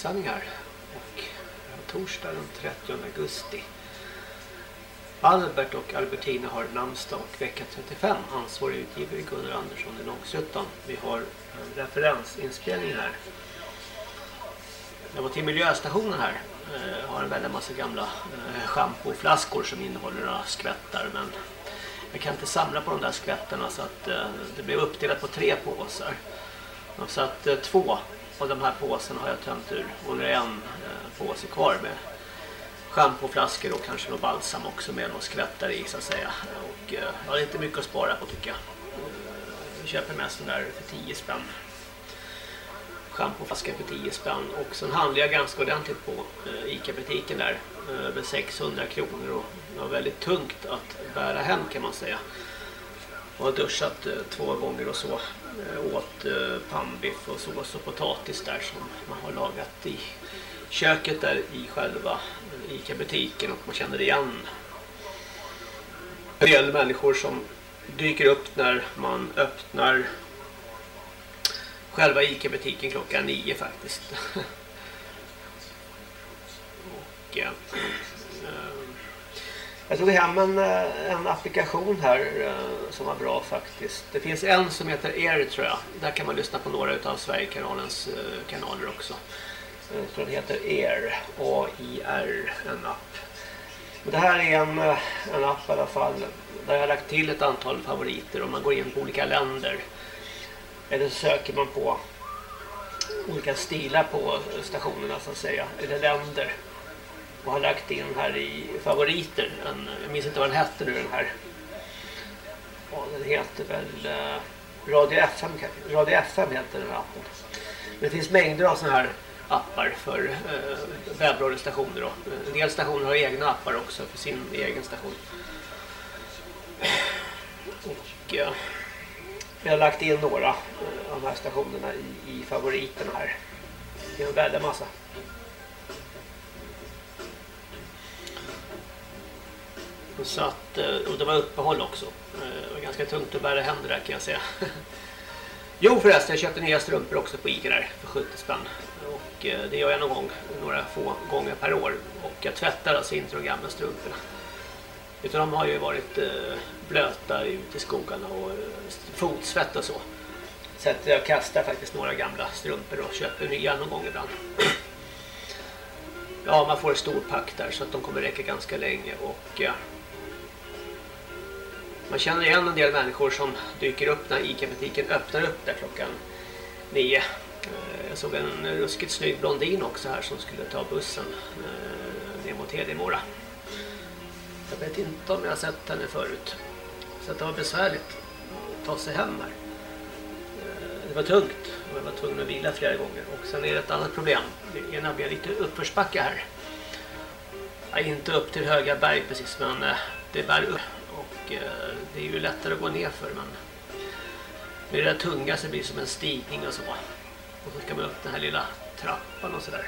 livesändningar. Och torsdag den 30 augusti. Albert och Albertina har namnsdag och vecka 35. Ansvarig utgivare Gunnar Andersson i Långshyttan. Vi har en referensinspelning här. Jag var till miljöstationen här. Jag har en väldigt massa gamla eh, schampoflaskor som innehåller några skvättar. Men jag kan inte samla på de där skvättarna så att eh, det blev uppdelat på tre påsar. Så att två och de här påsarna har jag tömt ur. Och det är en eh, påse kvar med schampoflaskor och kanske någon balsam också med någon skvättar i så att säga. Och eh, ja, det är inte mycket att spara på tycker jag. Eh, jag köper mest den där för 10 spänn. Schampoflaskor för 10 spänn. Och sen handlar jag ganska ordentligt på eh, Ica-butiken där. Eh, Över 600 kronor och det var väldigt tungt att bära hem kan man säga. Och har duschat eh, två gånger och så. Eh, åt eh, pannbiff och sås och potatis där som man har lagat i köket där i själva Ica-butiken och man känner igen en del människor som dyker upp när man öppnar själva Ica-butiken klockan nio faktiskt. och, jag tog hem en, eh, en applikation här eh, som var bra faktiskt. Det finns en som heter Air tror jag. Där kan man lyssna på några av Sverigekanalens eh, kanaler också. Jag tror den heter Air. A-I-R. En app. Men det här är en, en app i alla fall. Där jag har lagt till ett antal favoriter. Om man går in på olika länder. Eller så söker man på olika stilar på stationerna så att säga. Eller länder och har lagt in här i favoriter. En, jag minns inte vad den hette nu den här. Ja, den heter väl eh, Radio FM. Radio FM heter den här appen. Men det finns mängder av sådana här appar för eh, webbradiostationer. Eh, en del stationer har egna appar också för sin egen station. Och eh, jag har lagt in några eh, av de här stationerna i, i favoriterna här. Det är en väldig massa. Så att, eh, och det var uppehåll också. Eh, det var ganska tungt att bära hem det där kan jag säga. Jo förresten, jag köpte nya strumpor också på Ica där för 70 spänn. Och eh, det gör jag någon gång, några få gånger per år. Och jag tvättar alltså inte de gamla strumporna. Utan de har ju varit blöta ute i skogarna och fotsvett och så. Så att jag kastar faktiskt några gamla strumpor och köper nya någon gång ibland. Ja, man får ett stort pack där så att de kommer räcka ganska länge och man känner igen en del människor som dyker upp när Ica-butiken öppnar upp där klockan nio. Eh, jag såg en ruskigt snygg blondin också här som skulle ta bussen eh, ner mot Hedemora. Jag vet inte om jag har sett henne förut. Så det var besvärligt att ta sig hem här. Eh, det var tungt och jag var tvungen att vila flera gånger. Och sen är det ett annat problem. Det ena blir lite uppförsbacke här. Ja, inte upp till höga berg precis men det bär upp. Och det är ju lättare att gå ner för men med det där tunga så blir det som en stigning och så. Och så ska man upp den här lilla trappan och sådär.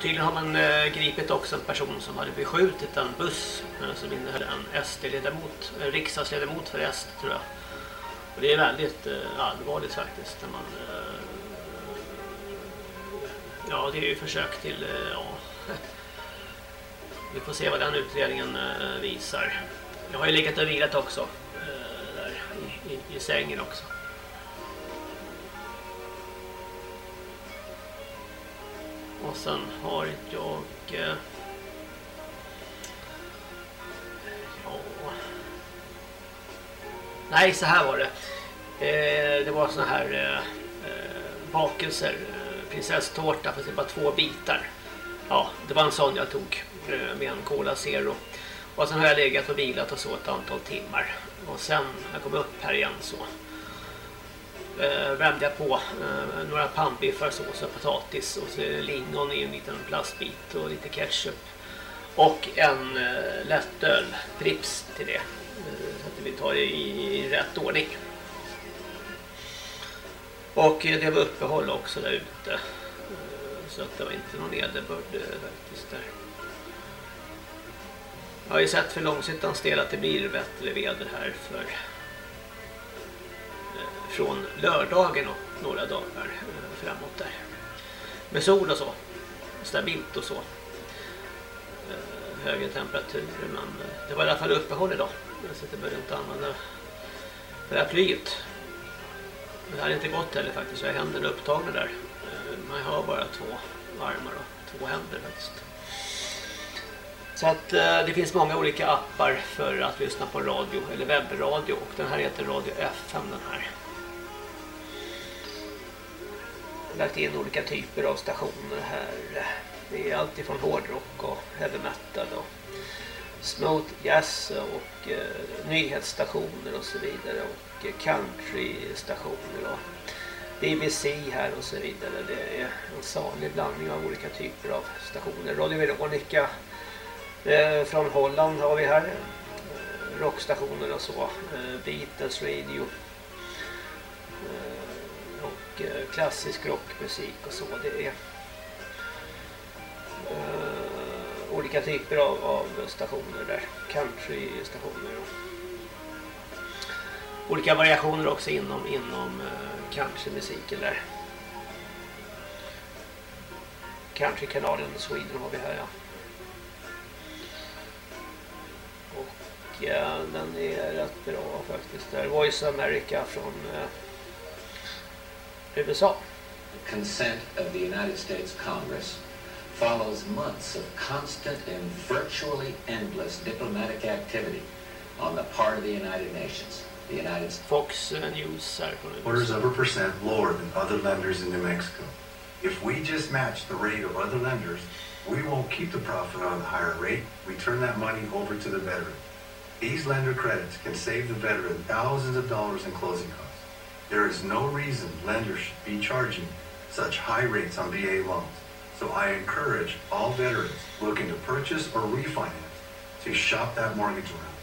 Tydligen har man eh, gripit också en person som hade beskjutit en buss eh, som innehöll en SD-ledamot, en riksdagsledamot för SD tror jag. Och det är väldigt eh, allvarligt faktiskt. När man, ja, det är ju försök till, ja. Vi får se vad den utredningen eh, visar. Jag har ju legat och vilat också eh, där i i, i sängen också. Och sen har jag... Eh, ja... Nej, så här var det. Eh, det var såna här eh, eh bakelser. Prinsesstårta, fast det var två bitar. Ja, det var en sån jag tog Eh, med en Cola Zero. Och sen har jag legat och vilat och så ett antal timmar. Och sen när jag kom upp här igen så eh, värmde jag på eh, några pannbiffar, sås och potatis och så lingon i en liten plastbit och lite ketchup. Och en eh, lättöl, trips till det. Eh, så att vi tar det i, i rätt ordning. Och det var uppehåll också där ute. Eh, så att det var inte någon nederbörd eh, faktiskt där. Jag har ju sett för Långsittans del att det blir bättre väder här för eh, från lördagen och några dagar eh, framåt där. Med sol och så. Stabilt och så. Eh, högre temperaturer men det var i alla fall uppehåll idag. Så det behöver inte använda paraplyet. Det här är inte gott heller faktiskt. Jag har händerna upptagna där. Man har bara två armar och två händer faktiskt. Så att eh, det finns många olika appar för att lyssna på radio eller webbradio och den här heter Radio FM den här. Jag har lagt in olika typer av stationer här. Det är allt ifrån hårdrock och heavy metal och smooth jazz och eh, nyhetsstationer och så vidare och countrystationer och BBC här och så vidare. Det är en salig blandning av olika typer av stationer. Radio Veronica Eh, från Holland har vi här rockstationer och så. Eh, Beatles Radio. Eh, och eh, klassisk rockmusik och så. Det är eh, olika typer av, av stationer där. Countrystationer och olika variationer också inom, inom eh, countrymusiken där. Countrykanalen Sweden har vi här ja. Den är rätt bra faktiskt. Där Voice America från uh, USA. Consent of the United States Congress follows months of constant and virtually endless diplomatic activity on the part of the United Nations. The United States. Fox uh, News här Quarters of a percent lower than other lenders in New Mexico. If we just match the rate of other lenders, we won't keep the profit on the higher rate. We turn that money over to the veteran. These lender credits can save the veteran thousands of dollars in closing costs. There is no reason lenders should be charging such high rates on VA loans. So I encourage all veterans looking to purchase or refinance to shop that mortgage around.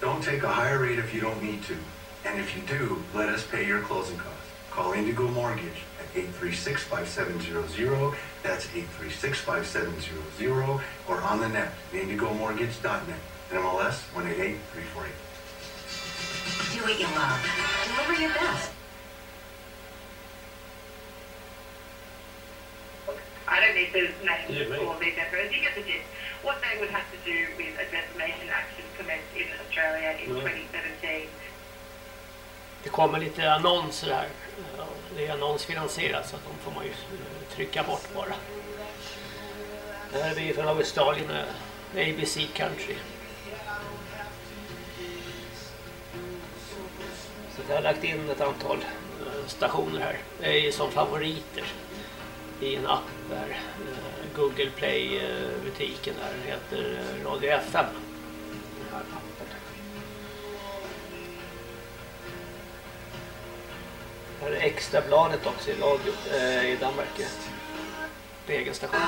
Don't take a higher rate if you don't need to. And if you do, let us pay your closing costs. Call Indigo Mortgage at 836-5700. That's 836-5700 or on the net, indigomortgage.net. MLS 188348. Do what you love. Deliver your best. I don't need to name all of these efforts. You get the gist. What they would have to do with a defamation action commenced in Australia in mm. 2017. Det kommer lite annonser här. Det är annonsfinansierat så att de får man ju eh, trycka bort bara. Det här är vi från Australien, eh, ABC Country. Jag har lagt in ett antal eh, stationer här som favoriter i en app där eh, Google Play-butiken eh, där heter Radio FM. Här är extra bladet också i radio i Danmark. På egen station.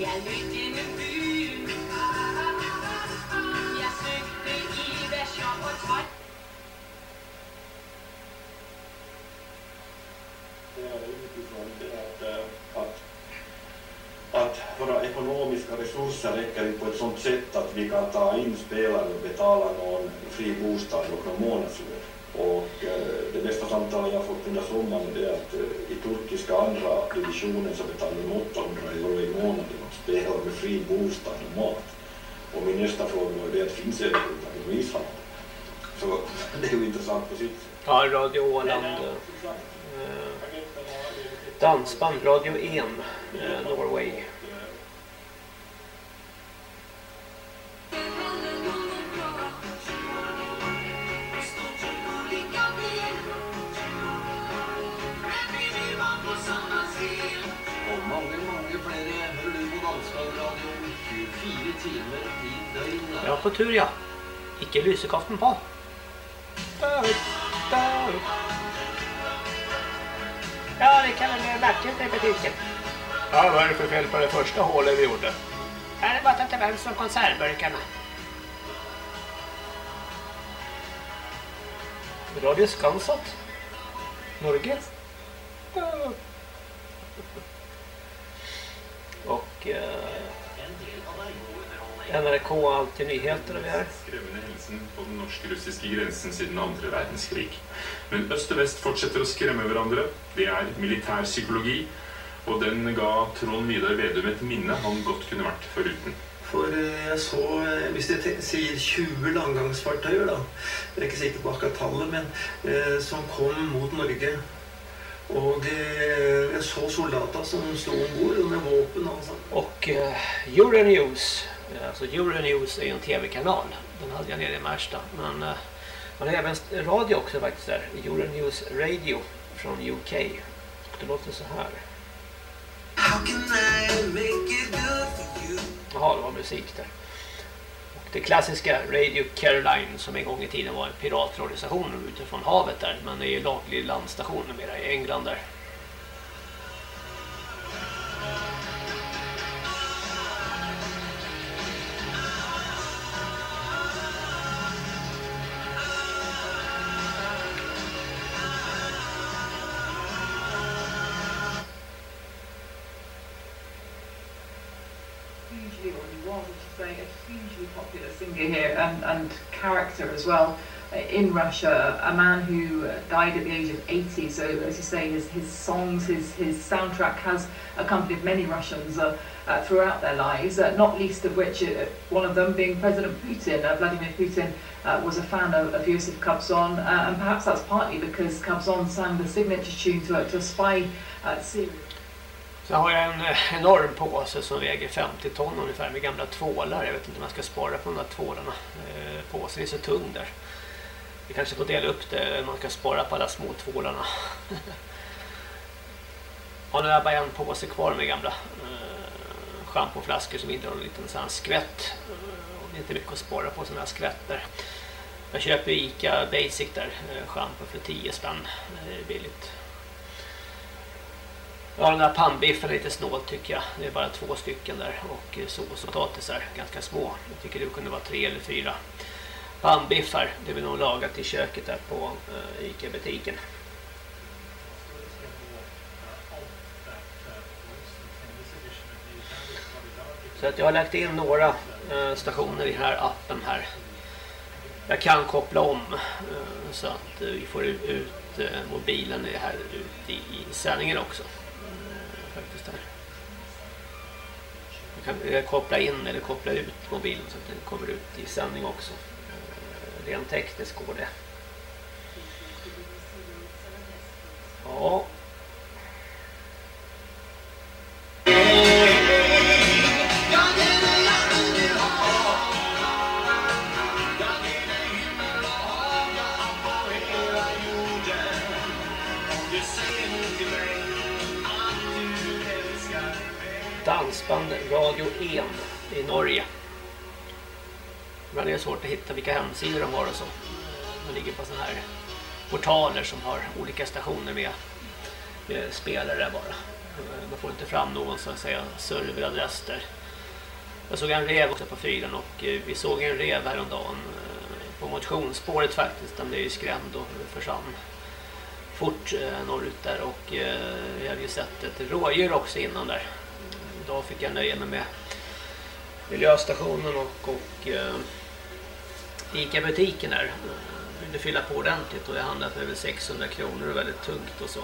Jag utifrån det att, eh, att, att våra ekonomiska resurser räcker inte på ett sådant sätt att vi kan ta in spelare och betala någon fri bostad och någon månadslön. Och eh, det bästa samtalet jag fått under sommaren är att eh, i turkiska andra divisionen så betalar de 800 euro i månaden och spelar med fri bostad och mat. Och min nästa fråga var det att finns det överhuvudtaget något Island? Så det är ju intressant på sitt. Ja, Radio Åland. Eh, dansband, Radio 1, eh, Norway. Og mange, mange flere på Dansbandradioen 24 timer i døgnet. Ja, på tur, ja. Ikke lysekaften på. Ja, det kan väl verkligen i butiken. Ja, vad är det för fel på det första hålet vi gjorde? Ja, det var att till vänster om konservburkarna. Radio Skansat. Norge. Och eh, NRK Alltid Nyheter är vi här. Skremmende hendelsen på den norsk-russiske grensen siden andre verdenskrig. Men øst og vest fortsetter å skremme hverandre. Det er militær psykologi, og den ga Trond Vidar Vedum et minne han godt kunne vært foruten. For eh, jeg så, eh, hvis jeg sier 20 landgangsfartøyer da, jeg er ikke sikker på akkurat tallet, men eh, som kom mot Norge. Og eh, jeg så soldater som sto ombord med våpen og sånt. Och eh, Euronews, alltså Euronews är ju en tv-kanal. Den hade jag nere i Märsta. Men eh, man har även radio också faktiskt där. Euronews Radio från UK. Och det låter så här. Jaha, det var musik där. Och det klassiska Radio Caroline som en gång i tiden var en piratorganisation utifrån havet där. Men det är ju laglig landstation numera i England där. Well uh, in Russia. A man who uh, died at the age of 80. So, as you say, his, his songs, his, his soundtrack has accompanied many Russians uh, uh, throughout their lives, uh, not least of which uh, one of them being President Putin. Vladimir Putin was a fan of, of Yusuf and perhaps that's partly because Kabzon sang the signature tune to, to a spy series. Sen har jag en eh, enorm påse som väger 50 ton ungefär med gamla tvålar. Jag vet inte om jag ska spara på de där tvålarna. Eh, påsen är så tung där. Vi kanske får dela upp det. Eh, man ska spara på alla små tvålarna. Och nu har jag bara en påse kvar med gamla schampoflaskor som innehåller en liten sån här skvätt. Och det är inte mycket att spara på sådana här skvätter. Jag köper Ica Basic där. Schampo för 10 spänn. Det är billigt. Ja, den där pannbiffen är lite snål tycker jag. Det är bara två stycken där. Och eh, sås och potatisar, ganska små. Jag tycker det kunde vara tre eller fyra pannbiffar. Det vill nog lagat i köket där på eh, Ica-butiken. Så att jag har lagt in några eh, stationer i den här appen här. Jag kan koppla om så att vi får ut, mobilen här, ute i sändningen också. Kan koppla in eller koppla ut mobilen så att den kommer ut i sändning också. Eh, Rent tekniskt går det. Ja. Dansband Radio 1 i Norge. Men det är svårt att hitta vilka hemsidor de har och så. De ligger på sådana här portaler som har olika stationer med, med spelare bara. Man får inte fram någon så att säga serveradress där. Jag såg en rev också på fyran och eh, vi såg en rev häromdagen eh, på motionsspåret faktiskt. Den blev ju skrämd och försvann fort eh, norrut där och vi hade ju sett ett rådjur också innan där. Idag fick jag nöja mig med miljöstationen och, och eh, Ica-butiken där. Jag ville fylla på ordentligt och jag handlade för över 600 kronor och väldigt tungt och så.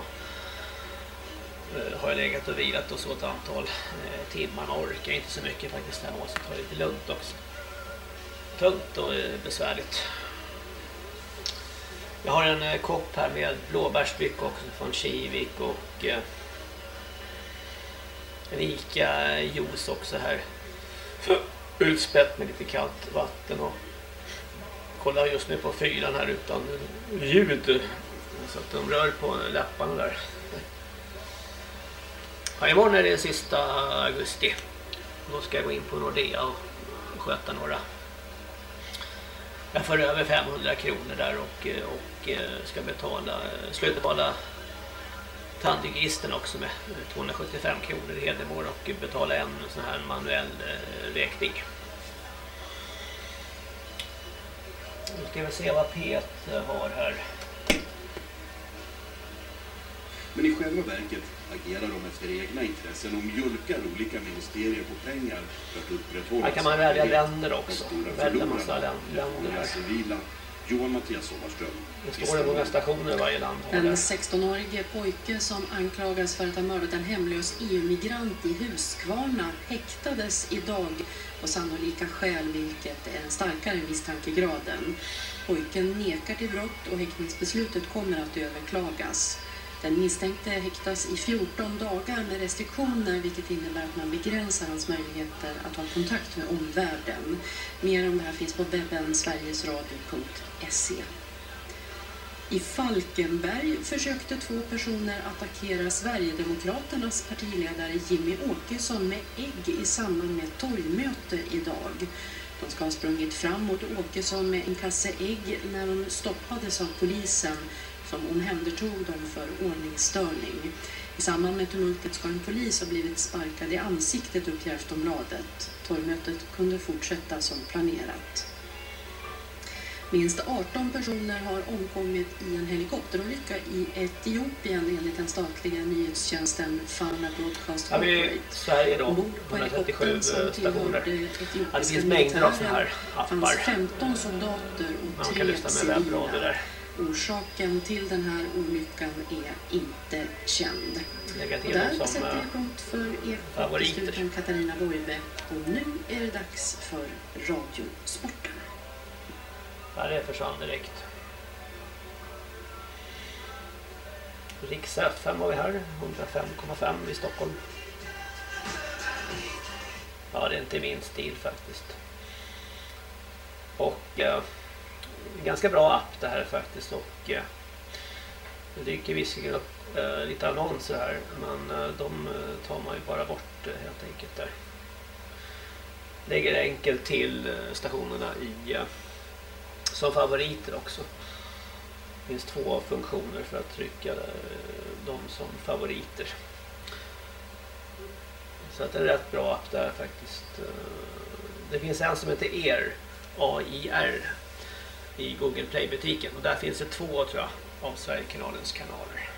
Eh, har jag legat och vilat och så ett antal eh, timmar. Man orkar inte så mycket faktiskt här måste ta lite lugnt också. tungt och eh, besvärligt. Jag har en eh, kopp här med blåbärsdryck också från Kivik och eh, rika Ica juice också här. Utspätt med lite kallt vatten och kollar just nu på fyran här utan ljud. Så att de rör på läpparna där. Ja, imorgon är det sista augusti. Då ska jag gå in på Nordea och sköta några. Jag får över 500 kronor där och, och eh, ska betala, slutbetala tandhygienisten också med 275 kronor i Hedemora och betala en sån här manuell eh, räkning. Nu ska vi se vad P1 har här. Men i själva verket agerar de efter egna intressen och mjölkar olika ministerier på pengar för att upprätthålla... Här kan man välja länder också. Välja massa länder här. Civila. Johan Mattias Sommarström. Det står det många stationer varje land En 16-årig pojke som anklagas för att ha mördat en hemlös EU-migrant i Huskvarna häktades idag på sannolika skäl vilket är en starkare misstankegraden. Pojken nekar till brott och häktningsbeslutet kommer att överklagas. Den misstänkte häktas i 14 dagar med restriktioner vilket innebär att man begränsar hans möjligheter att ha kontakt med omvärlden. Mer om det här finns på webben sverigesradio.se. I Falkenberg försökte två personer attackera Sverigedemokraternas partiledare Jimmy Åkesson med ägg i samband med ett torgmöte idag. De ska ha sprungit fram mot Åkesson med en kasse ägg när de stoppades av polisen som omhändertog dem för ordningsstörning. I samband med tumultet ska en polis ha blivit sparkad i ansiktet uppger Aftonbladet. Torgmötet kunde fortsätta som planerat. Minst 18 personer har omkommit i en helikopterolycka i Etiopien enligt den statliga nyhetstjänsten Fana Broadcast Corporate. Sverige då, 137 stationer. Ja, det finns mängder av sådana här appar. fanns 15 soldater och tre civila. Orsaken till den här olyckan är inte känd. Och där sätter jag punkt för Ekot Katarina Boive och nu är det dags för Radiosporten. Ja, det försvann direkt. Riks FM har vi här, 105,5 i Stockholm. Ja, det är inte min stil faktiskt. Och eh, ganska bra app det här faktiskt och eh, det dyker visserligen upp eh, lite annonser här men eh, de eh, tar man ju bara bort eh, helt enkelt där. Lägger enkelt till eh, stationerna i eh, som favoriter också. Det finns två funktioner för att trycka eh, dem som favoriter. Så att det är en rätt bra app där faktiskt. Det finns en som heter ER, A-I-R i Google Play-butiken. Och där finns det två tror jag av Sverigekanalens kanaler.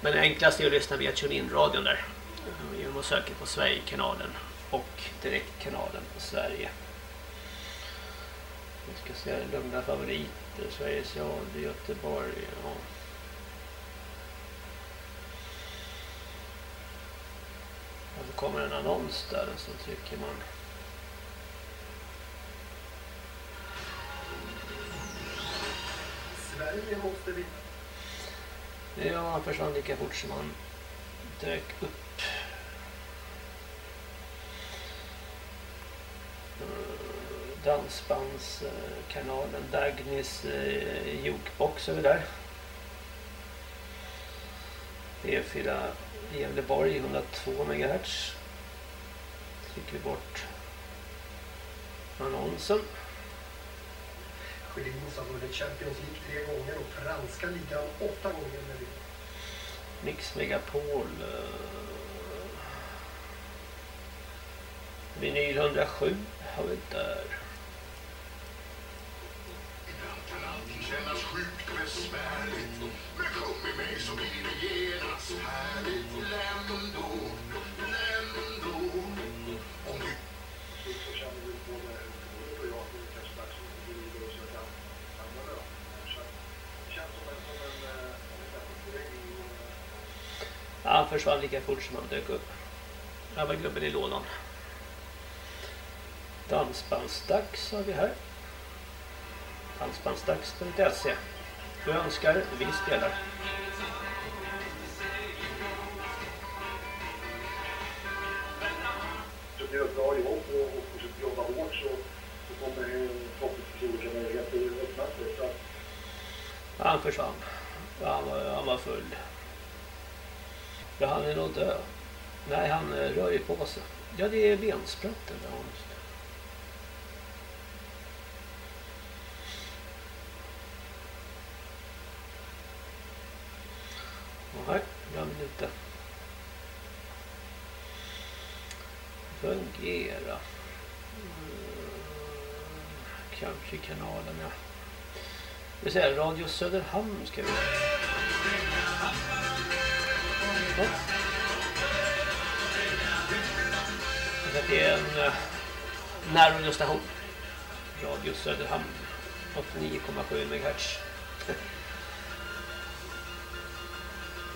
Men enklast är att lyssna via TuneIn-radion där. Eh, genom att söka på Sverigekanalen och direktkanalen på Sverige. Vi ska se lugna favoriter, Sveriges Radio, Göteborg. Ja. Och så kommer en annons där och så trycker man Sverige måste vi... Ja, han försvann lika fort som han dök upp. Eh, dansbandskanalen Dagnis eh, jukebox över där. E P4 Gävleborg 102 MHz. Trycker vi bort annonsen. Schelins har vunnit Champions League tre gånger och franska ligan åtta gånger med Mix Megapol. Uh, vinyl 107 har vi där. Kännas sjukt besvärligt Men kom med mig så blir det genast härligt Lämdo, lämdo han försvann lika fort som han dök upp. Här var gubben i lådan. Dansbandsdags har vi här. Dansbandsdags.se Du önskar, vi spelar. Gör ett bra jobb och, försöker jobba hårt så, så kommer förhoppningsvis olika möjligheter öppna sig. Han försvann. Han var, han var full. För han är nog död. Nej, han eh, rör ju på sig. Ja, det är bensprätten. där hon... det. Nej, jag vill inte fungera. Mm, kanske kanalen, ja. Vi säger Radio Söderhamn ska vi. Det är en eh, närmare närradiostation. Radio Söderhamn. 89,7 MHz.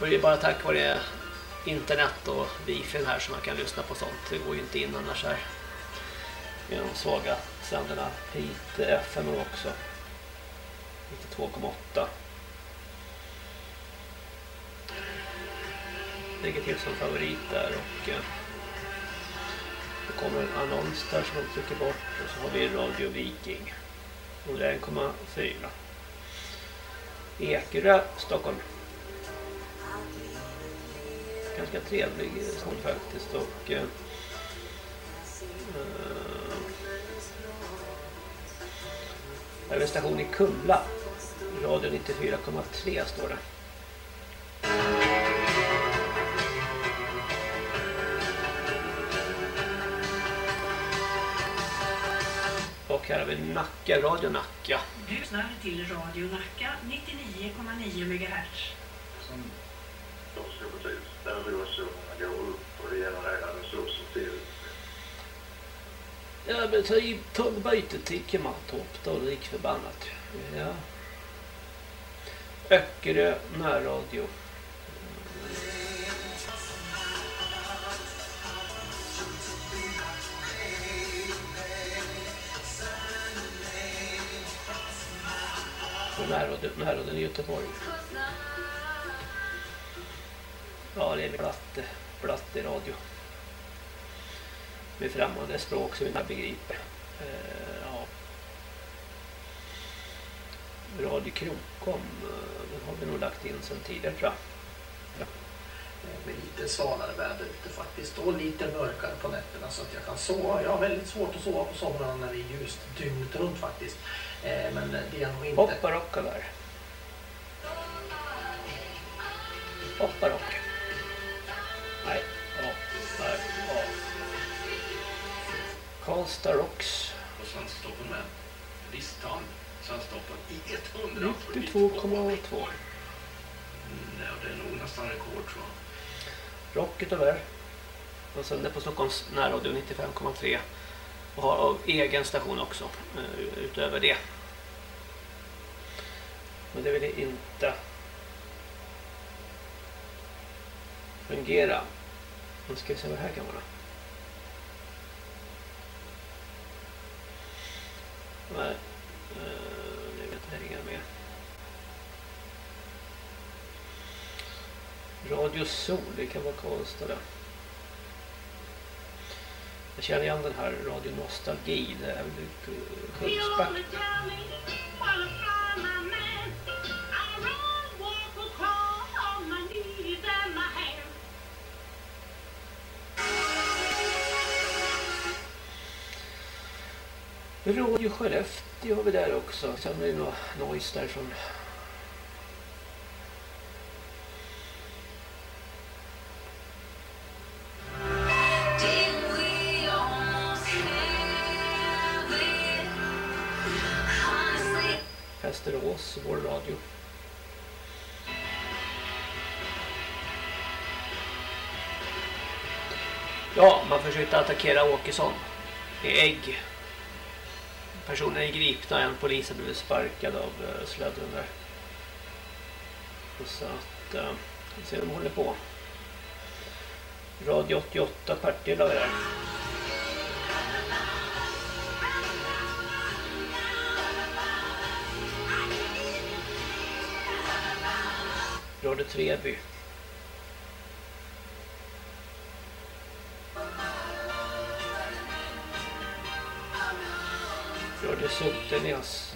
Och det är bara tack vare internet och wifi här som man kan lyssna på sånt. Det går ju inte in annars här. Med de svaga sändarna. Hit FM också. 92,8. Lägger till som favorit där och eh, det kommer en annons där som de trycker bort och så har vi Radio Viking 1,4 Ekerö, Stockholm. Ganska trevlig sån faktiskt och eh, eh här är en station i Kumla. Radio 94,3 står det. Och här har vi Nacka, Radio Nacka. Du lyssnar till Radio Nacka 99,9 MHz. som precis där råsummarna går upp och det genererar resurser till Ja, men så i tågbyte till Kemmantorp då, lik förbannat. Ja. Öckerö, närradio. Och närradion, i Göteborg. Ja, det är blatte, blatte radio. Med främmande språk som vi inte begriper. Eh, ja. Radio Krokom, eh, den har vi nog lagt in sen tidigare tror jag. Ja. Eh, med lite svalare väder ute faktiskt och lite mörkare på nätterna så att jag kan sova. Jag har väldigt svårt att sova på somrarna när det är ljust dygnet runt faktiskt. Eh, Men det är nog inte... Hoppa rocka där. Hoppa rock. Nej, ja, ja. Karlstad Rocks. Och Svensktoppen med. Listan. Svensktoppen i 100. 92,2. Nej, det är nog nästan rekord tror jag. Rocket över. Och sen är på Stockholms närradio 95,3. Och har av egen station också. eh, Utöver det. Men det vill inte fungera. Nu ska vi se vad här kan vara. Nej, eh, nu vet jag inga mer. Radio Sol, det kan vara Karlstad det. Jag känner igen den här Radio Nostalgi, det är väl Kungsbacka. Radio Skellefteå har vi där också. Sen är det nog noise därifrån. Västerås, vår radio. Ja, man försökte attackera Åkesson i ägg personer är gripna, en polis har blivit sparkad av eh, slädden där. Så att, eh, vi ser hur de håller på. Radio 88 Partille har jag där. Radio Treby. Radio Suttenäs. Där. oss.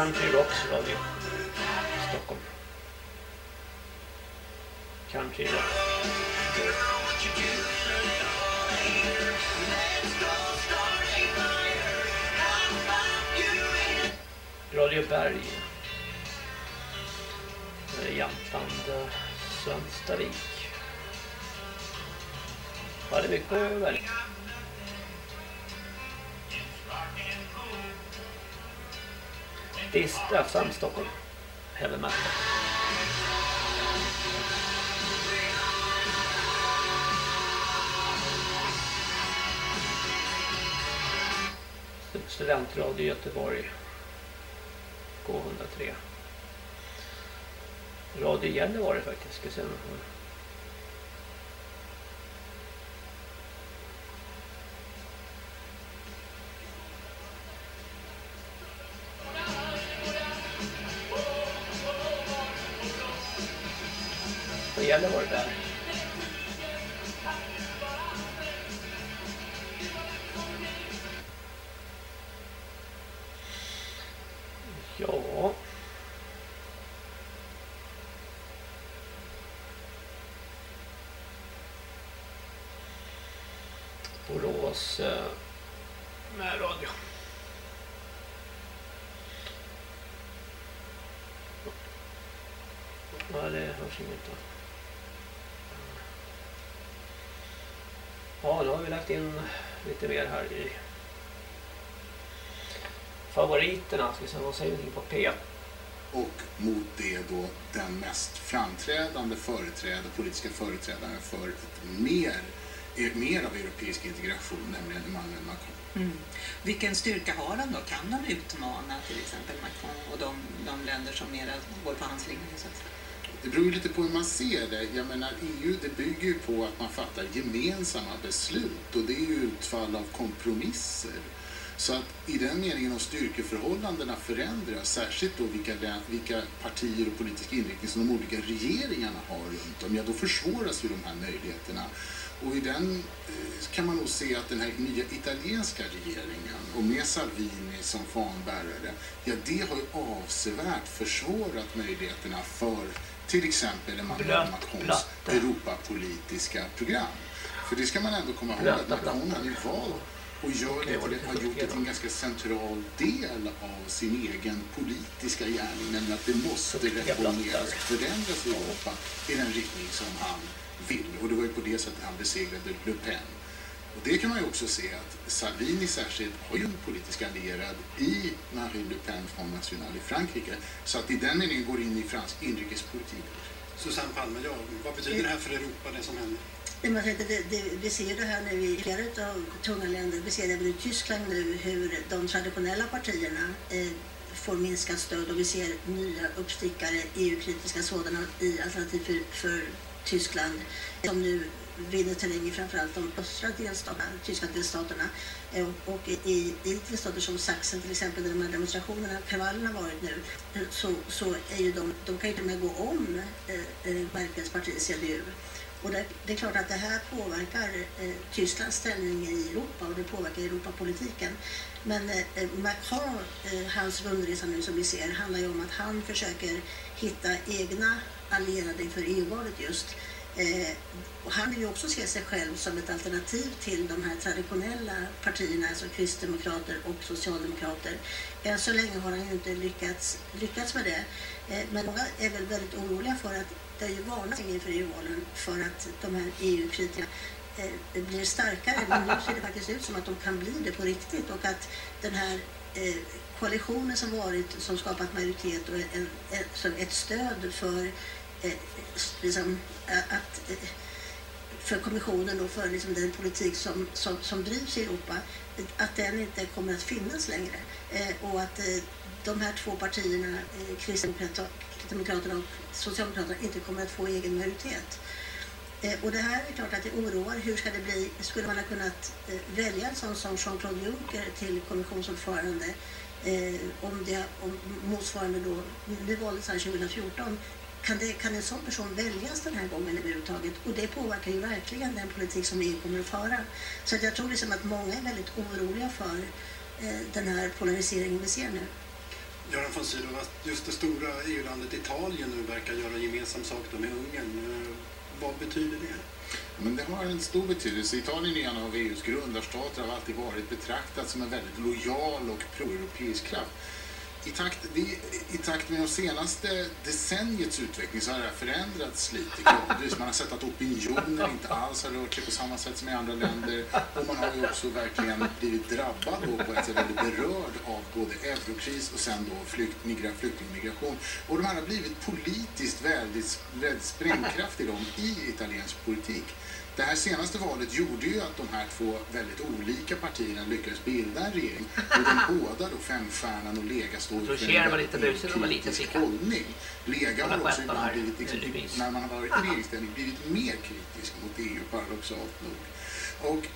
Country Rocks Radio. Stockholm. Country Rock. Radio Berg. Jämtland. Sönstavik. Ja, det är mycket att välja. Dist FM Stockholm. Heavy metal. Studentradio Göteborg. K103. Radio Gällivare faktiskt. Ska se. om Har vi lagt in lite mer här i favoriterna. Ska vi se vad säger vi på P? Och mot det då den mest framträdande företrädare, politiska företrädaren för ett mer, mer av europeisk integration, nämligen Emmanuel Macron. Mm. Vilken styrka har han då? Kan han utmana till exempel Macron och de, de länder som mera går på hans linje? Så att säga? Det beror ju lite på hur man ser det. Jag menar, EU det bygger ju på att man fattar gemensamma beslut och det är ju utfall av kompromisser. Så att i den meningen om styrkeförhållandena förändras, särskilt då vilka, vilka partier och politisk inriktning som de olika regeringarna har runt om, ja då försvåras ju de här möjligheterna. Och i den eh, kan man nog se att den här nya italienska regeringen och med Salvini som fanbärare, ja det har ju avsevärt försvårat möjligheterna för till exempel Emmanuel Blöt- Macrons. Europapolitiska program. För det ska man ändå komma ihåg att Macron har ju valt och gör det, lite har gjort det till en ganska central del av sin egen politiska gärning, nämligen att det måste reformeras och förändras i Europa i den riktning som han vill. Och det var ju på det sättet han besegrade Le Pen. Och det kan man ju också se att Salvini särskilt har ju en politisk allierad i Marine Le Pen Front National i Frankrike. Så att i den meningen går in i fransk inrikespolitik. Susanne Palme, ja, vad betyder det här för Europa, det som händer? Det, man tänkte, det, det, vi ser det här nu i flera av tunga länder. Vi ser det även i Tyskland nu hur de traditionella partierna eh, får minskat stöd och vi ser nya uppstickare, EU-kritiska sådana, i Alternativ för, för Tyskland som nu vinner terräng i framförallt de östra delstaterna, tyska delstaterna. Eh, och i, i delstater som Sachsen till exempel, där de här demonstrationerna, kravallerna varit nu, så, så är ju de, de kan ju till och med gå om eh, eh, Merkels parti CDU. Och det, det är klart att det här påverkar eh, Tysklands ställning i Europa och det påverkar Europapolitiken. Men eh, eh Macron, eh, hans rundresa nu som vi ser, handlar ju om att han försöker hitta egna allierade inför EU-valet just. Eh, och han vill ju också se sig själv som ett alternativ till de här traditionella partierna, alltså kristdemokrater och socialdemokrater. Än så länge har han ju inte lyckats, lyckats med det. Eh, men många är väl väldigt oroliga för att det är ju varnat inför EU-valen för att de här EU-kritikerna eh, blir starkare. Men nu ser det faktiskt ut som att de kan bli det på riktigt och att den här eh, koalitionen som varit, som skapat majoritet och ett stöd för liksom, att, för kommissionen och för liksom, den politik som, som, som drivs i Europa, att den inte kommer att finnas längre. Eh, och att eh, de här två partierna, eh, Kristdemokraterna och Socialdemokraterna, inte kommer att få egen majoritet. Eh, och det här är klart att det oroar. Hur ska det bli? Skulle man ha kunnat eh, välja en sån som Jean-Claude Juncker till kommissionsordförande eh, om det om motsvarande då, nu valdes han 2014, kan, det, kan en sån person väljas den här gången överhuvudtaget? Och det påverkar ju verkligen den politik som EU kommer att föra. Så att jag tror liksom att många är väldigt oroliga för eh, den här polariseringen vi ser nu. Göran von Sydow, att just det stora EU-landet Italien nu verkar göra gemensam sak då med Ungern. Eh, Vad betyder det? Men det har en stor betydelse. Italien är en av EUs grundarstater och har alltid varit betraktat som en väldigt lojal och proeuropeisk kraft. I takt, det, I takt med de senaste decenniets utveckling så har det här förändrats lite gradvis. Man har sett att opinionen inte alls har rört sig på samma sätt som i andra länder. Och man har ju också verkligen blivit drabbad och på ett sätt väldigt berörd av både eurokris och sen då flykt, migra, flyktingmigration. Och de här har blivit politiskt väldigt, väldigt sprängkraftiga i italiensk politik. Det här senaste valet gjorde ju att de här två väldigt olika partierna lyckades bilda en regering. Och de båda då, Femstjärnan och Lega, Så för en väldigt kritisk hållning. Lega har också ibland blivit, liksom, när man har varit i regeringsställning, blivit mer kritisk mot EU, paradoxalt nog. Och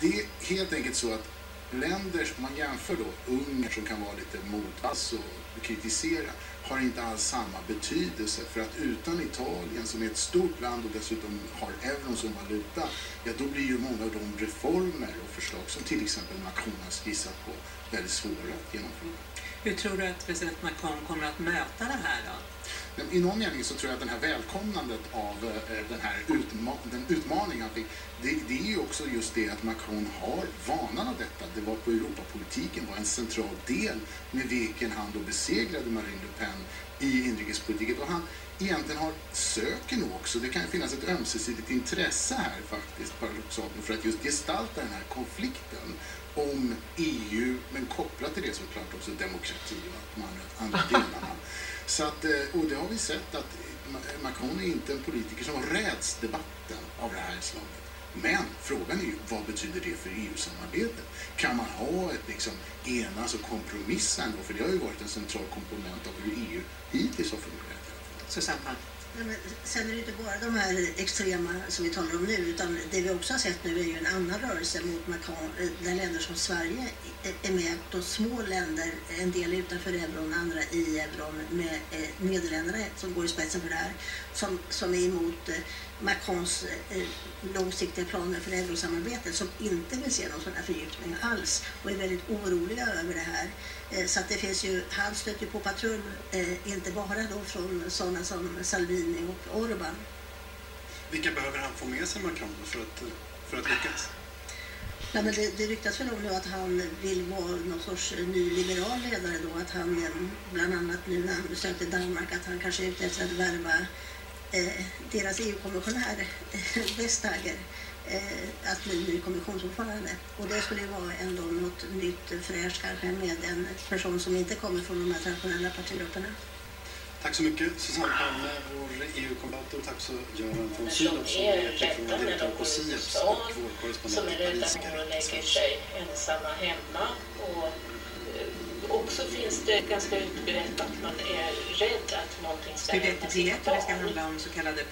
det är helt enkelt så att länder, om man jämför då Ungern som kan vara lite motvalls och kritisera, har inte alls samma betydelse. För att utan Italien, som är ett stort land och dessutom har euron som valuta, ja då blir ju många av de reformer och förslag som till exempel Macron har skissat på väldigt svåra att genomföra. Hur tror du att president Macron kommer att möta det här då? Men I någon mening så tror jag att det här välkomnandet av eh, den här utma den utmaningen han fick, det, det är ju också just det att Macron har vanan av detta. Det var på Europapolitiken var en central del med vilken han då besegrade Marine Le Pen i inrikespolitiken. Och han egentligen har, söker nog också, det kan finnas ett ömsesidigt intresse här faktiskt, paradoxalt nog, för att just gestalta den här konflikten om EU, men kopplat till det såklart också demokrati och de andra delarna. Så att, eh, och det har vi sett att Macron är inte en politiker som räds debatten av det här slaget. Men frågan är ju, vad betyder det för EU-samarbetet? Kan man ha ett liksom enas och kompromissa ändå? För det har ju varit en central komponent av hur EU hittills har fungerat. Susanne Nej, Sen är det inte bara de här extrema som vi talar om nu utan det vi också har sett nu är ju en annan rörelse mot Macron eh, där länder som Sverige är- med. Då små länder, en del utanför euron, andra i euron med eh, Nederländerna som går i spetsen för det här som, som är emot eh, Macrons eh, långsiktiga planer för eurosamarbetet som inte vill se någon sån här fördjupning alls och är väldigt oroliga över det här. Eh, Så att det finns ju, han stöter på patrull, eh, inte bara då från sådana som Salvini och Orban. Vilka behöver han få med sig Macron för att, för att lyckas? Ja, men det, det ryktas väl om nu att han vill vara någon sorts nyliberal ledare då, att han eh, bland annat nu när han besökte Danmark, att han kanske är ute efter att värva eh, deras EU-kommissionär Vestager eh, att bli ny kommissionsordförande. Och det skulle ju vara ändå något nytt fräscht kanske med en person som inte kommer från de här traditionella partigrupperna. Tack så mycket Susanne Palme, vår EU-koordinator. Tack så Göran von Sydow som är är de direktör på Sieps och vår som korrespondent är i rädda Paris. för att lägga sig ensamma hemma. Och eh, också finns det ganska utbrett att man är rädd att någonting ska hända sitt att det ska barn. handla om så kallade Eh,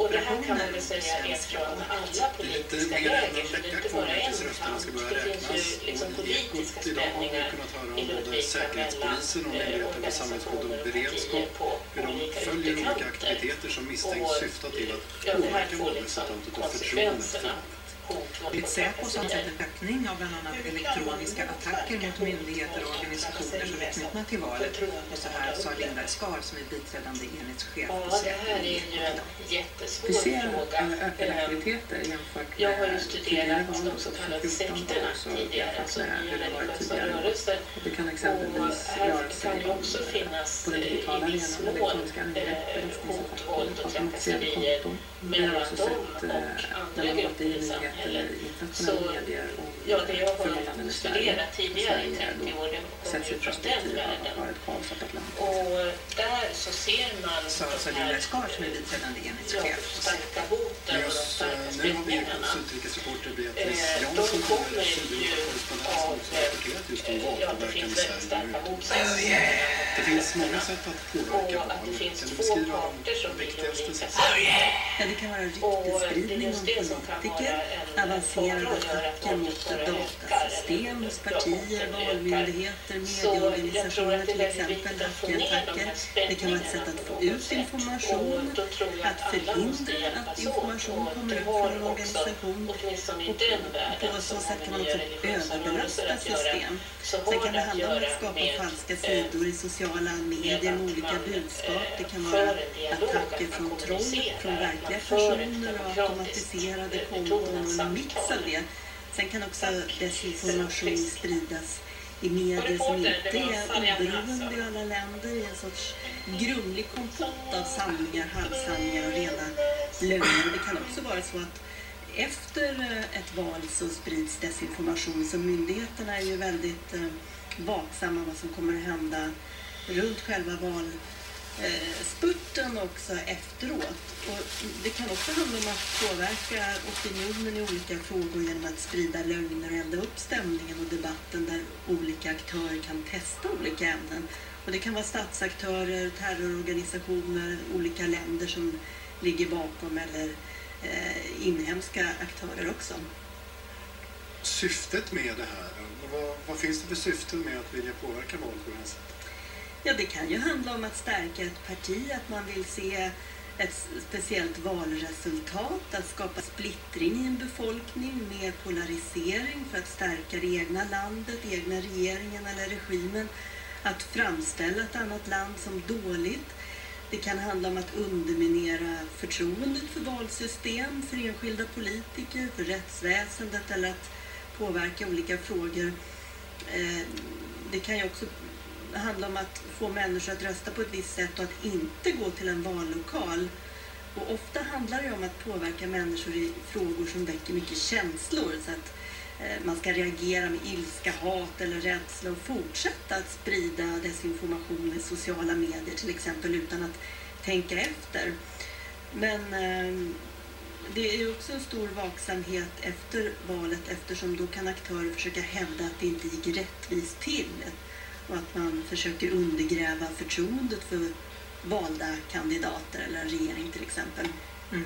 Och det här kan man påverkansoperationer väl säga är från alla politiska läger, så det är inte bara en kamp. Det finns räknas. ju liksom Och i Ekot politiska idag har vi spänningar kunnat höra i Ludvika mellan och eh, och organisationer och beredskap. partier på Hur de olika följer olika ytterkanter. aktiviteter som misstänks Och, syfta till att Ja, det här påverka får liksom och konsekvenserna. Enligt Säpo så har sett en ökning av bland annat elektroniska attacker mot myndigheter och organisationer som är knutna till valet. Och så här sa Linda Skar som är biträdande enhetschef på Ja, det Säpo. här är ju en jättesvår Vi ser ökade Eh, aktiviteter jämfört med Jag har ju studerat de så kallade 2014 sekterna tidigare, alltså nya religiösa rörelser. Det kan exempelvis röra sig om också finnas finnas på den digitala arenan, elektroniska angrepp, eh, hot, våld och trakasserier konton. Vi har mellan också dem sett och eh, när andra man gått grupper i nyheter samhället. i Så internationella medier om ja, det jag förhållanden har i Sverige. studerat tidigare i Sverige 30 år, det kommer sätts ju i från den perspektiv världen. av ett kaosartat land. Och där så ser man Sa de sa här Linda Skar som är biträdande ja, enhetschef. starka hoten och de eh, starka har spänningarna. Utrikesreporter Eh, Beatrice de Jansson kommer ju har om Ja, det finns väldigt starka nu. motsättningar. Det finns många sätt att påverka Och att det finns två parter som vill olika sätten? Det kan vara ryktesspridning om politiker, avancerade attacker mot datasystem hos partier, valmyndigheter, medieorganisationer till exempel, hackerattacker. Det kan vara ett sätt att få ut information, att förhindra att information kommer ut från en organisation. Och på så sätt kan man också göra, system. Sen kan det handla om att skapa falska eh, sidor i sociala medier med olika budskap. Det kan vara attacker från troll, från verkliga personer och automatiserade konton och en mix av det. Sen kan också desinformation spridas i medier som inte är oberoende i alla länder i en sorts grumlig kompott av sanningar, halvsanningar och rena lögner. Det kan också vara så att efter eh, ett val så sprids desinformation så myndigheterna är ju väldigt eh, vaksamma vad som kommer att hända runt själva Eh, spurten också efteråt. Och det kan också handla om att påverka opinionen i olika frågor genom att sprida lögner och elda upp stämningen och debatten där olika aktörer kan testa olika ämnen. Och det kan vara statsaktörer, terrororganisationer, olika länder som ligger bakom eller eh, inhemska aktörer också. Syftet med det här, vad, vad finns det för syften med att vilja påverka val på det här sättet? Ja, det kan ju handla om att stärka ett parti, att man vill se ett speciellt valresultat, att skapa splittring i en befolkning, mer polarisering för att stärka det egna landet, egna regeringen eller regimen, att framställa ett annat land som dåligt. Det kan handla om att underminera förtroendet för valsystem, för enskilda politiker, för rättsväsendet eller att påverka olika frågor. Eh, det kan ju också handla om att få människor att rösta på ett visst sätt och att inte gå till en vallokal. Och ofta handlar det om att påverka människor i frågor som väcker mycket känslor så att eh, man ska reagera med ilska, hat eller rädsla och fortsätta att sprida desinformation i sociala medier till exempel utan att tänka efter. Men ehm, det är ju också en stor vaksamhet efter valet eftersom då kan aktörer försöka hävda att det inte gick rättvist till och att man försöker undergräva förtroendet för valda kandidater eller en regering till exempel. Mm.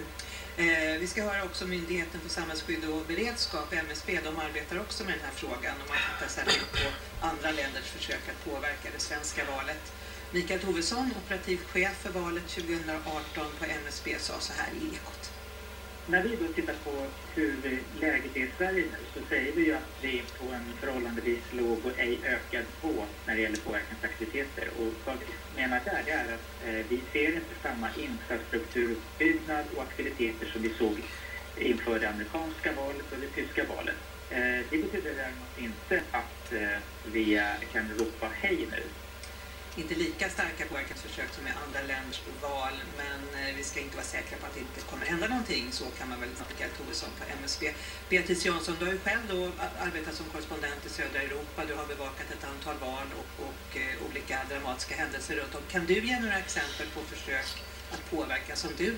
Eh, vi ska höra också Myndigheten för samhällsskydd och beredskap, MSB. De arbetar också med den här frågan och man tittar särskilt på andra länders försök att påverka det svenska valet. Mikael Tovesson, operativ chef för valet 2018 på MSB, sa så här i Ekot. När vi då tittar på hur läget är i Sverige nu så säger vi ju att vi är på en förhållandevis låg och ej ökad nivå när det gäller påverkansaktiviteter. Och vad vi menar där det är att eh, vi ser inte samma infrastrukturuppbyggnad och aktiviteter som vi såg inför det amerikanska valet och det tyska valet. Eh, det betyder däremot inte att eh, vi kan ropa hej nu. Inte lika starka påverkansförsök som i andra länders val, men eh, vi ska inte vara säkra på att det inte kommer hända någonting. Så kan man väl Mikael Tovesson på MSB. Beatrice Jansson, du har ju själv då arbetat som korrespondent i södra Europa. Du har bevakat ett antal val och, och eh, olika dramatiska händelser runt om. Kan du ge några exempel på försök att påverka som du,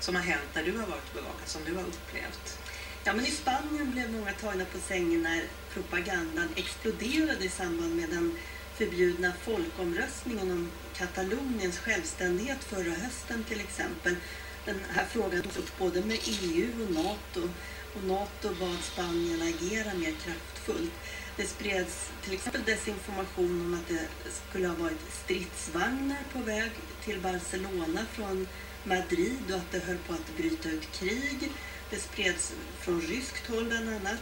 som har hänt där du har varit bevakad, som du har upplevt? Ja, men i Spanien blev många tagna på sängen när propagandan exploderade i samband med den förbjudna folkomröstningen om Kataloniens självständighet förra hösten till exempel. Den här frågan togs upp både med EU och NATO och NATO bad Spanien agera mer kraftfullt. Det spreds till exempel desinformation om att det skulle ha varit stridsvagnar på väg till Barcelona från Madrid och att det höll på att bryta ut krig. Det spreds från ryskt håll bland annat.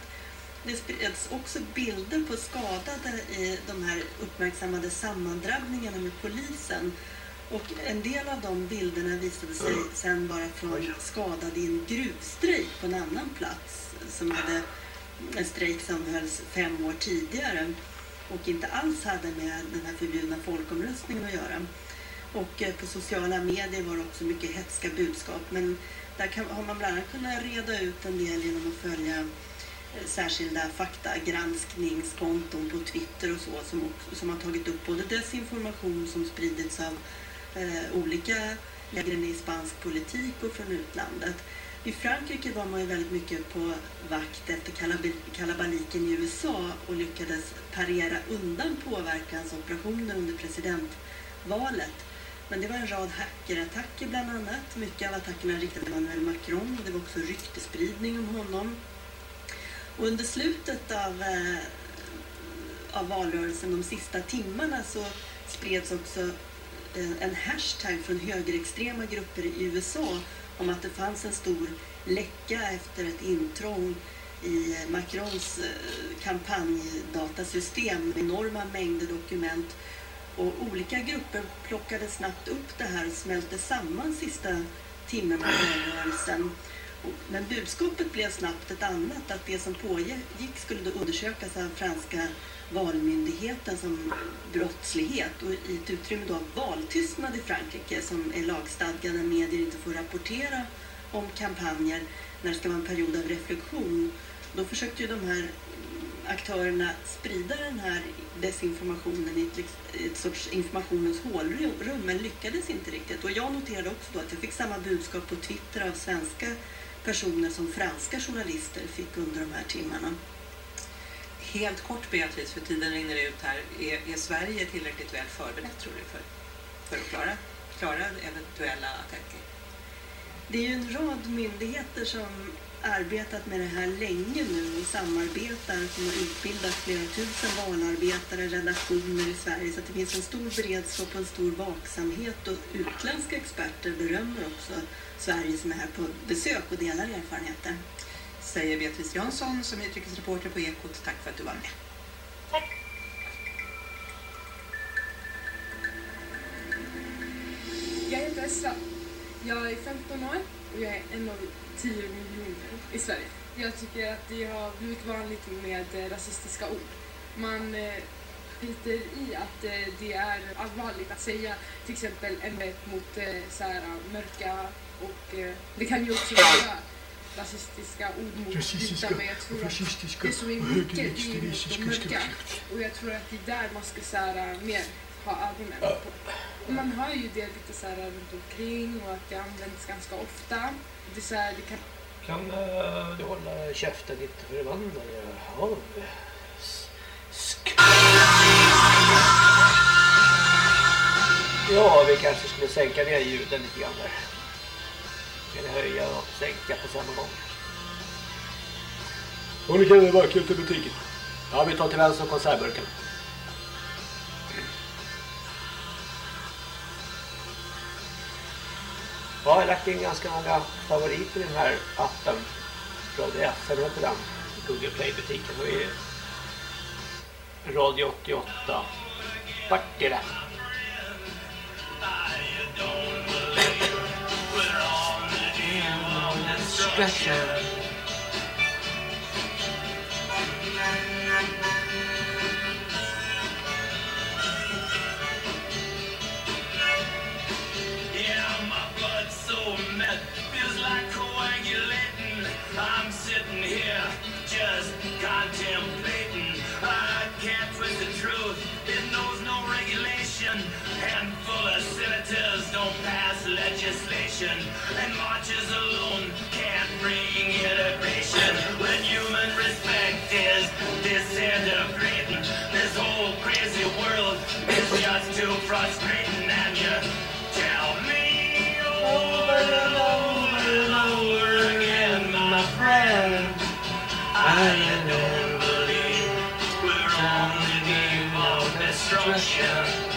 Det spreds också bilder på skadade i de här uppmärksammade sammandrabbningarna med polisen. Och en del av de bilderna visade sig sen vara från skadade i en gruvstrejk på en annan plats som hade en strejk som hölls fem år tidigare. och inte alls hade med den här förbjudna folkomröstningen att göra. Och eh, på sociala medier var det också mycket hetska budskap men där kan, har man bland annat kunnat reda ut en del genom att följa särskilda faktagranskningskonton på Twitter och så som, också, som har tagit upp både desinformation som spridits av eh, olika lägren i spansk politik och från utlandet. I Frankrike var man ju väldigt mycket på vakt efter kalabaliken i USA och lyckades parera undan påverkansoperationer under presidentvalet. Men det var en rad hackerattacker bland annat. Mycket av attackerna riktade mot Emmanuel Macron och det var också ryktespridning om honom. Och under slutet av, eh, av valrörelsen, de sista timmarna, så spreds också eh, en hashtag från högerextrema grupper i USA om att det fanns en stor läcka efter ett intrång i eh, Macrons eh, kampanjdatasystem med enorma mängder dokument och olika grupper plockade snabbt upp det här och smälte samman sista timmen av valrörelsen. Men budskapet blev snabbt ett annat, att det som pågick skulle då undersökas av franska valmyndigheten som brottslighet och i ett utrymme då av valtystnad i Frankrike som är lagstadgad när medier inte får rapportera om kampanjer när det ska vara en period av reflektion. Då försökte ju de här aktörerna sprida den här desinformationen i ett, ett sorts informationens hålrum men lyckades inte riktigt. Och jag noterade också då att jag fick samma budskap på Twitter av svenska personer som franska journalister fick under de här timmarna. Helt kort Beatrice, för tiden rinner ut här. Är, är Sverige tillräckligt väl förberett tror du för, för att klara, klara eventuella attacker? Det är ju en rad myndigheter som arbetat med det här länge nu och samarbetar som har utbildat flera tusen valarbetare, redaktioner i Sverige så att det finns en stor beredskap och en stor vaksamhet och utländska experter berömmer också Sverige som är här på besök och delar erfarenheter. Säger Beatrice Jansson som är utrikesreporter på Ekot. Tack för att du var med. Tack. Jag heter Esra. Jag är 15 år och jag är en av 10 miljoner i Sverige. Jag tycker att det har blivit vanligt med eh, rasistiska ord. Man eh, skiter i att eh, det är allvarligt att säga till exempel en mot så här, mörka och det kan ju också vara rasistiska ord mot vita men jag tror att det som är mycket det är mot de mörka och jag tror att det är där man ska så här, mer ha ögonen på. Och man har ju det lite så här runt omkring och att det används ganska ofta. Det så här, det kan... Kan uh, du hålla käften ditt förbannade? Ja. Ja, vi kanske skulle sänka ner ljuden lite grann där. Eller höja och sänka på samma gång. Och nu kan det vara kul till butiken. Ja, vi tar till vänster konservburken. Ja, jag har lagt in ganska många favoriter i den här appen. Radio FM heter den. Google Play-butiken. Och vi Radio 88. Partille. Stretcher. I'm sitting here just contemplating. Of senators don't pass legislation, and marches alone can't bring integration. When human respect is disintegrating, this whole crazy world is just too frustrating. And you tell me over and over and over again, my friend, I don't believe we're on the eve of destruction.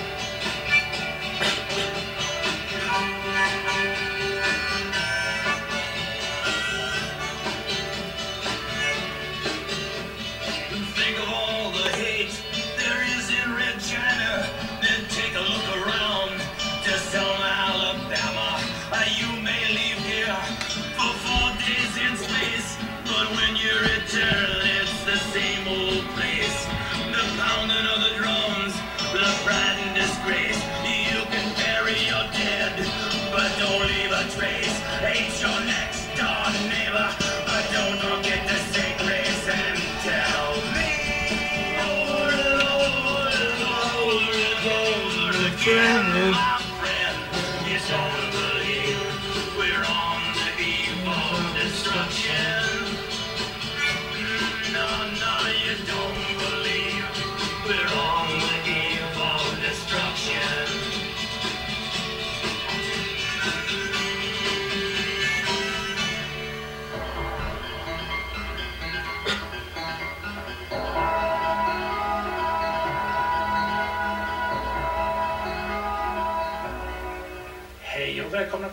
children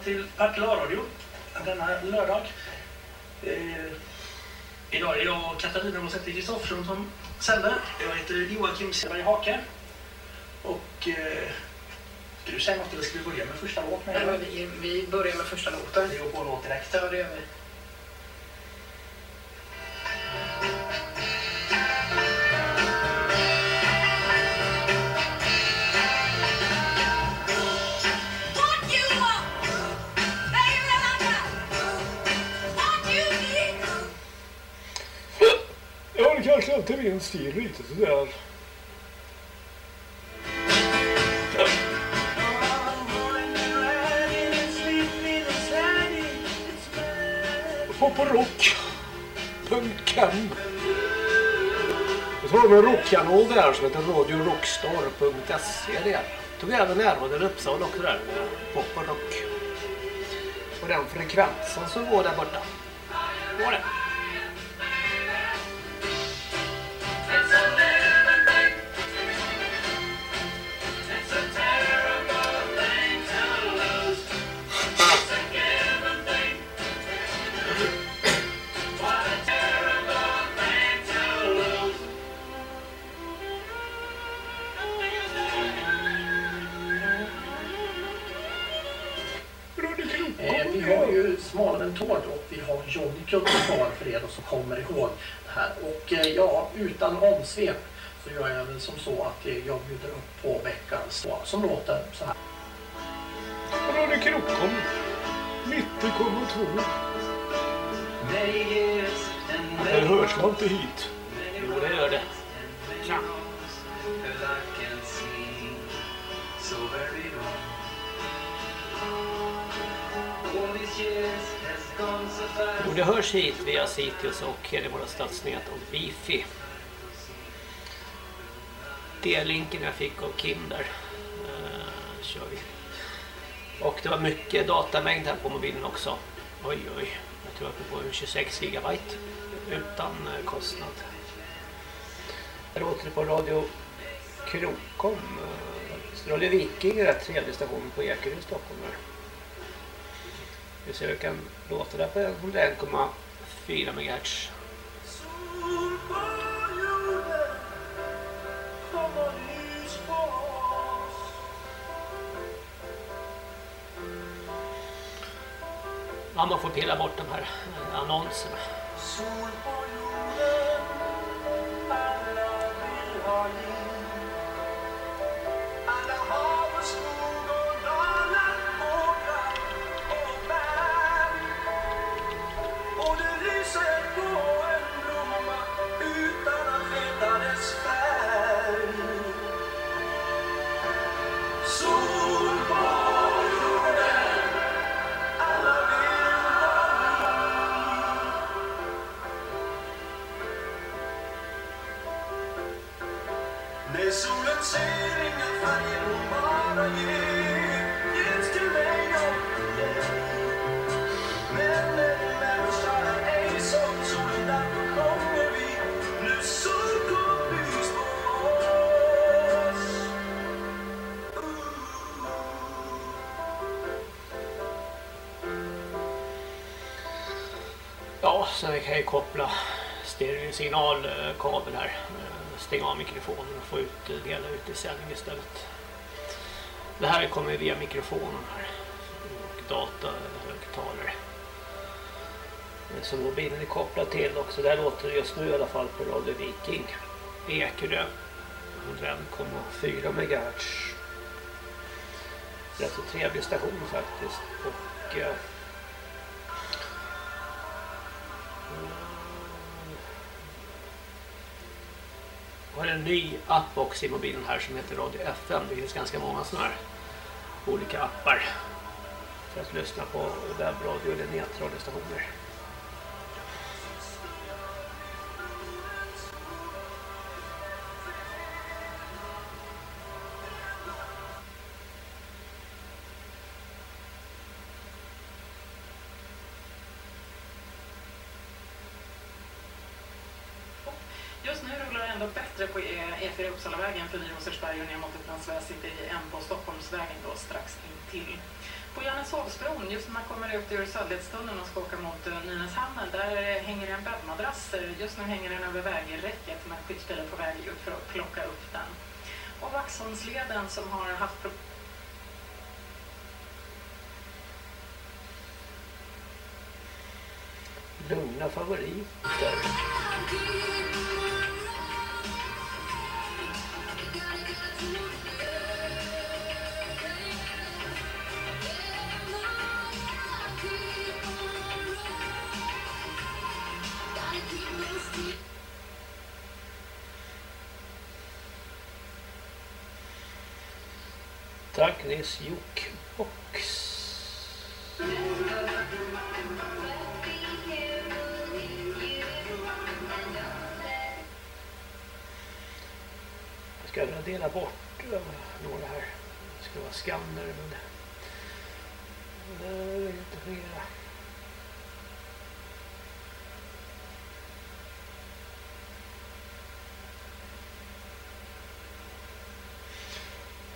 till Partlarradio denna lördag. Eh, idag är jag och Katarina Rosetti Kristoffersson som sänder. Jag heter Joakim Seberg Hake. Och eh, ska du säga något eller ska vi börja med första låt? Nej, men vi, vi börjar med första låten. Vi går på låt direkt. Ja, det gör vi. Kanske inte min stil lite sådär. Pop Och så har de en rockkanal där som heter radiorockstar.se där. Tog även närvaron i Uppsala också där med pop och rock. Och den frekvensen som går där borta. Var det. Tåg och vi har Johnny kvar för er då som kommer ihåg det här. Och eh, ja, utan omsvep så gör jag väl som så att eh, jag bjuder upp på veckans låt som låter så här. Radio Krokom. 90,2. Det hörs man inte hit. Jo, det gör det. Tja. Jo, det hörs hit via Sitius och Hedemora stadsnät och Wifi. Det är länken jag fick av Kim där. Uh, kör vi. Och det var mycket datamängd här på mobilen också. Oj, oj. Jag tror jag på 26 gigabyte utan eh, kostnad. Här låter på Radio Krokom. Eh, Radio Viking är rätt trevlig station på Ekerö i Stockholm. Här. Vi ser jag kan låter där på 1,4 MHz. Ja, man får pilla bort de här eh, annonserna. liv. Koppla stereosignalkabel här. Eh, Stänga av mikrofonen och få ut, eh, dela ut i sändning istället. Det här kommer via mikrofonen här. Och datahögtalare. Eh, Som mobilen är kopplad till också. Det här låter just nu i alla fall på Radio Viking. Ekerö. 101,4 MHz. Rätt så trevlig station faktiskt. Och eh, har en ny app också i mobilen här som heter Radio FM. Det finns ganska många sådana här olika appar för att lyssna på webbradio eller nätradiostationer. E- E4 Uppsalavägen förbi Rosersberg och ner mot Upplandsväsinte än på Stockholmsvägen då strax intill. På Johanneshovsbron, just när man kommer ut ur Sölvledstunneln och ska åka mot eh, Nynäshamnen, där eh, hänger en bäddmadrass. Just nu hänger den över vägräcket med skyddsbilar på väg ut för att plocka upp den. Och Vaxholmsleden som har haft problem Lugna favoriter. Tack Jokbox. Jag ska radera bort eh, några här. Det ska vara skanner men det vill inte fungera.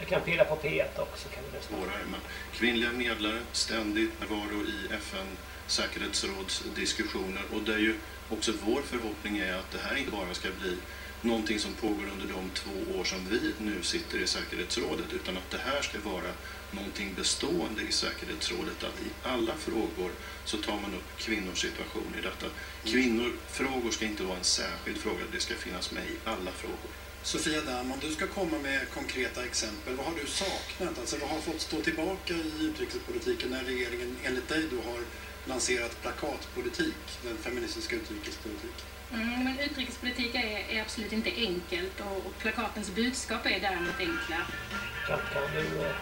Jag kan pilla på P1 också kan vi. Våra, men kvinnliga medlare, ständigt närvaro i FN säkerhetsrådsdiskussioner och det är ju också vår förhoppning är att det här inte bara ska bli någonting som pågår under de två år som vi nu sitter i säkerhetsrådet utan att det här ska vara någonting bestående i säkerhetsrådet att i alla frågor så tar man upp kvinnors situation i detta. Kvinnofrågor ska inte vara en särskild fråga, det ska finnas med i alla frågor. Sofia Damm, om du ska komma med konkreta exempel, vad har du saknat? Alltså vad har fått stå tillbaka i utrikespolitiken när regeringen enligt dig då har lanserat plakatpolitik, den feministiska utrikespolitiken? Mm, men utrikespolitik är, är absolut inte enkelt och, och plakatens budskap är däremot enkla. Kan, kan du... eh,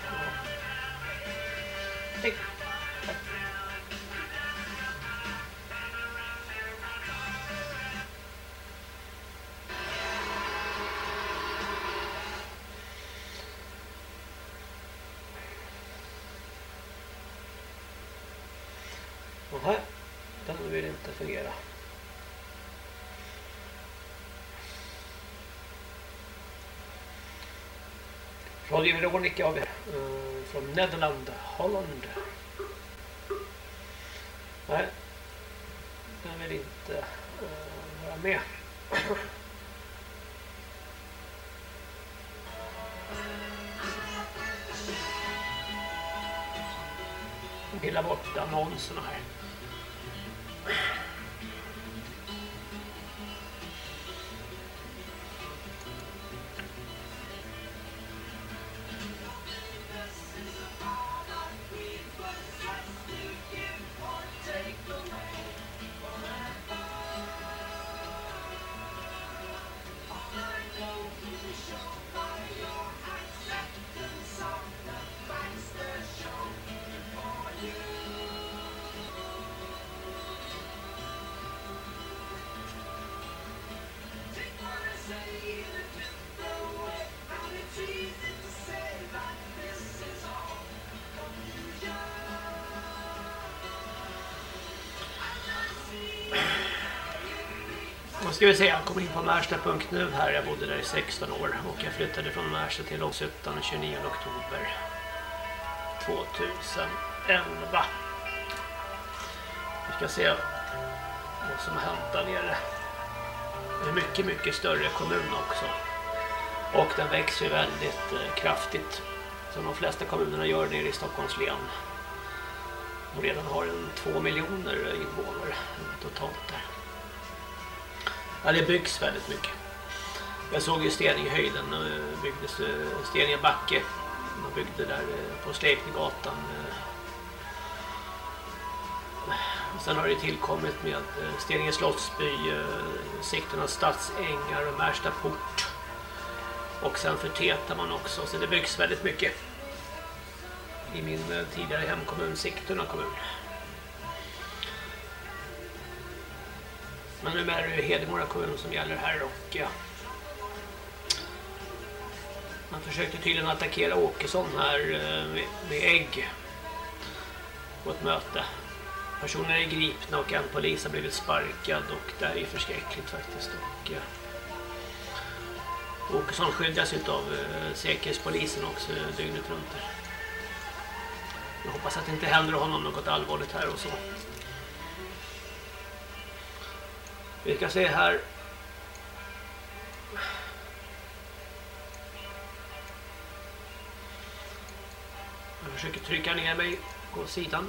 Radio Veronica av, eh, från Nederland, Holland. Nej, den vill inte eh, vara med. Pilla bort annonserna här. Ska vi se, jag kom in på Märsta.nu här. Jag bodde där i 16 år och jag flyttade från Märsta till Långshyttan den 29 oktober 2011. Vi ska se vad som har hänt där nere. Det är en mycket, mycket större kommun också. Och den växer ju väldigt eh, kraftigt. Som de flesta kommunerna gör nere i Stockholms län. Och redan har en två miljoner invånare totalt där. Ja, det byggs väldigt mycket. Jag såg ju Steninghöjden och eh, byggdes eh, Steninge backe. Man byggde där eh, på Sleipninggatan. Eh. Sen har det tillkommit med Steninge slottsby, eh, Sigtuna stadsängar och Märsta port. Och sen förtätar man också, så det byggs väldigt mycket i min tidigare hemkommun Sigtuna kommun. Men nu är det Hedemora kommun som gäller här och ja, man försökte tydligen attackera Åkesson här eh, med, med ägg på ett möte. Personer är gripna och en polis har blivit sparkad och det är förskräckligt faktiskt. Och, ja. Åkesson skyddas av eh, säkerhetspolisen också dygnet runt. Jag hoppas att det inte händer honom något allvarligt här och så. Vi ska se här. Jag försöker trycka ner mig på sidan.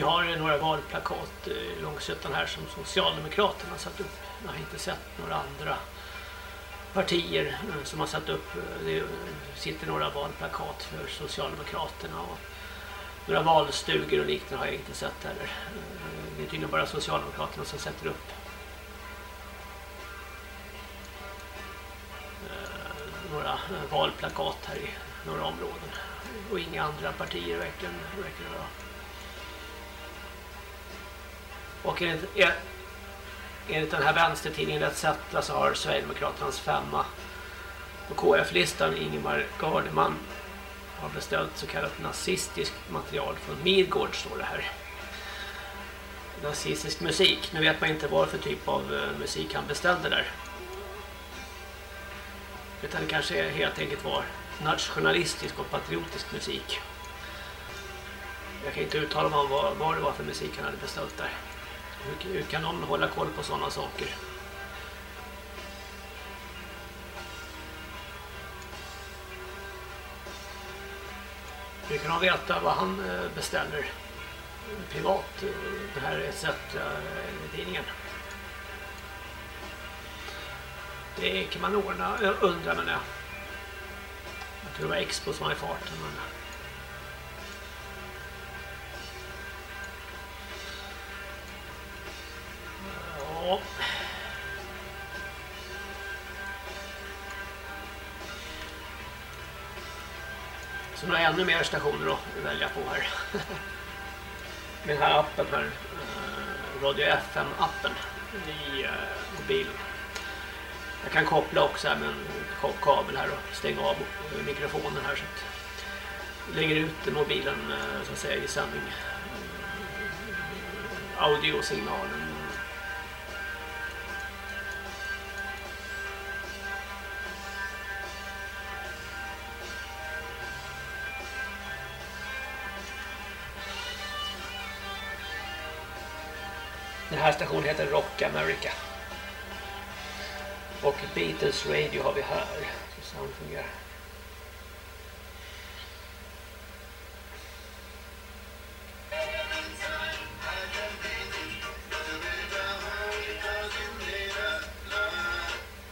Vi har några valplakat i Långsötan här som Socialdemokraterna har satt upp. Jag har inte sett några andra partier eh, som har satt upp. Eh, det sitter några valplakat för Socialdemokraterna och några valstugor och liknande har jag inte sett heller. Det är tydligen bara Socialdemokraterna som sätter upp några valplakat här i några områden. Och inga andra partier verkligen, verkligen vara. Och enligt, enligt den här vänstertidningen ETC så har Sverigedemokraternas femma på KF-listan Ingemar Gardeman har beställt så kallat nazistiskt material från Midgård står det här. Nazistisk musik. Nu vet man inte vad för typ av eh, musik han beställde där. Utan det kanske helt enkelt var nationalistisk och patriotisk musik. Jag kan inte uttala mig om vad, vad det var för musik han hade beställt där. Hur, kan någon hålla koll på sådana saker? Hur kan de veta vad han eh, beställer privat? Eh, det här är ett sätt eh, i tidningen. Det kan man ordna, undrar man. jag. Jag tror det var Expo som var i farten. Men... Ja. Så nu har jag ännu mer stationer att välja på här. Med den här appen här. Eh, Radio FM-appen i eh, mobilen. Jag kan koppla också här med en kabel här och stänga av eh, mikrofonen här så att lägger ut mobilen så att säga i sändning. Audiosignalen. Här stationen heter Rock America. Och Beatles Radio har vi här. Så det fungerar.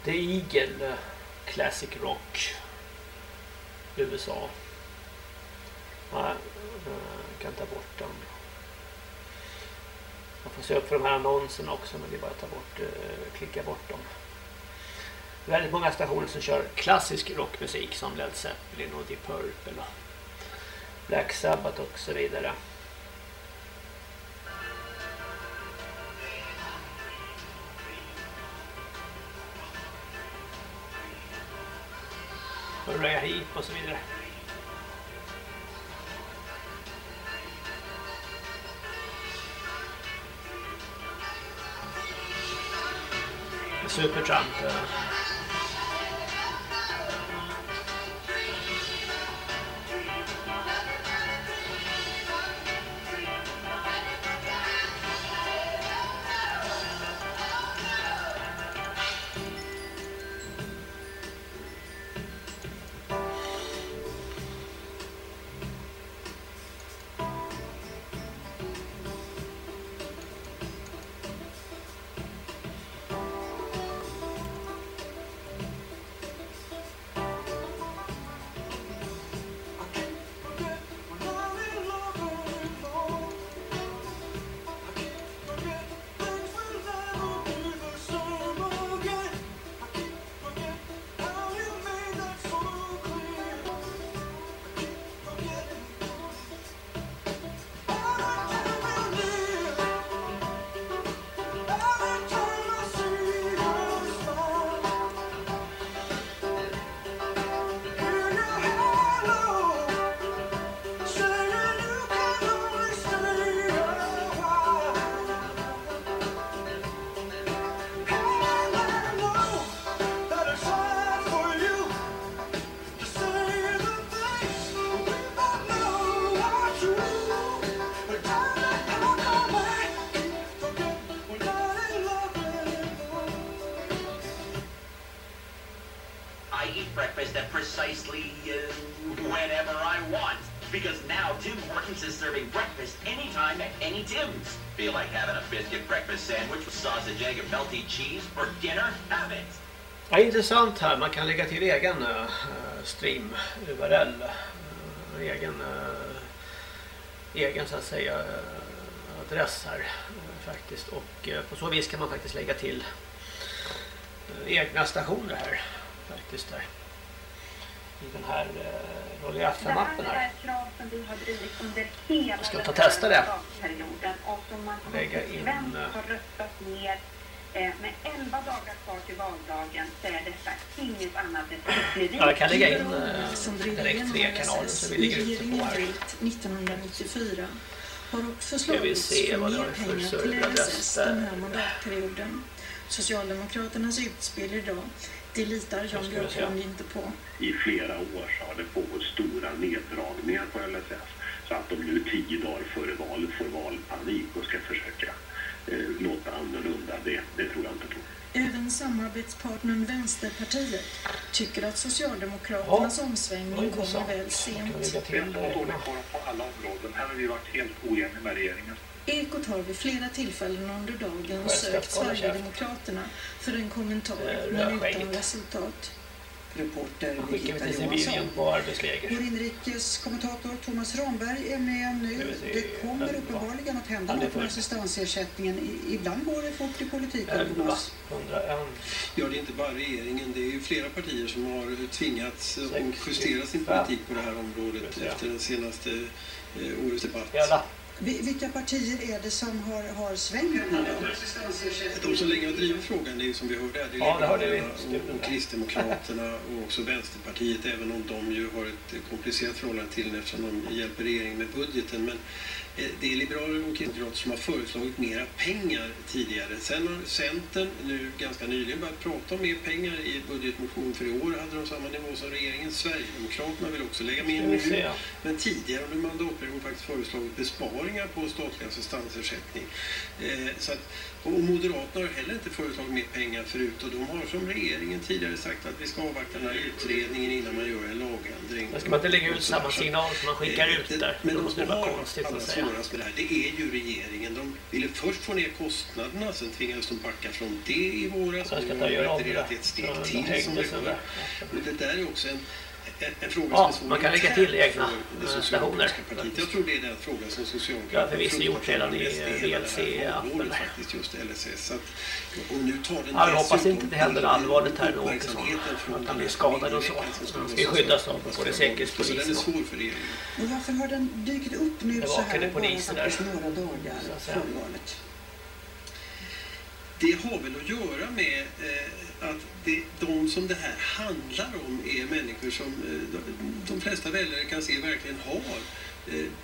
The Eagle Classic Rock USA. Nej, jag kan ta bort den. Man får se upp för de här annonserna också men det är bara att ta bort, eh, klicka bort dem. Det är väldigt många stationer som kör klassisk rockmusik som Led Zeppelin och Deep Purple och Black Sabbath och så vidare. Uriah hit och så vidare. Supertramp. Intressant här. Man kan lägga till egen uh, stream URL. Uh, egen, uh, egen så att säga adress här faktiskt. Och på så vis kan man faktiskt lägga till egna stationer här faktiskt där. I den här Rolly FM-appen här Jag ska ta testa det. Lägga in, konsekvent eh, har röstat ner. Eh, Med 11 dagar kvar till valdagen så är detta inget annat än hyckleri. Ja, jag kan lägga in som drev direkt tre kanaler som vi ligger ute på här. Bildt 1994 har också slagits se för mer pengar till LSS den här mandatperioden. Socialdemokraternas utspel idag, det litar Jan. Björklund inte på. I flera år så har det pågått stora neddragningar på LSS. Så att de nu tio dagar före valet får valpanik och ska försöka eh, låta annorlunda, det, det tror jag inte på. Även samarbetspartnern Vänsterpartiet tycker att Socialdemokraternas omsvängning kommer väl sent. på alla områden. Här har vi varit helt oeniga med regeringen. Ekot har vid flera tillfällen under dagen sökt. Sverigedemokraterna för en kommentar, men utan resultat. Reporter Birgitta Johansson. Sibirien på arbetsläger. Vår inrikeskommentator Thomas Ramberg är med nu. Det kommer uppenbarligen att hända något med assistansersättningen. Ibland går det fort i politiken, Thomas. 101. Ja, det är inte bara regeringen. Det är ju flera partier som har tvingats att justera sin politik på det här området efter den senaste eh, årets debatt. Vi- Vilka partier är det som har, har svängt nu då? De som länge har drivit frågan, det är som vi hörde det är Ja, det hörde vi. Och, och Kristdemokraterna och också Vänsterpartiet, även om de ju har ett komplicerat förhållande till den eftersom de hjälper regeringen med budgeten. Men det är Liberaler och Kristdemokrater som har föreslagit mera pengar tidigare. Sen har Centern nu ganska nyligen börjat prata om mer pengar i budgetmotion för i år hade de samma nivå som regeringen. Sverigedemokraterna vill också lägga mer nu. Men tidigare under mandatperioden faktiskt föreslagit besparingar på statlig assistansersättning. Eh, så att, och Moderaterna har heller inte föreslagit mer pengar förut och de har som regeringen tidigare sagt att vi ska avvakta den här utredningen innan man gör en lagändring. Men ska man inte lägga ut samma signal som man skickar ut det- där? Men de måste det som har allra svårast med det här, det är ju regeringen. De ville först få ner kostnaderna, sen tvingades de backa från det i våras. Ska Nu ta har och de retirerat det. ett steg till som där. Och det där är också en, en, fråga Ja, som är man kan lägga till egna, eh, stationer. Jag tror det är den frågan som Socialdemokraterna Ja, förvisso gjort redan i, eh, den Ja, vi hoppas inte det händer allvarligt här då Åkesson. Att han blir skadad och så. Han ska ju skyddas av både säkerhetspolisen och-. Och varför har den dykt upp nu så här bara faktiskt några dagar före valet? Det har väl att göra med eh, att det, de som det här handlar om är människor som eh, de, de flesta väljare kan se verkligen har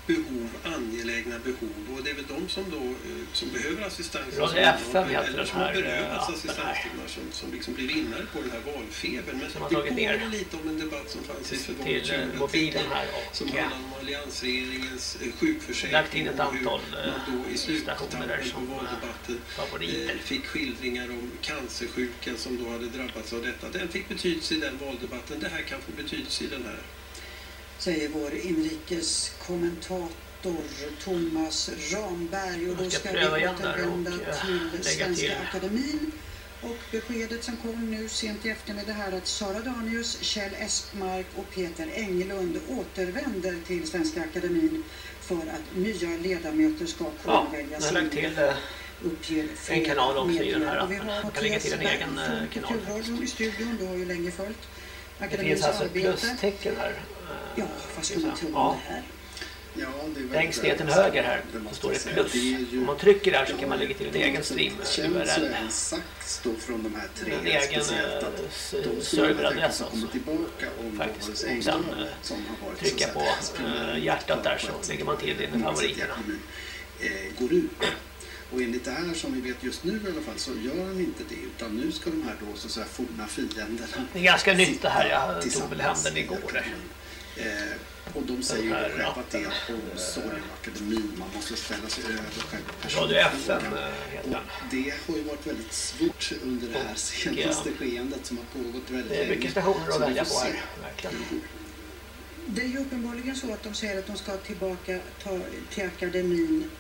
behov, angelägna behov. Och det är väl de som då eh, som behöver assistans. Radio som- FM heter eller den som har eh, berövats appen assistanstimmar som, som liksom blir vinnare på den här valfebern. Men det påminner lite om en debatt som fanns eh, 2010, mobilen här och, som ja. handlar om alliansregeringens eh, sjukförsäkring. Lagt in ett antal, eh, man då i sluttampen som, på valdebatten favoriter. eh, fick skildringar om cancersjuka som då hade drabbats av detta. Den fick betydelse i den valdebatten. Det här kan få betydelse i den här. Säger vår inrikeskommentator Thomas Ramberg. Och då ska vi återvända eh, till Svenska. Akademin. Och beskedet som kom nu sent i eftermiddag här att Sara Danius, Kjell Espmark och Peter Engelund återvänder till Svenska Akademin för att nya ledamöter ska kunna Ja, väljas lagt till eh, uppger en kanal också i den här Och vi har appen. Man kan lägga till en egen eh, kanal. Kulturradion i studion. Du har ju länge följt Det akademins finns alltså arbete. plustecken här. Ja, vad ska man tro om Ja. det här? Ja, det är Längst ner till höger här det så står det plus. Ju- Om man trycker där så kan man lägga till en egen stream Känns URL. ju en sax då från de här tre. En egen eh, serveradress alltså. komma tillbaka om Faktiskt. det var Och sen eh, som har varit trycka på eh, hjärtat där så lägger man till det med oavsett favoriterna. går ut. Och enligt det här som vi vet just nu i alla fall så gör han inte det utan nu ska de här då så att säga forna fienderna Det är ganska nytt det här. Jag tog väl hem den igår. Eh, och de säger ju själva att det är omsorg om akademin. Man måste ställa sig över själva Radio FM personfrågan. eh. Och det har ju varit väldigt svårt under det här senaste ja. skeendet som har pågått väldigt Det är mycket länge. stationer att välja på här. Verkligen. Det är ju uppenbarligen så att de säger att de ska tillbaka ta, till akademin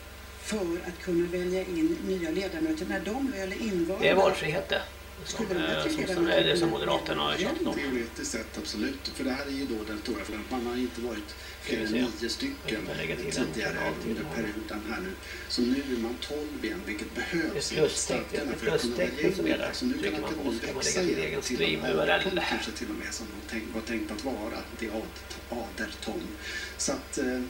för att kunna välja in nya ledamöter. När de väl är invalda... Det är valfrihet det. Som, här eh, som, som ledamöterna är det som Moderaterna har tjatat om. Teoretiskt sett absolut. För det här är ju då den stora frågan. Man har inte varit fler än nio stycken tidigare under här. perioden här nu. Så nu är man 12 igen, vilket behövs i ett för att kunna plustecken välja som är där. Så nu kan akademin växa igen egen till de URL. 18 kanske till och med som de var tänkt att vara. Det är ad- aderton. Så att eh,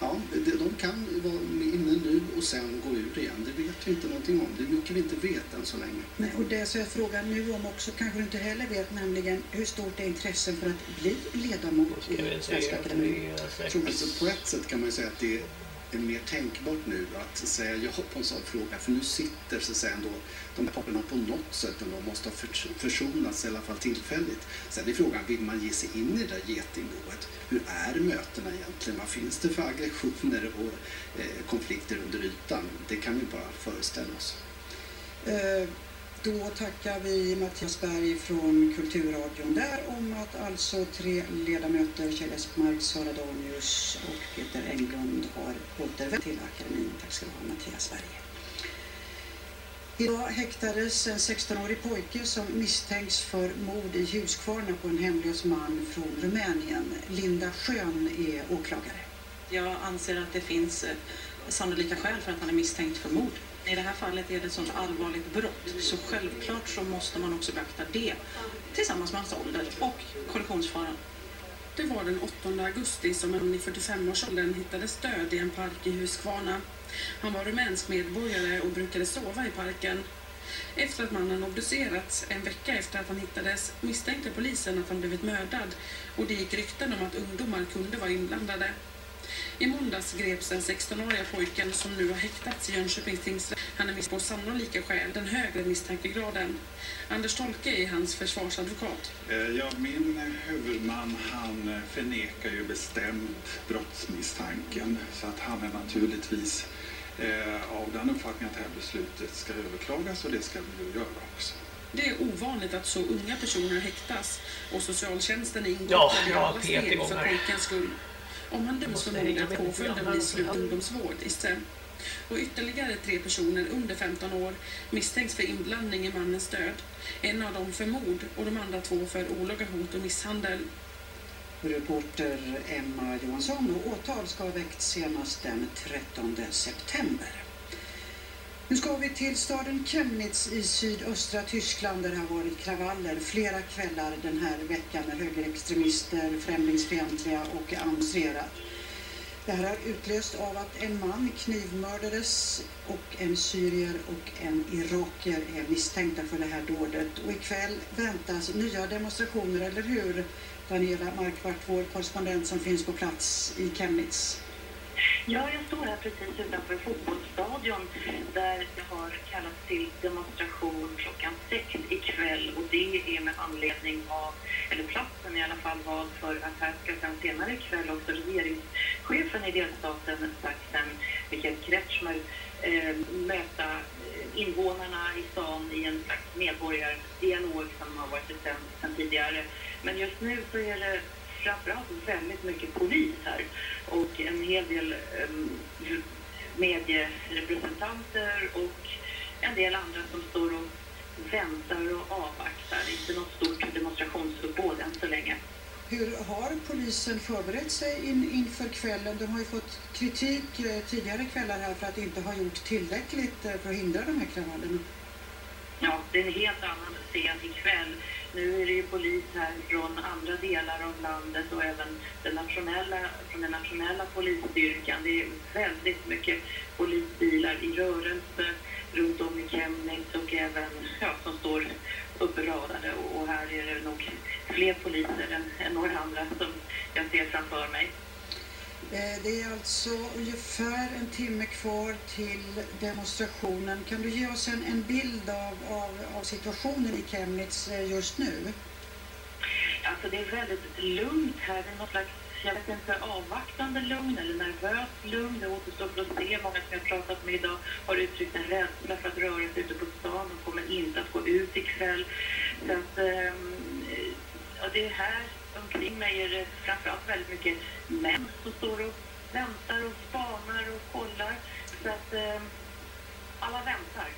ja, de, de kan vara inne nu och sen gå ur igen. Det vet vi inte någonting om. Det mycket vi inte vet än så länge. Nej, och det så är frågan nu om också kanske du inte heller vet, nämligen hur stort är intressen för att bli ledamot i Svenska? Jag tror alltså på ett sätt kan man ju säga att det är mer tänkbart nu att säga ja på en sån fråga. För nu sitter så att säga ändå de här parterna på något sätt ändå måste ha förs- försonats i alla fall tillfälligt. Sen är frågan, vill man ge sig in i det där getingboet? Hur är mötena egentligen? Vad finns det för aggressioner och eh, konflikter under ytan? Det kan vi bara föreställa oss. Eh, då tackar vi Mattias Berg från Kulturradion där om att alltså tre ledamöter, Kjell Espmark, Sara Danius och Peter Englund har återvänt till akademin. Tack ska du ha Mattias Berg. Idag häktades en 16-årig pojke som misstänks för mord i Huskvarna på en hemlös man från Rumänien. Linda Schön är åklagare. Jag anser att det finns eh, sannolika skäl för att han är misstänkt för mord. I det här fallet är det ett sånt allvarligt brott så självklart så måste man också beakta det tillsammans med hans ålder och korruptionsfaran. Det var den 8 augusti som en man i 45-årsåldern hittades död i en park i Huskvarna. Han var rumänsk medborgare och brukade sova i parken. Efter att mannen obducerats en vecka efter att han hittades misstänkte polisen att han blivit mördad och det gick rykten om att ungdomar kunde vara inblandade. I måndags greps den 16-åriga pojken som nu har häktats i Jönköpings tingsrätt. Han är misstänkt på sannolika skäl, den högre misstankegraden. Anders Tolke är hans försvarsadvokat. Eh, ja, min huvudman han eh, förnekar ju bestämt brottsmisstanken så att han är naturligtvis eh, av den uppfattningen att det här beslutet ska överklagas och det ska vi ju göra också. Det är ovanligt att så unga personer häktas och socialtjänsten är Ja, inkopplad i alla steg för pojkens skull. Om han döms för mordet påföljden blir slut ungdomsvård istället. Och ytterligare tre personer under 15 år misstänks för inblandning i mannens död. En av dem för mord och de andra två för olaga hot och misshandel. Reporter Emma Johansson och åtal ska ha väckts senast den 13 september. Nu ska vi till staden Chemnitz i sydöstra Tyskland där det har varit kravaller flera kvällar den här veckan med högerextremister, främlingsfientliga och demonstrerat. Det här har utlöst av att en man knivmördades och en syrier och en iraker är misstänkta för det här dådet. Och ikväll väntas nya demonstrationer, eller hur? Daniela Markvart, vår korrespondent som finns på plats i Chemnitz. Ja, jag står här precis utanför fotbollsstadion där det har kallats till demonstration klockan sex ikväll och det är med anledning av, eller platsen i alla fall vald för att här ska sen senare ikväll också regeringschefen i delstaten Sachsen, Michael Kretschmer, eh, möta invånarna i stan i en slags medborgardialog som har varit sedan, sedan tidigare. Men just nu så är det framförallt väldigt mycket polis här och en hel del um, medierepresentanter och en del andra som står och väntar och avvaktar. Inte något stort demonstrationsuppbåd än så länge. Hur har polisen förberett sig in, inför kvällen? De har ju fått kritik eh, tidigare kvällar här för att inte ha gjort tillräckligt eh, för att hindra de här kravallerna. Ja, det är en helt annan scen ikväll. Nu är det ju polis här från andra delar av landet och även den nationella, från den nationella polisstyrkan. Det är väldigt mycket polisbilar i rörelse runt om i Chemnitz och även ja, som står uppradade och, och här är det nog fler poliser än, än några andra som jag ser framför mig. Eh, Det är alltså ungefär en timme kvar till demonstrationen. Kan du ge oss en, en bild av, av, av situationen i Chemnitz eh, just nu? Alltså det är väldigt lugnt här. Det är något slags jag vet inte, avvaktande lugn eller nervöst lugn. Det återstår för att se. Många som jag pratat med idag har uttryckt en rädsla för att röra sig ute på stan. De kommer inte att gå ut ikväll. Så att, ehm, och det är här omkring mig är det framförallt väldigt mycket män som står och väntar och spanar och kollar. Så att eh, alla väntar.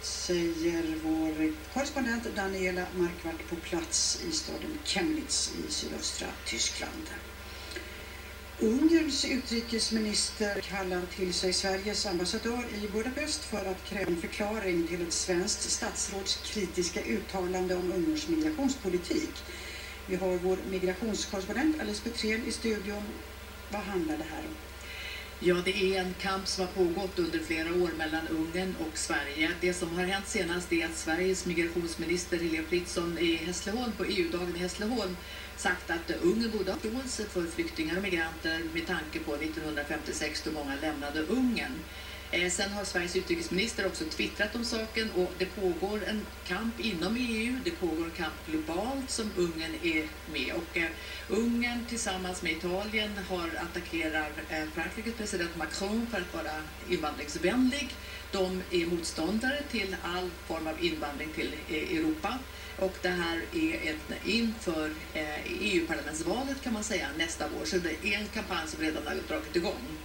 säger vår korrespondent Daniela Markvart på plats i staden Chemnitz i sydöstra Tyskland. Ungerns utrikesminister kallar till sig Sveriges ambassadör i Budapest för att kräva en förklaring till ett svenskt statsråds kritiska uttalande om Ungerns migrationspolitik. Vi har vår migrationskorrespondent Alice Petrén i studion. Vad handlar det här om? Ja, det är en kamp som har pågått under flera år mellan Ungern och Sverige. Det som har hänt senast är att Sveriges migrationsminister Helene Fritzon i Hässleholm på EU-dagen i Hässleholm sagt att Ungern borde ha förståelse för flyktingar och migranter med tanke på 1956 då många lämnade Ungern. Eh, sen har Sveriges utrikesminister också twittrat om saken och det pågår en kamp inom EU, det pågår en kamp globalt som Ungern är med och eh, Ungern tillsammans med Italien har attackerar eh, Frankrikes president Macron för att vara invandringsvänlig. De är motståndare till all form av invandring till eh, Europa. Och det här är ett inför eh, EU-parlamentsvalet kan man säga nästa vår. Så det är en kampanj som redan har dragit igång.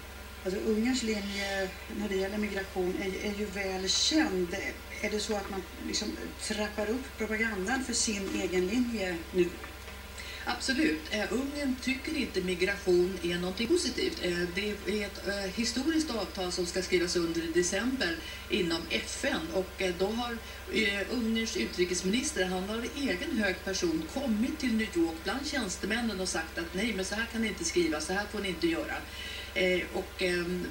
Alltså Ungerns linje när det gäller migration är, är ju väl känd. Är det så att man liksom trappar upp propagandan för sin egen linje nu? Absolut. Eh, Ungern tycker inte migration är någonting positivt. Eh, det är ett eh, historiskt avtal som ska skrivas under i december inom FN och då har Ungerns utrikesminister, han har i egen hög person kommit till New York bland tjänstemännen och sagt att nej men så här kan ni inte skriva, så här får ni inte göra. Och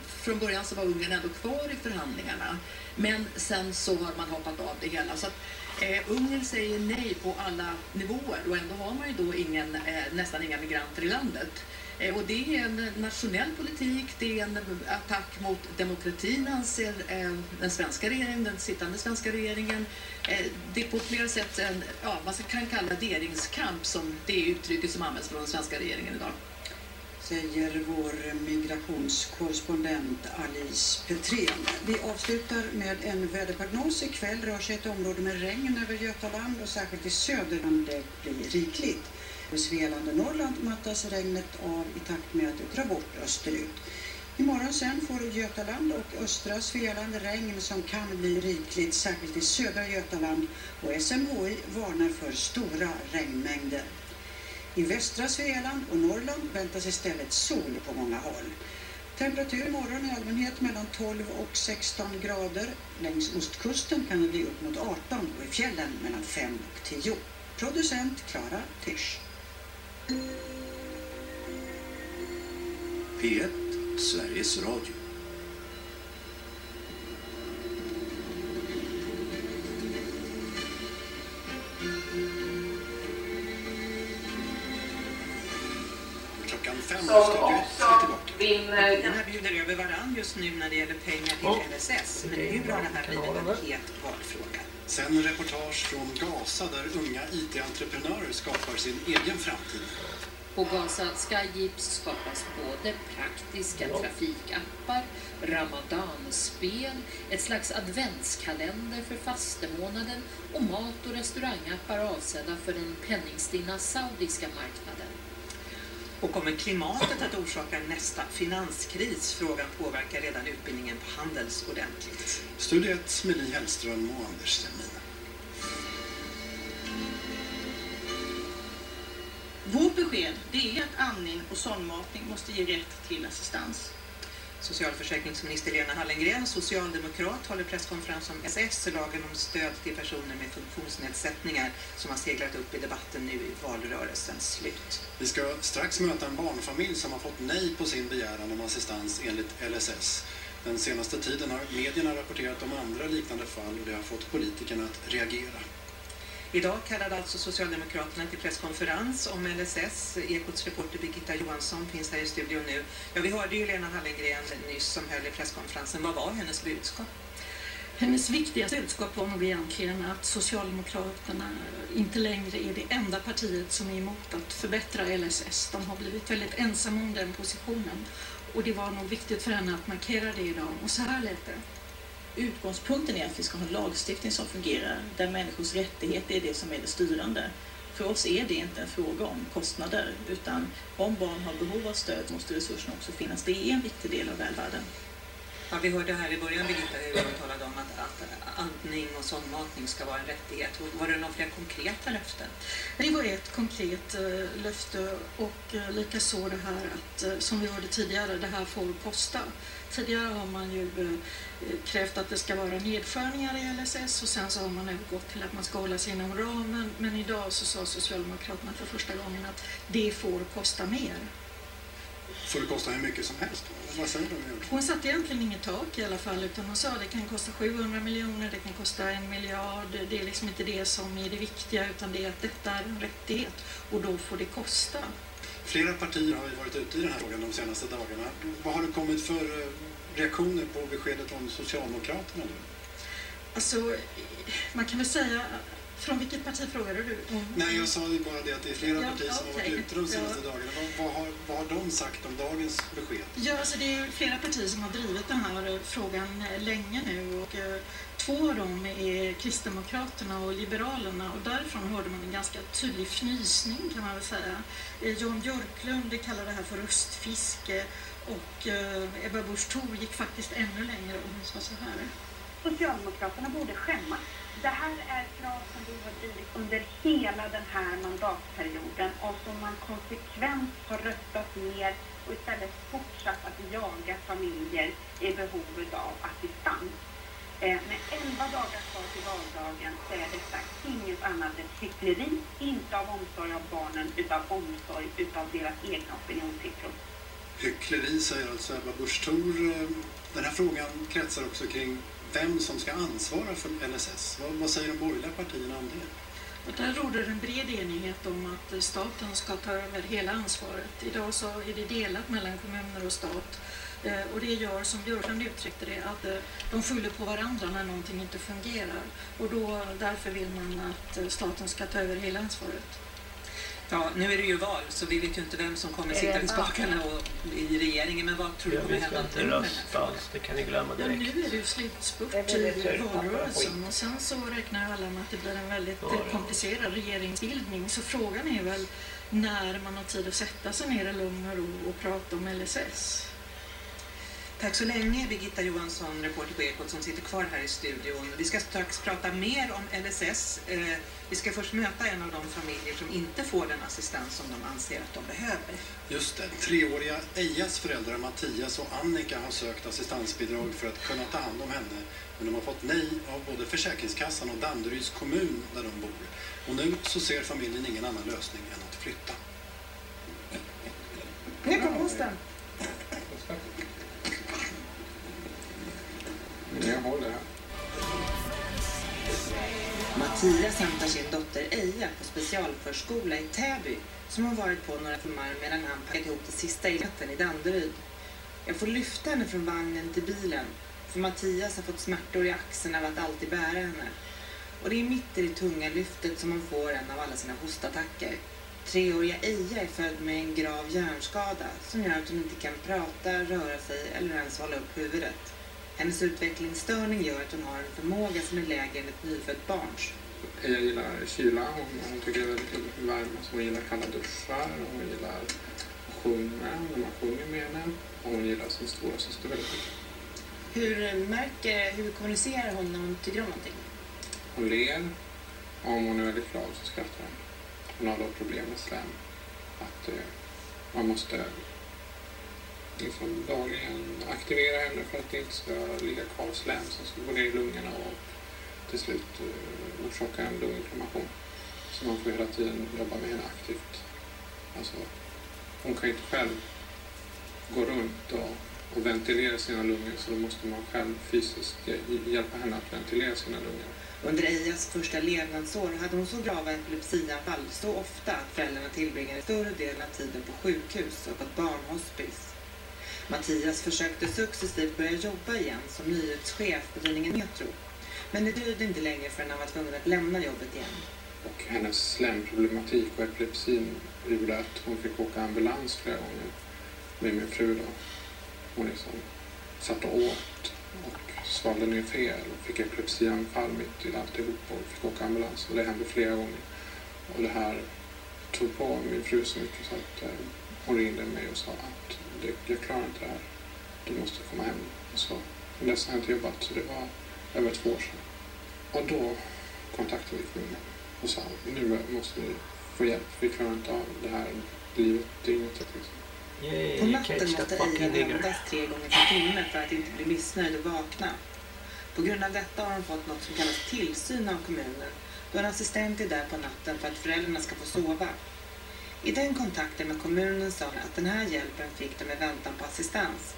från början så var Ungern ändå kvar i förhandlingarna. Men sen så har man hoppat av det hela. Så att, eh, Ungern säger nej på alla nivåer och ändå har man ju då ingen, eh, nästan inga migranter i landet. Eh, och det är en nationell politik, det är en attack mot demokratin anser eh, den svenska regeringen, den sittande svenska regeringen. Eh, det är på flera sätt en, ja, man kan kalla värderingskamp som det är uttrycket som används från den svenska regeringen idag säger vår migrationskorrespondent Alice Petrén. Vi avslutar med en väderprognos. Ikväll rör sig ett område med regn över Götaland och särskilt i söder kan det blir rikligt. I Svealand och Norrland mattas regnet av i takt med att det drar bort österut. Imorgon sen får Götaland och östra Svealand regn som kan bli rikligt, särskilt i södra Götaland och SMHI varnar för stora regnmängder. I västra Svealand och Norrland väntas istället sol på många håll. Temperatur imorgon i allmänhet mellan 12 och 16 grader. Längs ostkusten kan det bli upp mot 18 och i fjällen mellan 5 och 10. Producent Klara Tysch. P1 Sveriges Radio. Som också vinner... Den här bjuder över varann just nu när det gäller pengar till Ja. LSS. Men hur har det här blivit en het valfråga? Sen reportage från Gaza där unga IT-entreprenörer skapar sin egen framtid. På Gaza ska gips skapas både praktiska trafikappar, ramadanspel, ett slags adventskalender för fastemånaden och mat och restaurangappar avsedda för den penningstinna saudiska marknaden. Och kommer klimatet att orsaka nästa finanskris? Frågan påverkar redan utbildningen på Handels ordentligt. Studio 1 med Li Hellström och Anders Jamin. Vårt besked det är att amning och sondmatning måste ge rätt till assistans. Socialförsäkringsminister Lena Hallengren, socialdemokrat, håller presskonferens om SS, lagen om stöd till personer med funktionsnedsättningar som har seglat upp i debatten nu i valrörelsens slut. Vi ska strax möta en barnfamilj som har fått nej på sin begäran om assistans enligt LSS. Den senaste tiden har medierna rapporterat om andra liknande fall och det har fått politikerna att reagera. Idag kallade alltså Socialdemokraterna till presskonferens om LSS. Ekots reporter Birgitta Johansson finns här i studion nu. Ja, vi hörde ju Lena Hallengren nyss som höll i presskonferensen. Vad var hennes budskap? Hennes viktigaste budskap var nog egentligen att Socialdemokraterna inte längre är det enda partiet som är emot att förbättra LSS. De har blivit väldigt ensamma om den positionen. Och det var nog viktigt för henne att markera det idag. Och så här lät det. Utgångspunkten är att vi ska ha en lagstiftning som fungerar där människors rättigheter är det som är det styrande. För oss är det inte en fråga om kostnader utan om barn har behov av stöd måste resurserna också finnas. Det är en viktig del av välfärden. Ja, vi hörde här i början Birgitta hur hon talade om att, att andning och sondmatning ska vara en rättighet. Var det några fler konkreta löften? Det var ett konkret eh, löfte och eh, likaså det här att, eh, som vi hörde tidigare, det här får kosta. Tidigare har man ju eh, krävt att det ska vara nedskärningar i LSS och sen så har man övergått till att man ska hålla sig inom ramen. Men idag så sa Socialdemokraterna för första gången att det får kosta mer. Får det kosta hur mycket som helst? Vad säger? Hon satte egentligen inget tak i alla fall utan hon sa att det kan kosta 700 miljoner, det kan kosta en miljard. Det är liksom inte det som är det viktiga utan det är att detta är en rättighet och då får det kosta. Flera partier har ju varit ute i den här frågan de senaste dagarna. Vad har det kommit för eh, reaktioner på beskedet från Socialdemokraterna nu? Alltså, man kan väl säga från vilket parti frågade du? Om... Nej, jag sa ju bara det att det är flera Ja, partier som har varit ute de senaste Ja. dagarna. Vad, vad, har, vad har de sagt om dagens besked? Ja, alltså det är ju flera partier som har drivit den här eh, frågan eh, länge nu och eh, två av dem är Kristdemokraterna och Liberalerna och därifrån hörde man en ganska tydlig fnysning kan man väl säga. Eh, Jan Björklund kallar det här för röstfiske och eh, Ebba Busch Thor gick faktiskt ännu längre och hon sa så här. Socialdemokraterna borde skämmas. Det här är krav som vi har drivit under hela den här mandatperioden och som man konsekvent har röstat ner och istället fortsatt att jaga familjer i behovet av assistans. Eh, med 11 dagar kvar till valdagen så är detta inget annat än hyckleri, inte av omsorg av barnen utan omsorg utav deras egna opinionssiffror. Hyckleri säger alltså Ebba Busch Thor. Ehm, den här frågan kretsar också kring vem som ska ansvara för LSS. Vad, vad säger de borgerliga partierna om det? Och där råder en bred enighet om att eh, staten ska ta över hela ansvaret. Idag så är det delat mellan kommuner och stat. Eh, och det gör, som Björklund uttryckte det, att eh, de skyller på varandra när någonting inte fungerar. Och då, därför vill man att staten ska ta över hela ansvaret. Ja, nu är det ju val så vi vet ju inte vem som kommer sitta vid spakarna och, i regeringen. Men vad tror du kommer vi ska hända inte rösta alls, det kan ni glömma Ja, direkt. nu är det ju slutspurt i valrörelsen och sen så räknar alla med att det blir en väldigt Ja, ja. komplicerad regeringsbildning. Så frågan är väl när man har tid att sätta sig ner i lugn och ro och prata om LSS. Tack så länge Birgitta Johansson, reporter på Ekot som sitter kvar här i studion. Vi ska strax prata mer om LSS. Eh, vi ska först möta en av de familjer som inte får den assistans som de anser att de behöver. Just det. Treåriga Eijas föräldrar Mattias och Annika har sökt assistansbidrag för att kunna ta hand om henne. Men de har fått nej av både Försäkringskassan och Danderyds kommun där de bor. Och nu så ser familjen ingen annan lösning än att flytta. Nu kommer osten. Jag håller här. Mattias hämtar sin dotter Eija på specialförskola i Täby som hon varit på några timmar medan han packat ihop det sista i natten i Danderyd. Jag får lyfta henne från vagnen till bilen för Mattias har fått smärtor i axeln av att alltid bära henne. Och det är mitt i det tunga lyftet som hon får en av alla sina hostattacker. Treåriga Eija är född med en grav hjärnskada som gör att hon inte kan prata, röra sig eller ens hålla upp huvudet. Hennes utvecklingsstörning gör att hon har en förmåga som är lägre än ett nyfött barns. Jag gillar kyla, hon, hon tycker det är väldigt jobbigt med värme, så hon gillar kalla duschar, hon gillar att sjunga när man sjunger med henne, och hon gillar sin stora syster väldigt mycket. Hur märker, hur kommunicerar hon när hon tycker om någonting? Hon ler, och om hon är väldigt glad så skrattar hon. Hon har då problem med slem, att eh, man måste liksom dagligen aktivera henne för att det inte ska ligga kvar slem som ska gå ner i lungorna och till slut eh, orsaka en lunginflammation. Så man får hela tiden jobba med henne aktivt. Alltså, hon kan inte själv gå runt och, och ventilera sina lungor så då måste man själv fysiskt hjälpa henne att ventilera sina lungor. Under Eijas första levnadsår hade hon så grava epilepsianfall så ofta att föräldrarna tillbringade större delen av tiden på sjukhus och på ett barnhospice. Mattias försökte successivt börja jobba igen som nyhetschef på tidningen Metro. Men det dröjde inte länge förrän han var tvungen att lämna jobbet igen. Och hennes slemproblematik och epilepsin gjorde att hon fick åka ambulans flera gånger med min fru. Då. Hon liksom satt och åt och svalde ner fel och fick epilepsianfall mitt i alltihop och fick åka ambulans. Och det hände flera gånger. Och det här tog på min fru så mycket så att eh, hon ringde mig och sa det, jag klarar inte det här. Du måste komma hem. Och så, men dess har jag inte jobbat så det var över två år sedan. Och då kontaktade vi kommunen och sa nu måste vi få hjälp. Vi klarar inte av det här livet dygnet runt. Liksom. På natten måste Eija vändas tre gånger per timme för att inte bli missnöjd och vakna. På grund av detta har hon fått något som kallas tillsyn av kommunen då en assistent är där på natten för att föräldrarna ska få sova. I den kontakten med kommunen sa de att den här hjälpen fick de i väntan på assistans,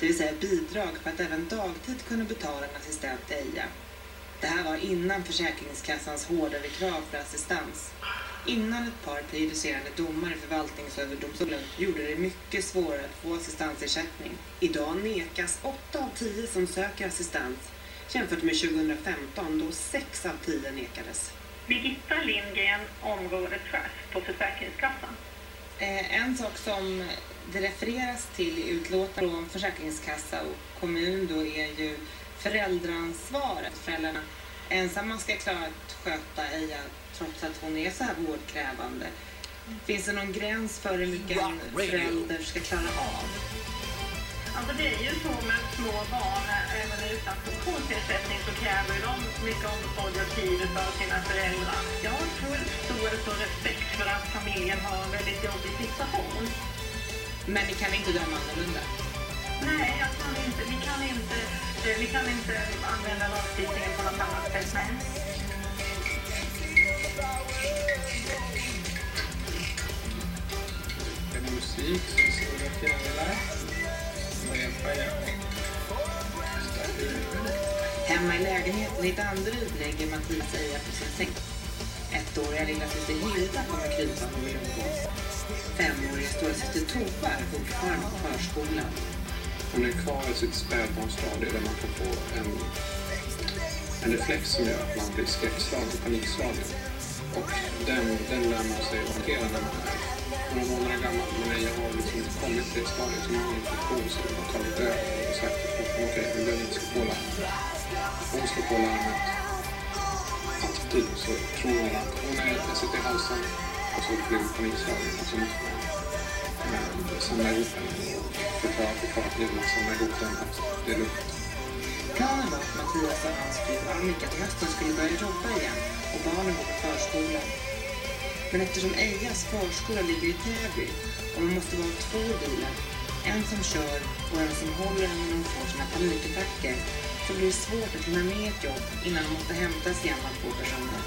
det vill säga bidrag för att även dagtid kunna betala en assistent till Eija. Det här var innan Försäkringskassans hårdare krav för assistans. Innan ett par prejudicerande domar i förvaltningsöverdomstolen gjorde det mycket svårare att få assistansersättning. Idag nekas 8 av 10 som söker assistans jämfört med 2015 då 6 av 10 nekades. Birgitta Lindgren, områdeschef på Försäkringskassan. Eh, en sak som det refereras till i utlåtandet från Försäkringskassa och kommun då är ju föräldraansvaret. Föräldrarna ensamma ska klara att sköta Eija trots att hon är så här vårdkrävande. Finns det någon gräns för hur mycket en förälder ska klara av? Alltså det är ju så med små barn, även utan funktionsnedsättning så kräver de mycket omsorg och tid av sina föräldrar. Jag har full förståelse och respekt för att familjen har en väldigt jobbig situation. Men ni kan inte döma annorlunda? Nej, jag kan inte, vi, kan inte, eh, vi kan inte använda lagstiftningen på något annat sätt. Nej. Musik som Stora Fjärilar. Som hjälpa er. Hemma i lägenheten i Danderyd lägger Mattias Eja på sin säng. Ettåriga lillasyster Hilda kommer krypande och umgås. Femåriga storasyster Tova är fortfarande på förskolan. Hon är kvar i sitt spädbarnsstadie där man kan få en, en reflex som gör att man blir skräckslagen, panikslagen. Och den, den lär man sig att hantera när man är några månader gammal. Men jag har liksom kommit till ett stadiet som har en infektion så de tagit över och sagt att okej, okay, vi behöver inte slå på larmet. Hon slår på larmet alltid så tror hon att hon är, jag sitter i halsen och så blir hon panikslagen och så måste man eh, samla ihop henne och förklara för partnern att samla ihop den att det är lugnt. Planen var att Mattias och hans fru Annika till hösten skulle börja jobba igen och barnen gå på förskolan. Men eftersom Eijas förskola ligger i Täby och man måste vara två i bilen, en som kör och en som håller när de får sina panikattacker, så blir det svårt att hinna med ett jobb innan de måste hämtas igen av två personer.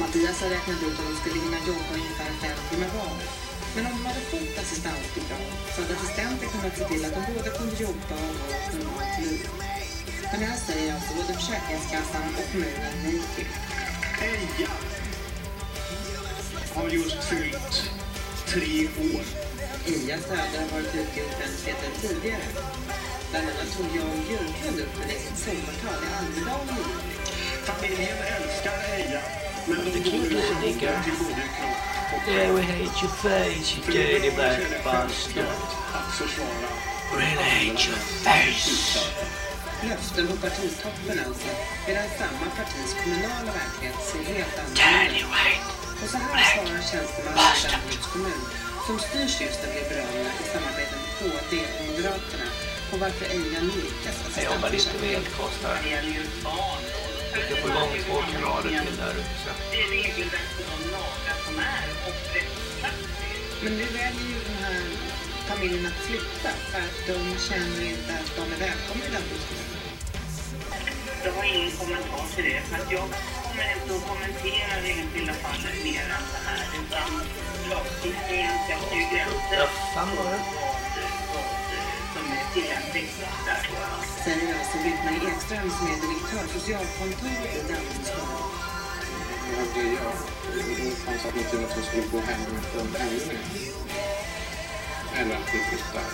Mattias har räknat ut att de skulle hinna jobba ungefär fem timmar var. Men om de hade fått assistansbidrag så hade assistenten kunnat se till att de båda kunde jobba och ha ett normalt liv. Men det här säger alltså både Försäkringskassan och kommunen nej till. Eja har just fyllt tre år. Ias öde har varit ute i offentligheten tidigare. Bland annat tog Jan Björklund upp det i sitt sommartal i Almedalen. Familjen älskar Eija, men de ut och borde till både kropp we hate your face, you dirty black bastard. att Really hate your face. Löften på partitoppen alltså, medan samma partis kommunala verklighet ser helt Dirty annorlunda white ut. Och så här svarar tjänstemannen i Danderyds kommun, som styrs just av Liberalerna i samarbete med KD och Moderaterna, på varför Eija nekas Jag jobbar lite med elkostnader. Det gäller ju barn. Jag ska få igång två kanaler till där uppe. Det är regelverk och de lagar som är och rättspraxis. Men nu väljer ju den här familjen att flytta för att de känner inte att de är välkomna i Danderyds kommun. Jag har ingen kommentar till det. För att jag kommer inte att kommentera det enskilda fallet mer än så här. Utan lagstiftningen sätter ju gränser var det. vad som är tillämpligt. Säger alltså Britt-Marie Ekström som är direktör för socialkontoret i Danderyds kommun. Vad det gör. Då fanns alternativet att hon skulle gå hem från ännu mer. Eller att vi flyttar.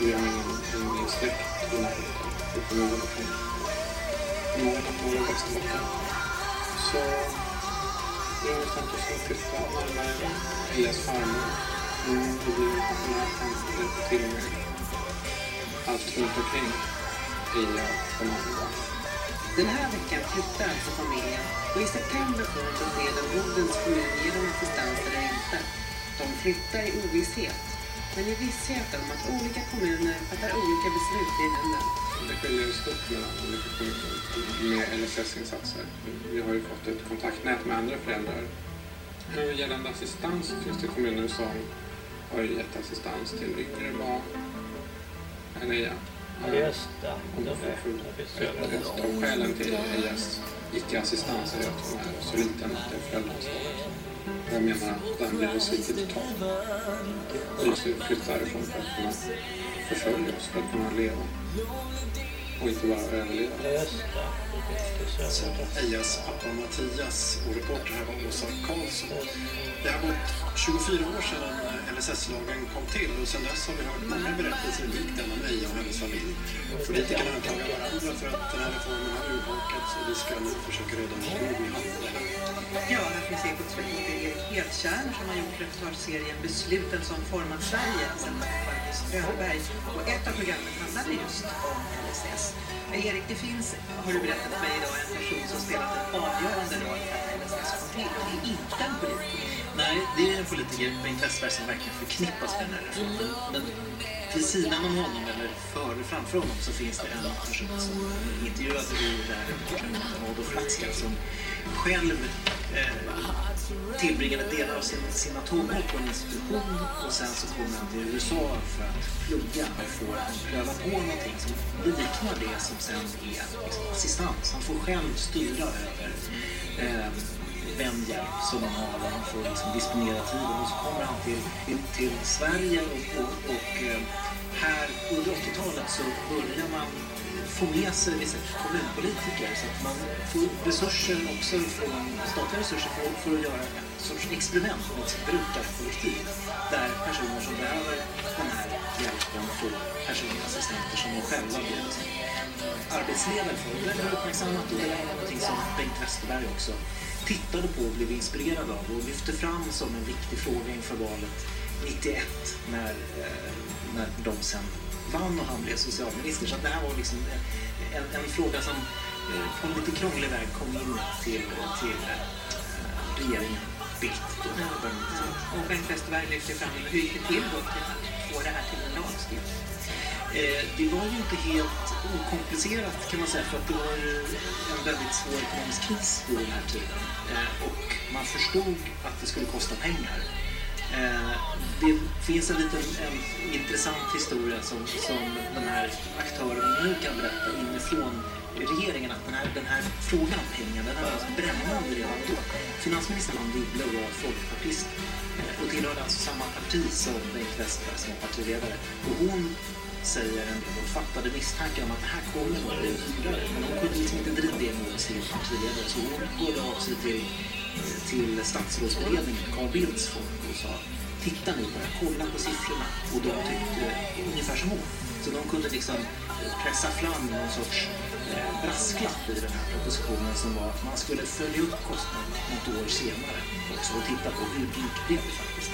Vi har ingen släkt i närheten. Så närmare Elias farmor. Till allt runt omkring och. Den här veckan flyttar alltså familjen och i september får de besked om Bodens kommun ger dem assistans eller inte. De flyttar i ovisshet, men i visshet om att olika kommuner fattar olika beslut i ärendet. Det skiljer stort mellan olika kommuner med LSS-insatser. Vi har ju fått ett kontaktnät med andra föräldrar. Gällande assistans finns det kommuner som har gett assistans till yngre barn än Eja. Ja, just det. Ett av skälen till Ejas icke-assistans är att hon är så liten att det är föräldraansvaret. Jag menar att den blir sviket totalt. Vi måste flytta härifrån för att kunna försörja oss, för att kunna leva. Och inte bara överleva. Just det. Pappa Mattias och reporter här var Åsa Karlsson. Det har gått 24 år sedan LSS-lagen kom till och sedan dess har vi hört många berättelser likt den om Eja och hennes familj. Politikerna anklagar varandra för att den här reformen har urholkats och vi ska nu försöka reda ut hur vi hamnade här. Ja, här finns Ekots reporter Erik Hedtjärn som har gjort reportageserien Besluten som format Sverige tillsammans med Barbro Strömberg. Och ett av programmen handlade just om LSS. Men Erik, det finns, har du berättat för mig idag, en person som spelat en avgörande roll för att LSS kom till. Och det är inte en politiker. Nej, det är en politiker, Bengt Westerberg, som verkligen förknippas med den här reformen. Men vid sidan om honom, eller före, framför honom, så finns det en person som intervjuade i det här reportaget, Adolf Ratzka, som själv Eh, tillbringade delar av sin, sina tonår på en institution och sen så kom han till USA för att plugga och få pröva på någonting som liknar det som sen är liksom, assistans. Han får själv styra över eh, vem hjälp som han har och han får liksom disponera tiden och så kommer han till, till, till Sverige och, och, och eh, här under 80-talet så börjar man få med sig vissa kommunpolitiker så att man får resurser också från statliga resurser för, för att göra ett sorts experiment med ett brukarkollektiv där personer som behöver den här hjälpen får personliga assistenter som de själva blir eh, arbetsledare för. Det har uppmärksammat och det är någonting som Bengt Westerberg också tittade på och blev inspirerad av och lyfte fram som en viktig fråga inför valet 91 när, eh, när de sen vann och han blev socialminister. Så att det här var liksom en, en fråga som eh, på en lite krånglig väg kom in till, till eh, regeringen Bildt. Då. Och Bengt Westerberg lyfter fram hur gick det till då att få det här till en lagstiftning? Eh, det var ju inte helt okomplicerat kan man säga för att det var en väldigt svår ekonomisk kris vid den här tiden. Och man förstod att det skulle kosta pengar. Eh, det finns en liten en intressant historia som, som den här aktören nu kan berätta inifrån regeringen att den här, den här frågan om pengar den var alltså brännande redan då. Finansministern Anne Wibble var folkpartist eh, och tillhörde alltså samma parti som Bengt Westerberg som var partiledare. Och hon säger en del fattade misstankar om att det här kommer att bli dyrare. Men hon kunde liksom inte driva det mot sin partiledare så hon går av sig till, till statsrådsberedningen, Carl Bildts folk och sa titta nu här, kolla på siffrorna. Och de tyckte ungefär som hon. Så de kunde liksom pressa fram någon sorts eh, brasklapp i den här propositionen som var att man skulle följa upp kostnaderna något år senare också och titta på hur dyrt blev det faktiskt.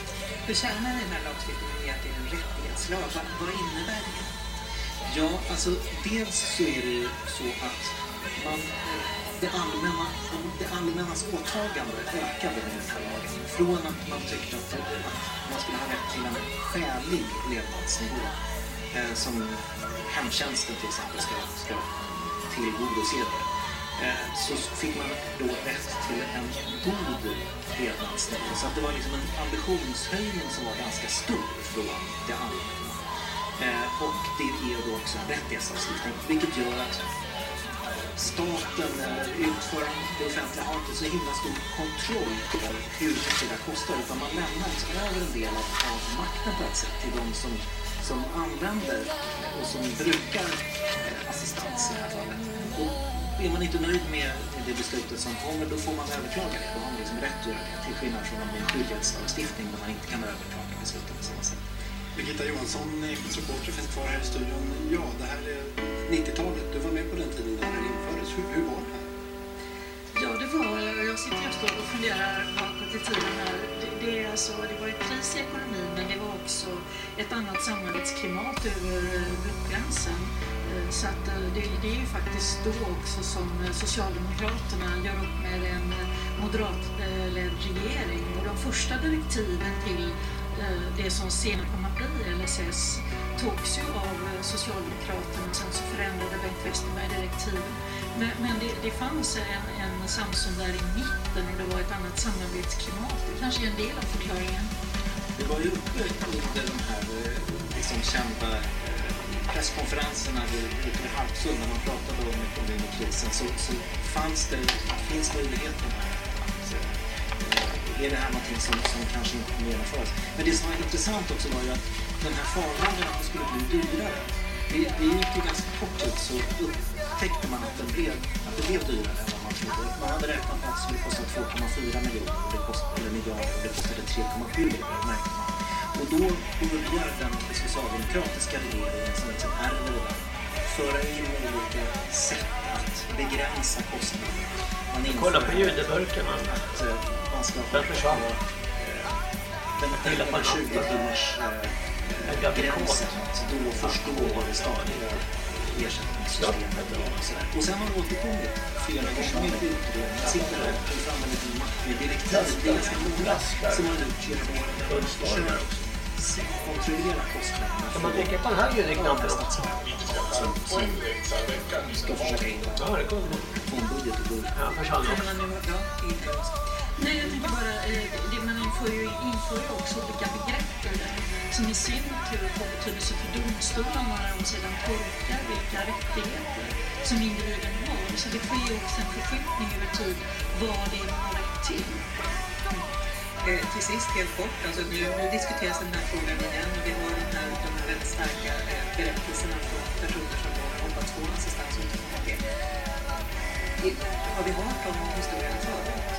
Kärnan i den här lagstiftningen är att det är en rättighetslag. Vad, vad innebär det? Ja, alltså dels så är det ju så att man, det, allmänna, det allmännas åtagande ökade. Från att man tyckte att, att man skulle ha rätt till en skälig levnadsnivå eh, som hemtjänsten till exempel ska, ska tillgodose det. Eh, så fick man då rätt till en god levnadsnivå. Så att det var liksom en ambitionshöjning som var ganska stor från det allmänna. Eh, och det är då också en rättighetslagstiftning, vilket gör att staten eller utföraren, det offentliga har inte så himla stor kontroll på hur mycket det kostar utan man lämnar liksom över en del av, av makten på ett sätt till de som, som använder och som brukar eh, assistans i det här fallet. Och är man inte nöjd med det beslutet som kommer då får man överklaga det. Då har man liksom rätt att göra det till skillnad från om det är en skyldighetslagstiftning där man inte kan överklaga besluten på samma sätt. Birgitta Johansson, Ekots reporter, finns kvar här i studion. Ja, det här är 90-talet. Du var med på den tiden när det infördes. Hur, hur var det här? Ja, det var Jag sitter just och funderar bakåt i tiden här. Det, det, alltså, det var ett kris i ekonomin men det var också ett annat samhällsklimat över eh, blockgränsen. Eh, så att det, det är ju faktiskt då också som Socialdemokraterna gör upp med en moderatledd regering. Och de första direktiven till Eh, det som senare kom att bli LSS togs ju av eh, Socialdemokraterna och Sen så förändrade Bengt Westerberg direktiven. Men, men det, det fanns en, en samsyn där i mitten och det var ett annat samarbetsklimat. Det kanske är en del av förklaringen. Det var ju uppe under de här eh, liksom kända presskonferenserna vid vid Harpsund när man pratade om ekonomin och krisen så, så fanns det, finns möjligheten här är det här någonting som, som kanske inte kommer genomföras. Men det som var intressant också var ju att den här farhågan att det skulle bli dyrare det, det gick ju ganska kort tid så upptäckte man att, den blev, att det blev dyrare än vad man trodde. Man hade räknat med att det skulle kosta 2,4 miljoner och det kostade, eller miljarder och det kostade 3,7 miljoner märkte man. Och då börjar den socialdemokratiska regeringen som alltså liksom ärver det där föra in olika sätt att begränsa kostnaderna. Man Kolla på inför judeburken. man. eh, ska Den försvann. den Gillar på över 20 natten. timmars eh, gränsen. då först då var det statliga ersättningssystemet och. Och sen har det återkommit flera gånger med utredningar. Sitter där och tar fram en liten mapp med direktiv. Det är ganska många som har gjort genom åren. Fullstormar. Kontrollera kostnaderna. Kan man tänka på den här ljudknappen också? Som, som ska försöka in Ja, det kommer man. budget och budget. Ja, försvann också. Nej, jag tänkte bara, eh, det, man inför ju, inför ju också olika begrepp i det, som i sin tur har betydelse för domstolarna när de sedan tolkar vilka rättigheter som individen har. Så det sker ju också en förskjutning över tid vad det är man har rätt till. Eh, till sist helt kort, alltså nu, nu diskuteras den här frågan igen och vi har den här, de här väldigt starka eh, berättelserna från personer som har hoppat på assistans och inte det. Har vi hört om historien förut?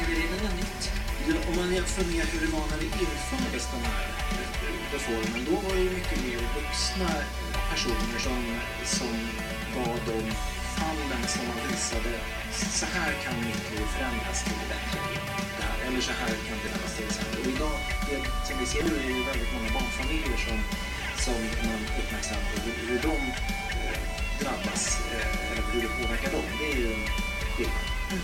Eller är det något nytt? Ja, om man jämför med hur det var när det infördes den här eh, reformen, då var det ju mycket mer vuxna personer som, som var de fallen som man visade, så här kan mitt liv förändras till det bättre. Eller så här kan det vändas till exempel. Och idag, det som vi ser nu, är ju väldigt många barnfamiljer som, som man uppmärksammar hur, hur de eh, drabbas, eh, eller hur det påverkar dem. Det är ju en skillnad. Mm.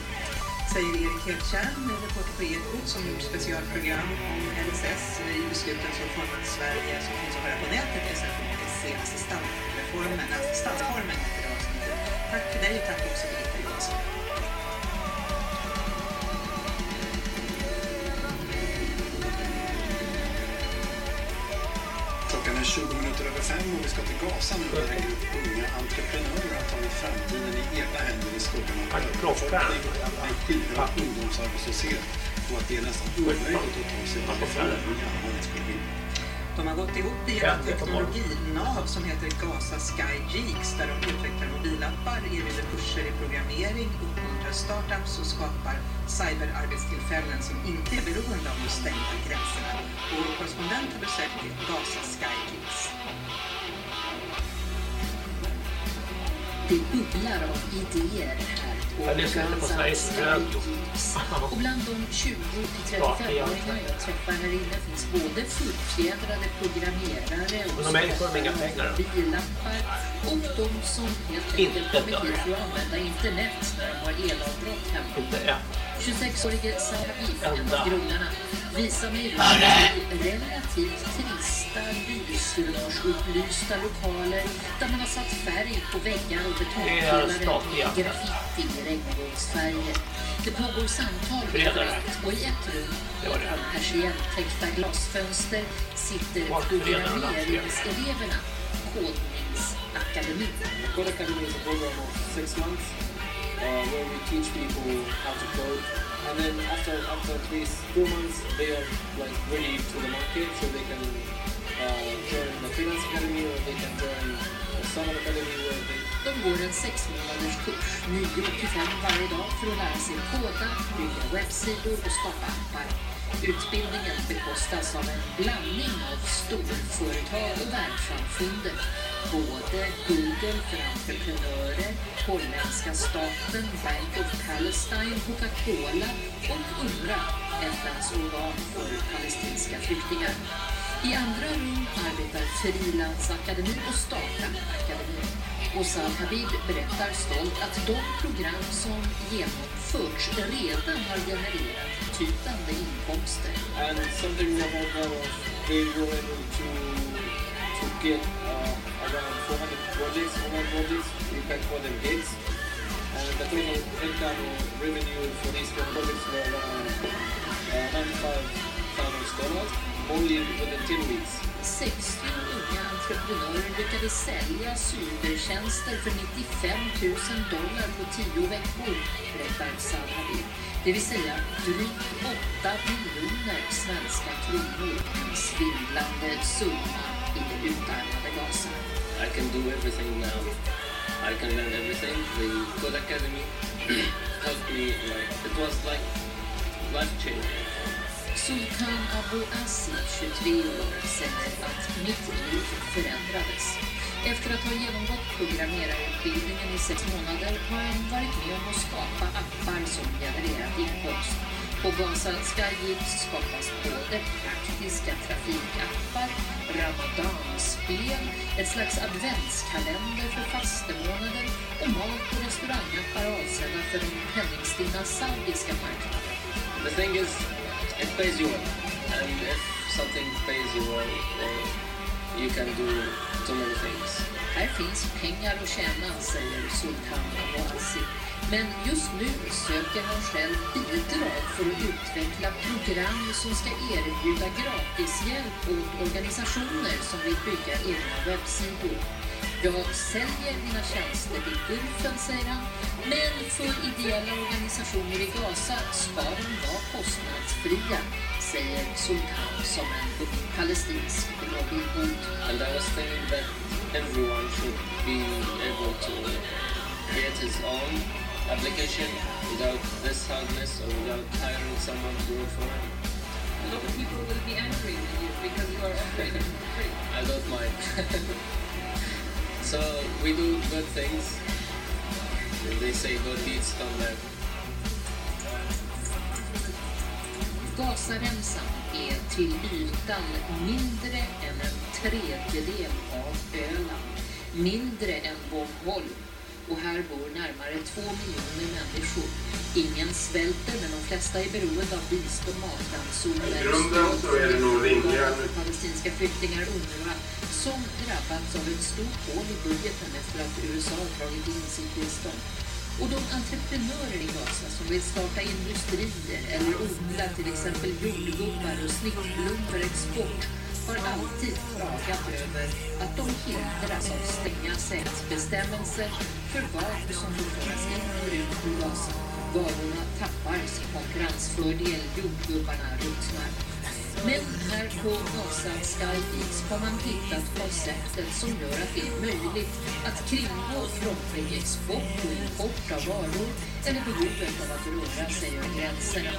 Säger Erik Hedtjärn, reporter på Ekot som gjort specialprogram om LSS i besluten som format Sverige som finns att höra på nätet. SFO.se, assistansreformen, assistansformen alltså heter det avsnittet. Tack för dig och tack också Birgitta Johansson. Minuter över fem och vi ska till Gaza nu där en grupp unga entreprenörer har tagit framtiden i egna händer i skuggan av överbefolkning, en skyhög ungdomsarbetslöshet och att det är nästan omöjligt att ta sig därifrån hur gärna man skulle vilja. De har gått ihop i ett teknologinav som heter Gaza Sky Geeks där de utvecklar mobilappar, erbjuder kurser i programmering, uppmuntrar startups och skapar cyberarbetstillfällen som inte är beroende av de stängda gränserna. Och vår korrespondent har besökt Gaza Sky Geeks. Det bubblar av idéer här på Jag lyssnar inte på Sveriges Radio. Och bland de 20-35-åringar jag träffar här inne finns både fullfjädrade programmerare och de bilappar och de som helt enkelt kommer hit för att använda internet när de har elavbrott hemma. Inte än. 26-årige Sahabif, en Ända. av groggarna, visar mig runt i relativt trista, lysrörsupplysta lokaler där man har satt färg på väggar och statliga. graffiti i regnbågsfärger. Det pågår samtal överallt och i ett rum bakom persienntäckta glasfönster sitter programmeringseleverna, Kodningsakademin. Code Academy is a program of six months uh, where we teach people how to code. And then after after at least two months, they are like ready to the market, so they can uh, the academy och they can join the summer academy where they De går en sex månaders kurs, 9.85 varje dag för att lära sig koda, bygga webbsidor och skapa appar. Utbildningen bekostas av en blandning av storföretag och världssamfundet. Både Google för entreprenörer, holländska staten, Bank of Palestine, Coca-Cola och UNRWA, FNs organ för palestinska flyktingar. I andra rum arbetar Frilansakademin och Starta-akademin. Och Habib berättar stolt att de program som genomförts redan har genererat betydande inkomster. And something we are very proud they were able to to get uh, around 400 projects, online projects. We can call gigs. And the total income or revenue for these projects were around uh, $95,000 10 weeks. 60 unga entreprenörer lyckades sälja cybertjänster för 95 000 dollar på 10 veckor, berättar Saad Habib. Det vill säga drygt 8 miljoner svenska kronor, en svindlande summa i det utarmade Gaza. I can do everything now. I can learn everything. The Code Academy helped me. Like it was like life changing. Sultan Abu Assi, 23 år, säger att mitt liv förändrades. Efter att ha genomgått programmerarutbildningen i sex månader har han varit med om att skapa appar som genererat inkomst. På Gaza Skygips skapas både praktiska trafikappar, ramadanspel, ett slags adventskalender för fastemånader och mat och restaurangappar avsedda för den penningstinna saudiska marknaden. The thing is, it pays you well. And if something pays you well, uh, you can do too many things. Här finns pengar att tjäna, säger Sultan Awasi. Men just nu söker han själv bidrag för att utveckla program som ska erbjuda gratishjälp åt organisationer som vill bygga egna webbsidor. Jag säljer mina tjänster i Gulfen, säger han, men för ideella organisationer i Gaza ska de vara kostnadsfria, säger Sultan som en palestinsk Robin. And I was thinking that everyone should be able to create his own application without this hardness or without hiring someone to work for him. A lot of people will be angry with you because you are offering free. I don't mind. so we do good things. They say good deeds come back. Gazaremsan är till ytan mindre än en tredjedel av Öland, mindre än Bornholm och här bor närmare två miljoner människor. Ingen svälter men de flesta är beroende av bistånd, matransoner, I grunden så är det nog rimligare palestinska flyktingar UNRWA som drabbats av ett stort hål i budgeten efter att USA dragit in sitt bistånd. Och de entreprenörer i Gaza som vill starta industrier eller odla till exempel jordgubbar och snittblommor för export har alltid klagat över att de hindras av stränga säkerhetsbestämmelser för vad som får föras in och ut ur Gaza. Varorna tappar sin konkurrensfördel, jordgubbarna ruttnar. Men här på Gaza Skybeats har man hittat konceptet som gör att det är möjligt att kringgå krånglig export och import av varor eller behovet av att röra sig över gränserna.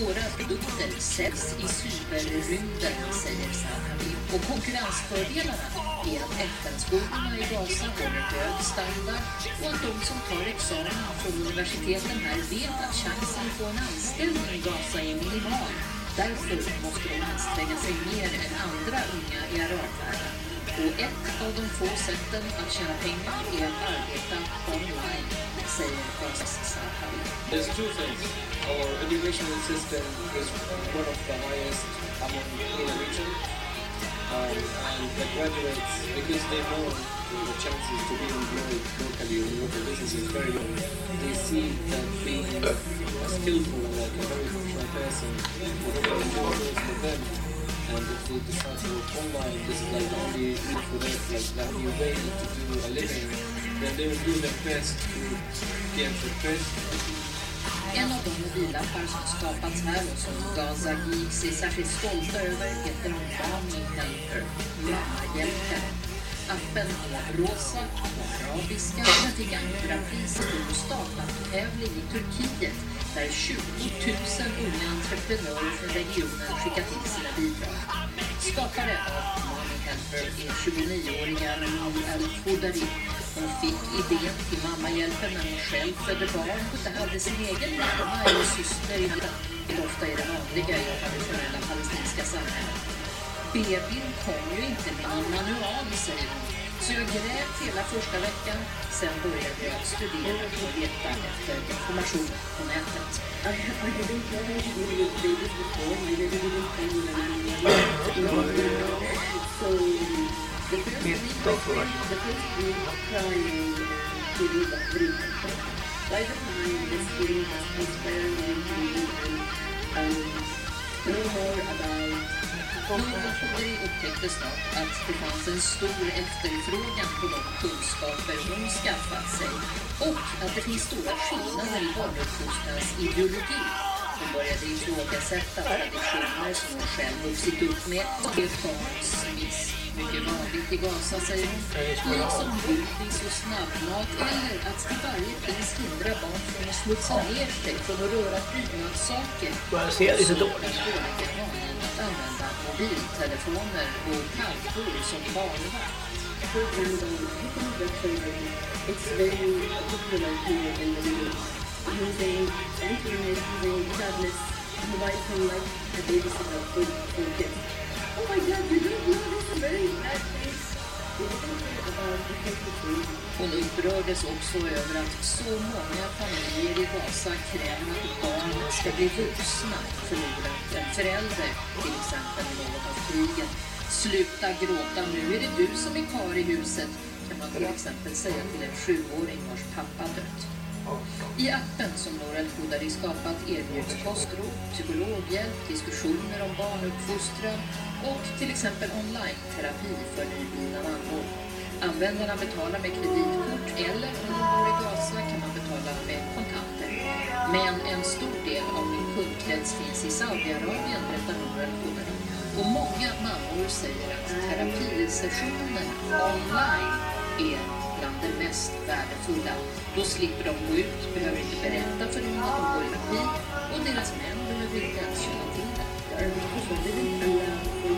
Våra produkter säljs i cyberrymden, säger Saad Och konkurrensfördelarna är att FN-skolorna i Gaza håller hög standard och att de som tar examen från universiteten här vet att chansen att få en anställning i Gaza är minimal. Därför måste de anstränga sig mer än andra unga i arabvärlden. Och ett av de få sätten att tjäna pengar är att arbeta online, säger Gazas Saad There's two things. Our educational system is one of the highest among the region. And the graduates, because they know the chances to be employed locally in local businesses is very low, they see that being a skillful, like a very professional person, will open doors for them. And if they decide to work online, this is like the only for them, like the only way to do a living, then they will do their best to get the best En av de mobilappar som skapats här och som Gaza Geeks är särskilt stolta över heter Mommy Helper, Mammahjälpen. Appen arabiska. Vatikan fick Prix och på startup-tävling i Turkiet där 20 000 unga entreprenörer från regionen skickat in sina bidrag. Skapare av Money Helper är 29-åriga Rami Al-Fodari. Hon fick idén till Mammahjälpen när hon själv födde barn och inte hade sin egen mamma eller syster i handen. Det ofta är det vanliga i det traditionella palestinska samhället. Bebin kom ju inte med någon manual, säger hon. Så jag grät hela första veckan. Sen började jag studera och leta efter information på nätet. Mitt och först. By the time this film was transpiring and know more about Khodri upptäckte snart att det fanns en stor efterfrågan på de kunskaper hon skaffat sig och att det finns stora skillnader i barnuppfostrans ideologi. Hon började ifrågasätta traditioner som hon själv vuxit upp med och blev barnsmiss. Mycket vanligt i Gaza, säger hon. Liksom godis och snabbmat eller att till varje pris hindra barn från att smutsa ner sig från att röra prydnadssaker. Börjar se lite dåligt. Mobiltelefoner och som barnvakt. It's very popular here in the Middle. Using internet, using tablets, mobile phone like a babysitter for, for kids. Oh my god, you don't know this very bad Hon upprördes också över att så många familjer i Gaza kräver att barn ska bli vuxna förlorat en förälder, till exempel i något av krigen. Sluta gråta, nu är det du som är kvar i huset, kan man till exempel säga till en sjuåring vars pappa dött. I appen som Norel Khodari skapat erbjuds kostråd, psykologhjälp, diskussioner om barnuppfostran och till exempel online-terapi för nyblivna mammor. Användarna betalar med kreditkort eller om de bor i Gaza kan man betala med kontanter. Men en stor del av min kundkrets finns i Saudiarabien, berättar Laura Khodari. Och många mammor säger att terapisessionerna online är bland det mest värdefulla. Då slipper de gå ut, behöver inte berätta för någon att de går i terapi och deras män behöver inte ens känna till det to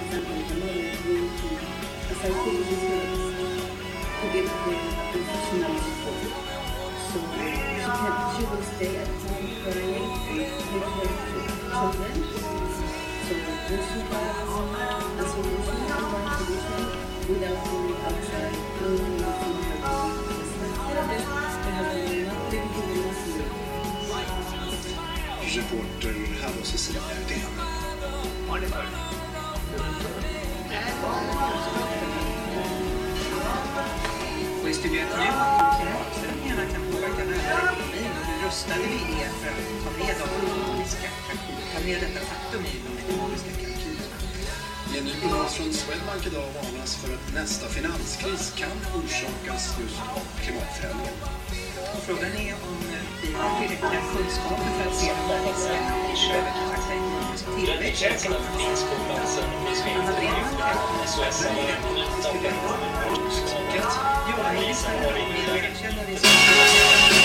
give her professional support. So she can she will stay at home crying and take care of children. So when she has a solution, a one solution, without going outside, going to see her they have nothing to do with you. Reporter här var Cecilia Erdem. Och i Studio 1 nu hur klimatförändringarna kan påverka världsekonomin och hur rustade vi är för att ta med de ekonomiska ta med detta faktum i de ekonomiska kalkylerna. I en ny prognos från Swedbank idag varnas för att nästa finanskris kan orsakas just av klimatförändringen. Frågan är om vi har tillräckliga kunskaper för att se de här riskerna. Vi behöver kanske ekonomisk tillväxt. Anna Bredman kan Studio 1 och att göra ministrar vill erkänna det som Come you go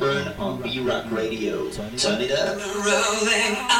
listening to Sideburn on B-Rock Radio. Turn it up. Rolling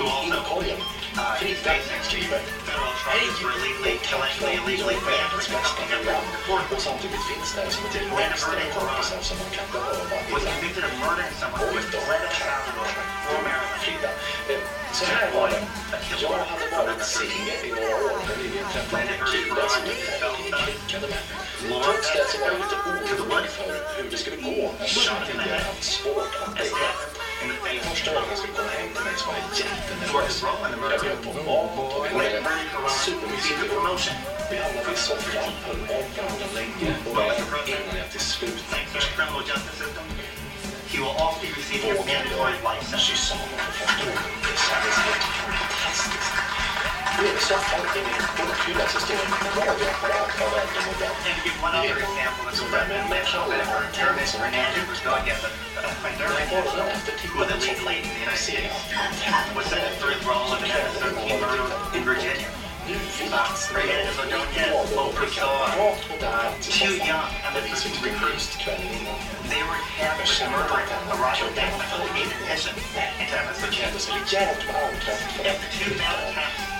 Napoleon. Uh, Friedrich skriver. Hey, intellectually, legally, och samtidigt finns där som till och med extra kompisar som man kan behöva. Och då Frida. Så här var det. Jag hade varit singel i några år och nyligen träffat en kille som jag verkligen klickade med. Trots det så var jag lite orolig för hur det skulle gå eftersom jag hade haft svårt att dejta. Första gången jag skulle komma hem till mig så var jag jättenervös. Jag bjöd på mat och vi hade promotion. Vi hamnade i soffan, höll om varandra länge och väl innan jag till slut vågade kyssa honom för första gången. Det kändes helt fantastiskt. Bredvid soffan i min bokhylla så står en radioapparat av äldre modell. Ni vet, som där med med kallare som en när jag bara dagen efter tittade på soffan ser jag nu fick Too young and the person recruits kvällen innan. Jag kände att detta kunde vara fan Det krävdes rejält med armkraft för att knyta den. Jag frågade en kille om han rört den. Han hade inte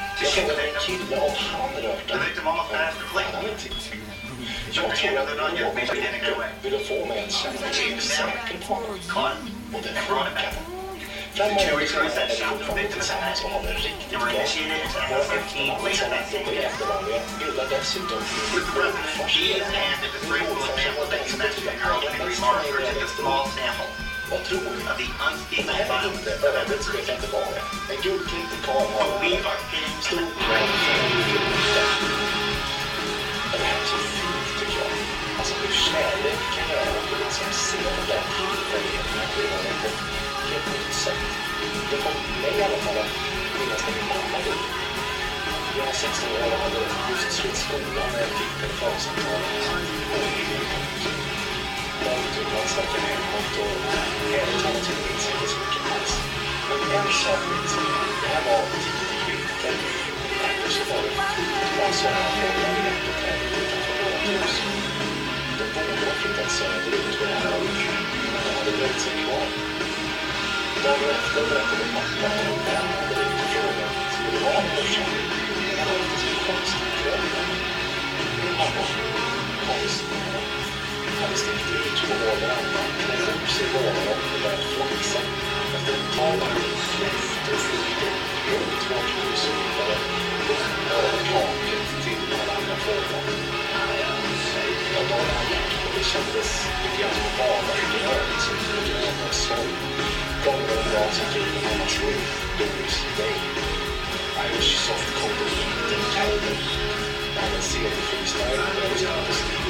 Jag tror att någon ville få mig att känna mig mer säker på honom. Och det funkade. Fem månader senare är vi fortfarande tillsammans och har det riktigt bra. Våra efternamn som inte är jättevanliga bildar dessutom min morfars efternamn. Min morfar som var den som utvecklade mest mig vad tror du? Det här är inte ödet vet jag väldigt vad det är. En guldklippig karl har en stor själ för Det här är så fint tycker jag. Alltså hur kärlek kan göra att du som ser den där tillfälligheten att leva på ett helt nytt sätt. Det kommer mig i alla fall att minnas när min mamma dog. Jag var 16 år och hade just slutat skolan när jag fick telefonsamtalet. Långt ut verkar hemåt och mot talat så minns jag inte så mycket alls. Men en sak minns jag. Det här var tidig vinter. Ändå så var det flygplan som var frågan i hjärthotellet utanför vårt hus. De borde ha flyttat söderut vid det här men de hade dröjt sig kvar. Dagen efter berättade pappa att en vän hade ringt och frågat hur det var med morsan. Han hade haft en så konstig dröm. Min mamma, konstig stickt ut två år varannan, knäckt upp sig i lådan och börjat flaxa. Efter ett tag hade det fläkt och flugit runt vårt hus och hittade uppe över taket till alla andra fåglar. Jag dagen hade gjort och det kändes lite grann som att bada i grönt som grön och sorg. Gången var som typ mammas Ruth, Doris Day. Irish soft cold och inte kallad. Jag hade en seriefreestyle där jag lyssnade på Stevie Wonder. Det var bara dåliga minuter. Det var en av världens huvudgeneralerna. Det kändes som att han var tyst. Då insåg jag att jag gjorde något som jag hade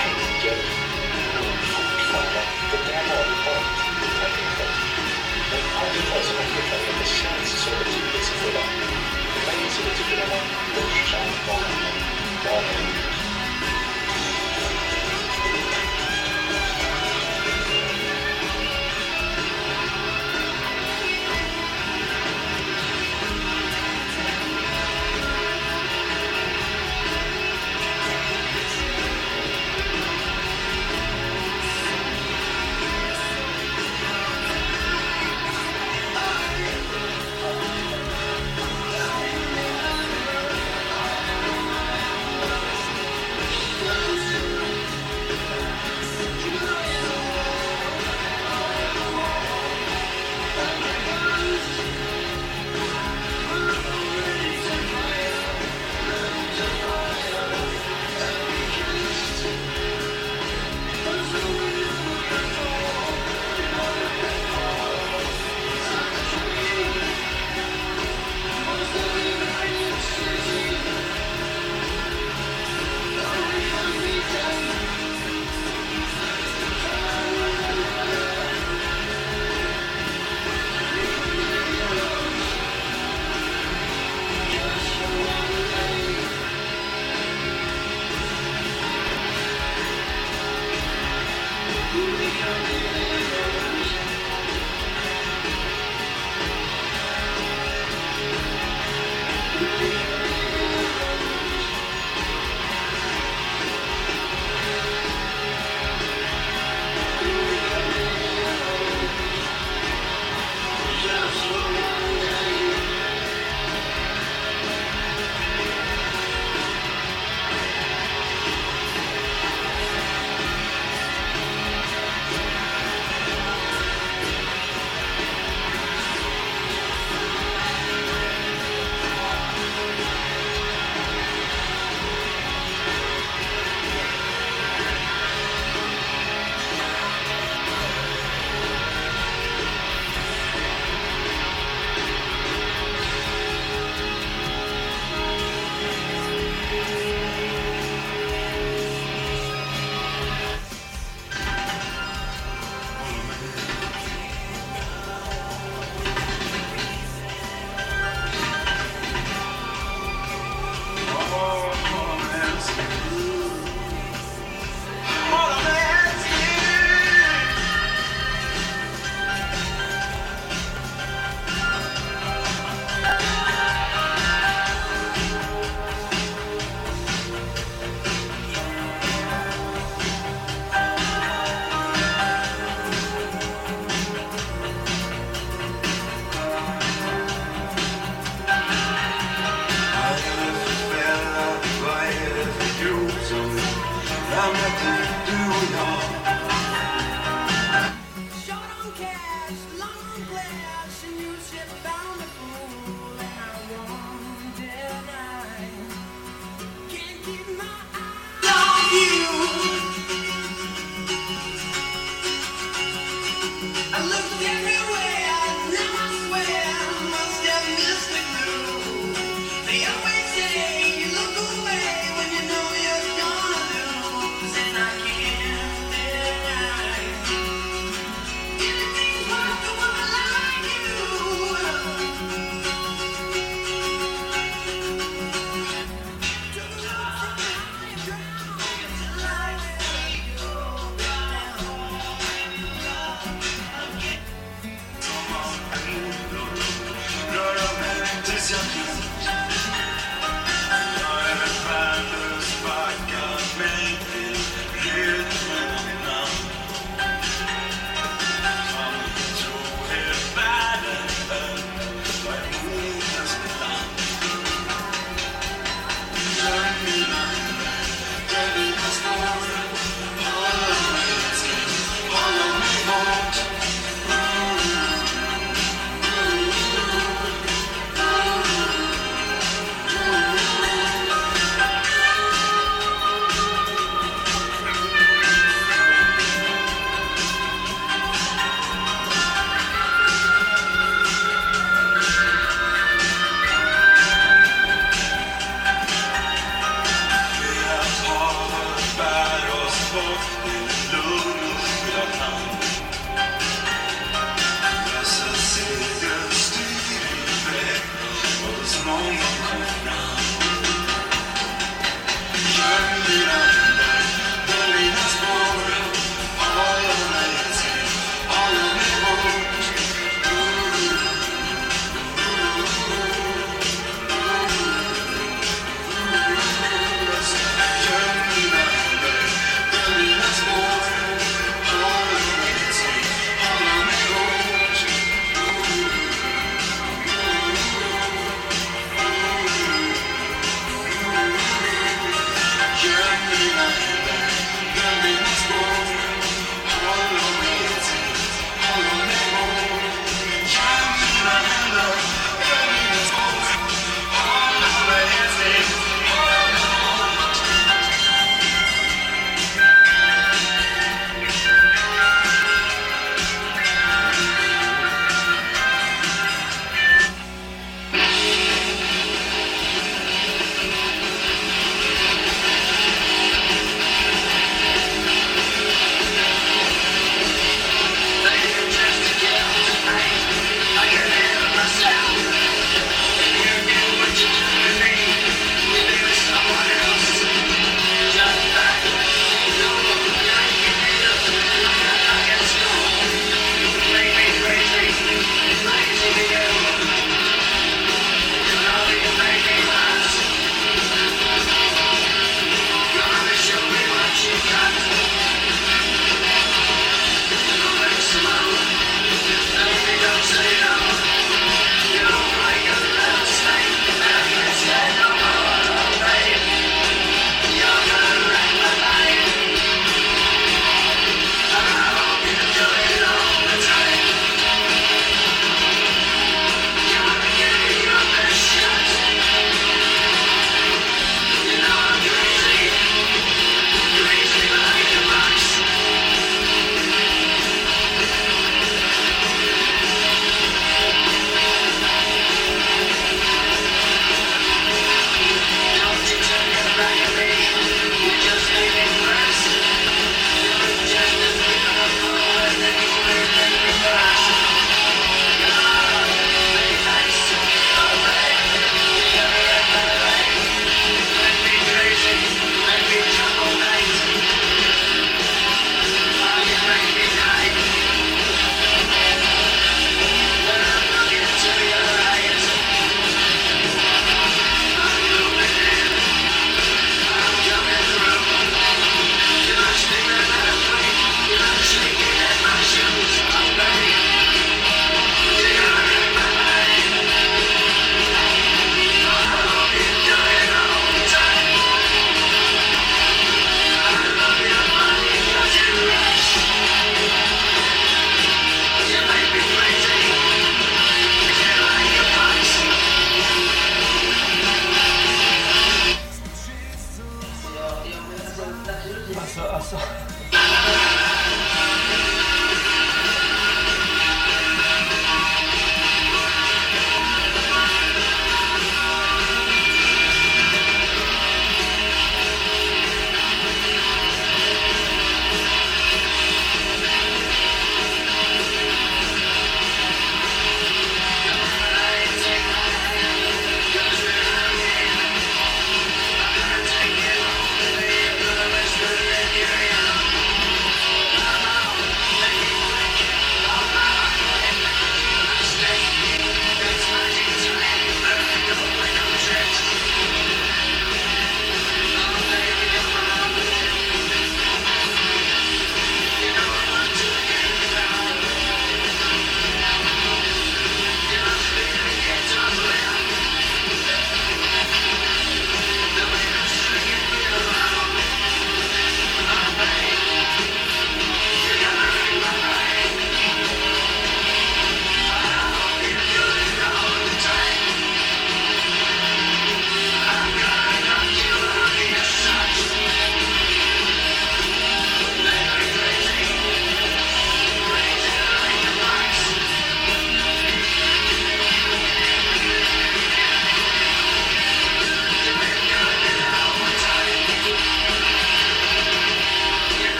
det där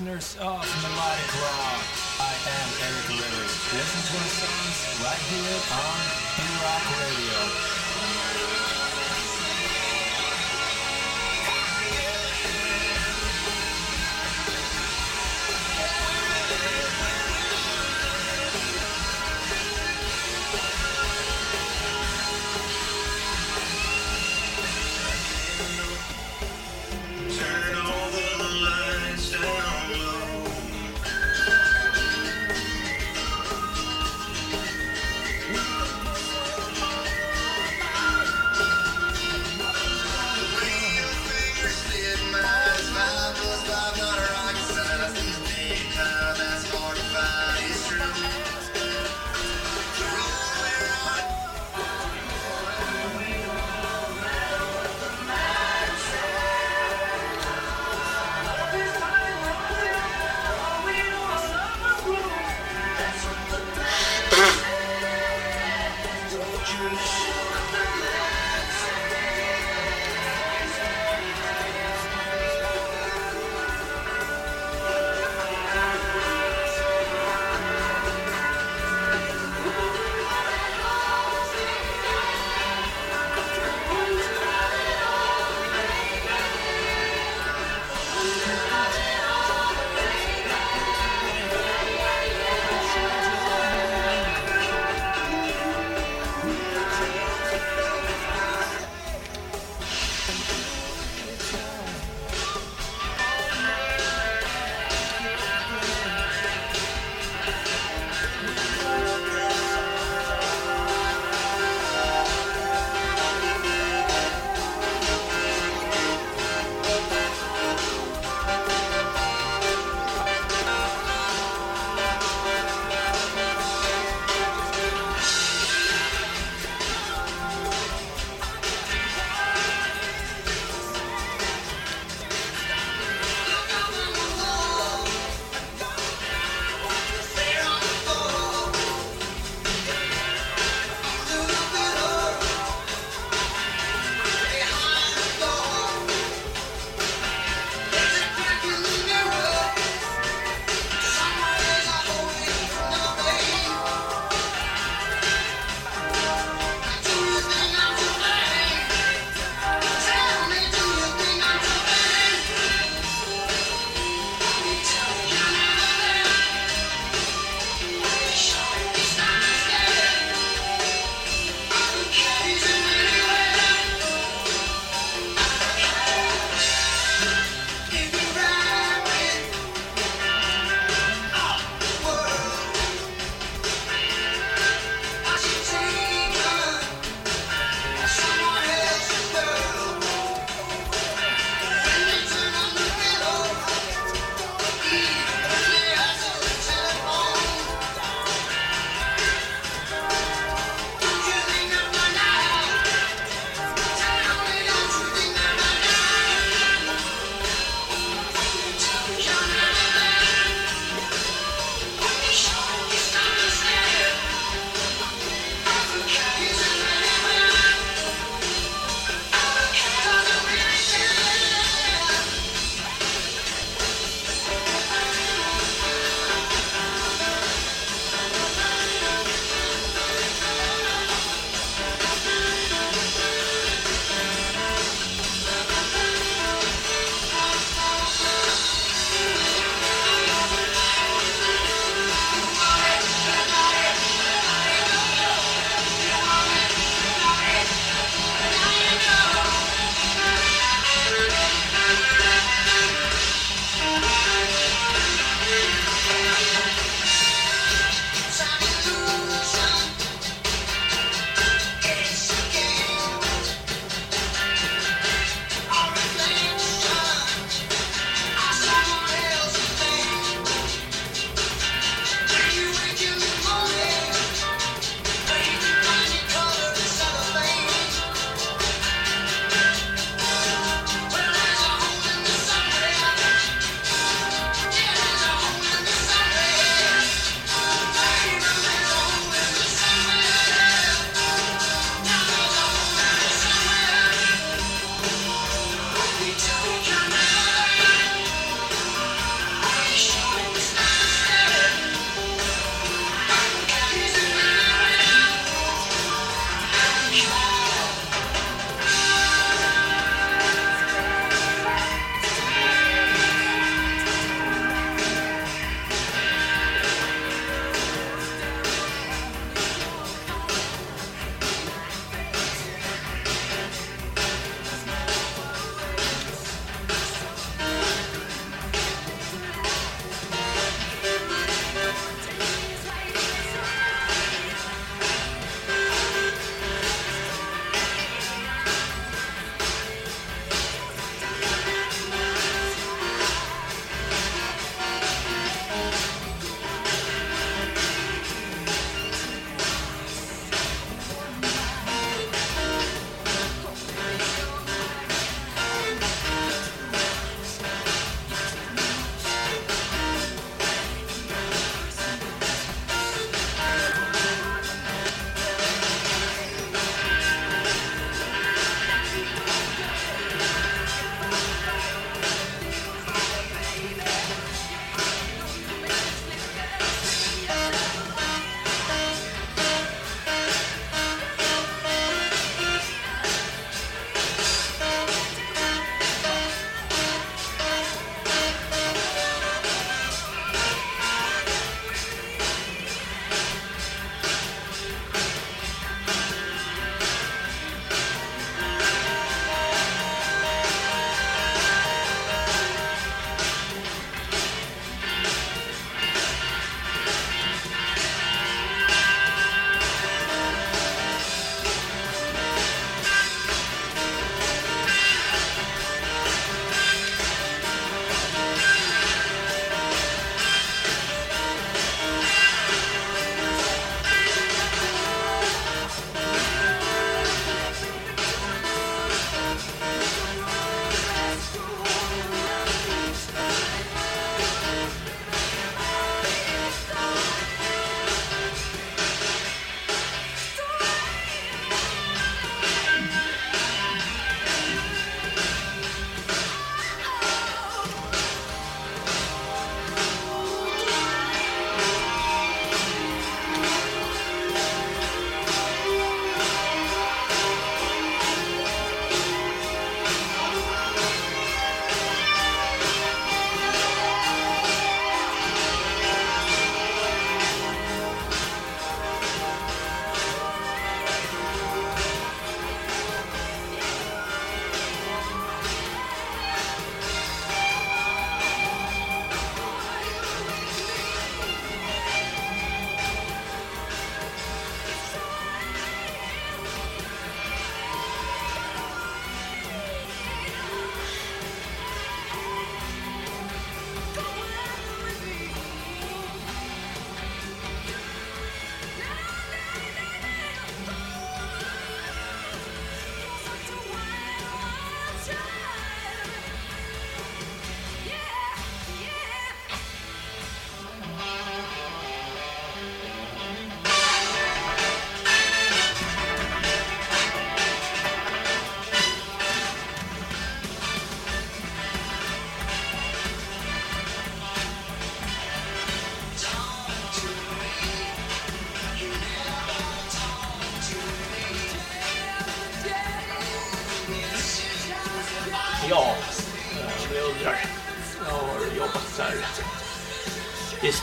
listeners of Melodic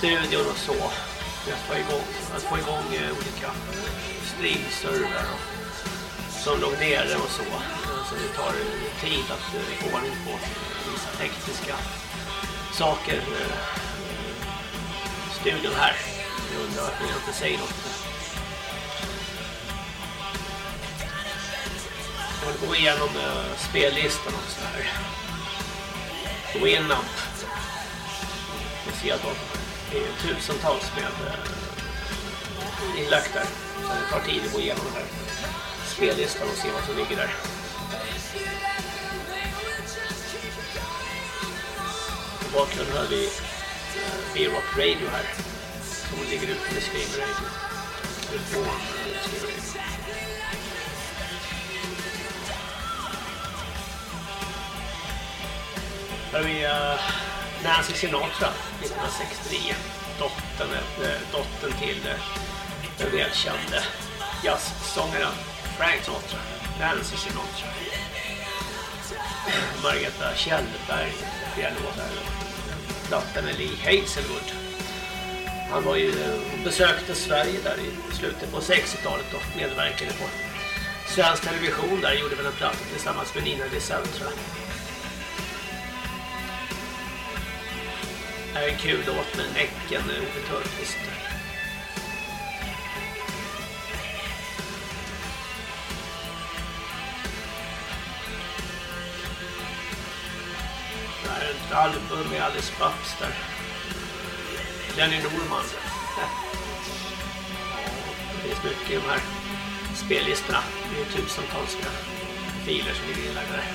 studion och så. För att få igång, att få igång eh, olika streamserver och som låg nere och så. Så det tar tid att eh, få ordning på vissa tekniska saker. Eh, studion här. Jag undrar varför jag inte säger något. Jag håller på att gå igenom spellistan och så här. Winamp. Jag ser att tusentals med eh, inlagt där. Så det tar tid att gå igenom den här spellistan och se vad som ligger där. På bakgrunden har vi eh, B-Rock Radio här. Som ligger ute med Screamer Radio. Eh, Screamer Radio. Här har vi uh, eh, Nancy Sinatra 1969. Dottern, eh, dottern till eh, den välkände jazzsångaren Frank Sinatra. Nancy Sinatra. Margareta Kjellberg, flera låtar. Platta med Lee Hazelwood. Han var ju eh, och besökte Sverige där i slutet på 60-talet och medverkade på svensk television där gjorde väl en platta tillsammans med Nina Lisell tror jag. Är en kul låt med Näcken, Ove Törnqvist. Det här är ett album med Alice Babs där. Lenny Norman. Det finns mycket i de här spellistorna. Det är tusentals filer som vi inlagda där.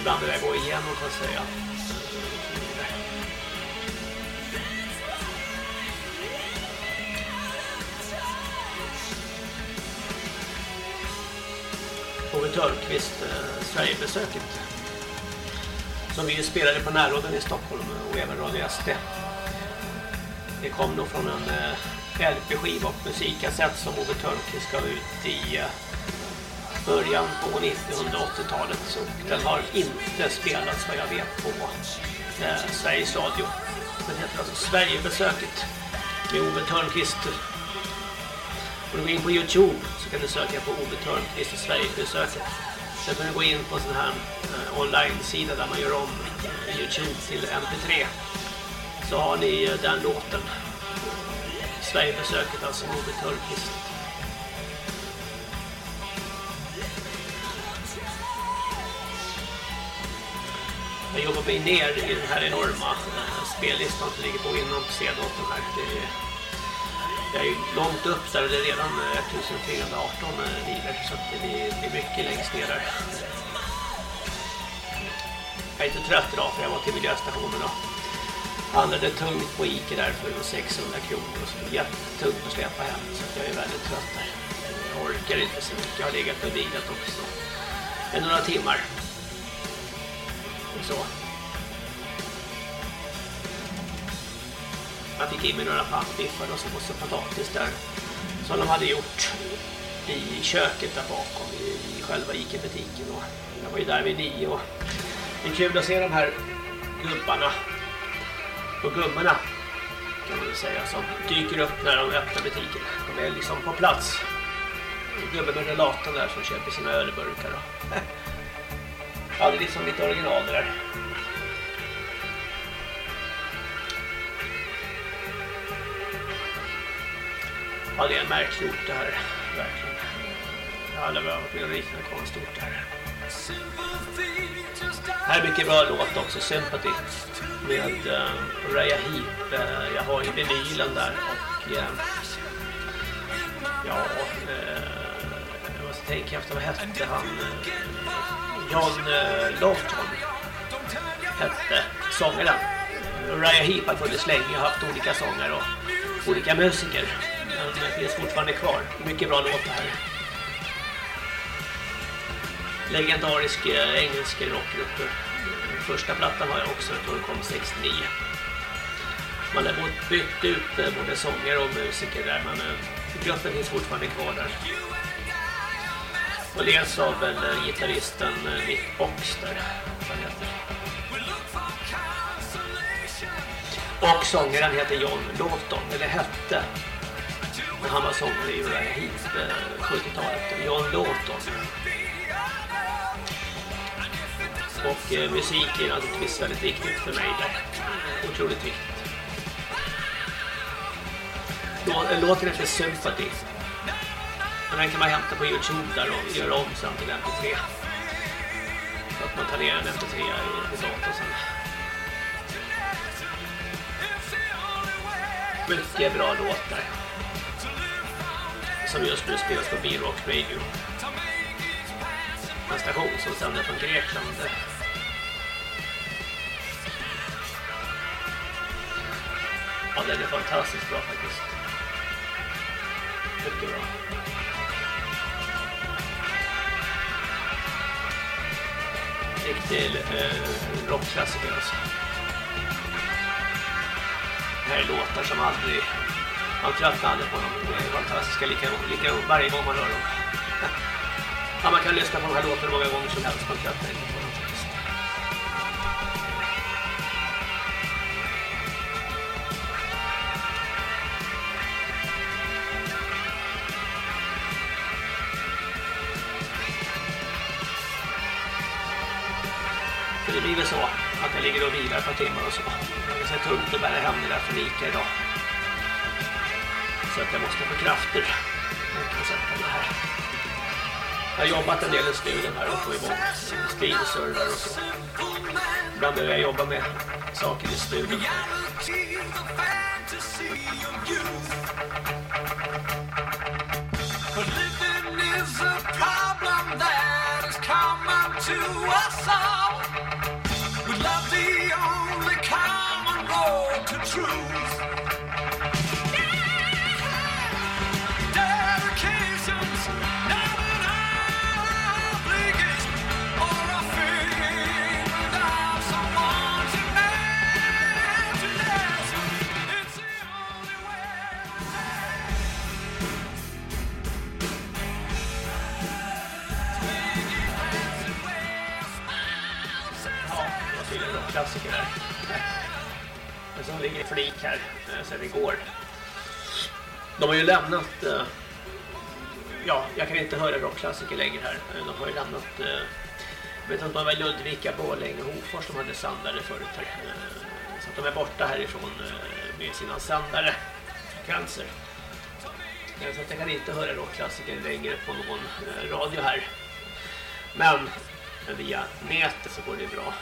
Ibland vill jag gå igenom så att säga. Törnqvist, eh, Sverigebesöket. Som vi spelade på närråden i Stockholm och även Radio SD. Det kom nog från en eh, LP-skiva och musikkassett som Ove Törnqvist gav ut i eh, början på 1980-talet. Så den har inte spelats vad jag vet på eh, Sveriges Radio. Den heter alltså Sverigebesöket med Ove Törnqvist. Och du går in på Youtube kan du söka på Ove Törnqvist och Sverigebesöket. Sen kan du gå in på en sån här eh, online-sida där man gör om eh, Youtube till MP3. Så har ni eh, den låten. Sverigebesöket alltså Ove Törnqvist. Jag jobbar mig ner i den här enorma eh, spellistan som ligger på inom C-datorn här. Det är, jag är ju långt upp där och det är redan eh, 1418 filer eh, så att det är, mycket längst ner där. Jag är inte trött idag för jag var till miljöstationen och handlade tungt på Ica där för 600 kronor och så är det jättetungt att släpa hem så att jag är väldigt trött där. Jag orkar inte så mycket. Jag har legat och vilat också. I några timmar. Och så. Jag fick i mig några pannbiffar och så måste potatis där. Som de hade gjort i köket där bakom i, i själva Ica-butiken. Och jag var ju där vid nio och det är kul att se de här gubbarna och gummorna kan man väl säga som dyker upp när de öppnar butiken. De är liksom på plats. Gubben med relatorn där som köper sina ölburkar. Och ja, det är liksom lite original det där. Ja, det är en märklig ort det här. Verkligen. Jag har aldrig varit det här. Här är mycket bra låt också, Sympathy med eh, uh, Raya Heap. Uh, jag har ju vinylen där och uh, ja, uh, jag måste tänka efter vad hette han uh, John uh, Lofton hette sångaren. Raya Heap har funnits länge och haft olika sångare och olika musiker. Men det finns fortfarande kvar. Mycket bra låtar här legendarisk eh, engelsk rockgrupp. Första plattan har jag också, jag tror kom 69. Man har bytt ut eh, både sångare och musiker där, men eh, gruppen finns fortfarande kvar där. Och leds av väl gitarristen Nick Box där. vad heter. Och sångaren heter John Lawton, eller hette. Han var sångare i Uriah 70-talet. John Lawton. Och eh, musik är naturligtvis väldigt viktigt för mig där. Otroligt viktigt. Låten heter Sympathy. Men den kan man hämta på Youtube där och göra om sen till MP3. Så att man tar ner en MP3 i, i datorn sen. Mycket bra låtar. Som just nu spelas på B-Rock Radio. En station som sänder från Grekland. Ja, den är fantastiskt bra faktiskt. Mycket bra. Riktig eh, rockklassiker alltså. Det här är låtar som aldrig... Han tröttnar aldrig på dem. Det är fantastiska lika, lika varje gång man hör dem. Ja, man kan lyssna på de här låtarna många gånger som helst. Man tröttnar inte på dem. För det blir väl så att jag ligger och vilar ett par timmar och så. Det är så tungt att bära hem det där för lika idag. Så att jag måste få krafter. Jag kan sätta det här. Jag har jobbat en del i studion här och få igång skrivserver och så. Ibland behöver jag jobba med saker i studion. Truth klassiker där. Det som ligger i flik här eh, sen igår. De har ju lämnat... Eh, ja, jag kan inte höra rockklassiker längre här. Eh, de har ju lämnat... Jag vet inte om det var Ludvika, Borlänge och Hofors som hade sändare förut här. Så att de är borta härifrån med sina sändare. Frekvenser. Så att jag kan inte höra rockklassiker längre på någon radio här. Men via nätet så går det bra.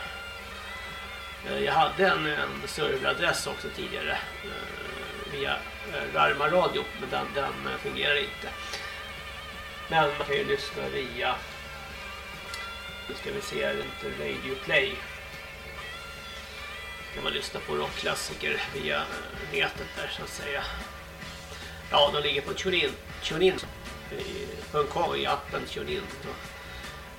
Eh, jag hade en, en serveradress också tidigare eh, via eh, Rarma radio men den, den fungerar inte. Men man kan ju lyssna via nu ska vi se, är det inte Radio Play. Kan man lyssna på rockklassiker via nätet där så att säga. Ja, de ligger på TuneIn, TuneIn i, i appen TuneIn. Då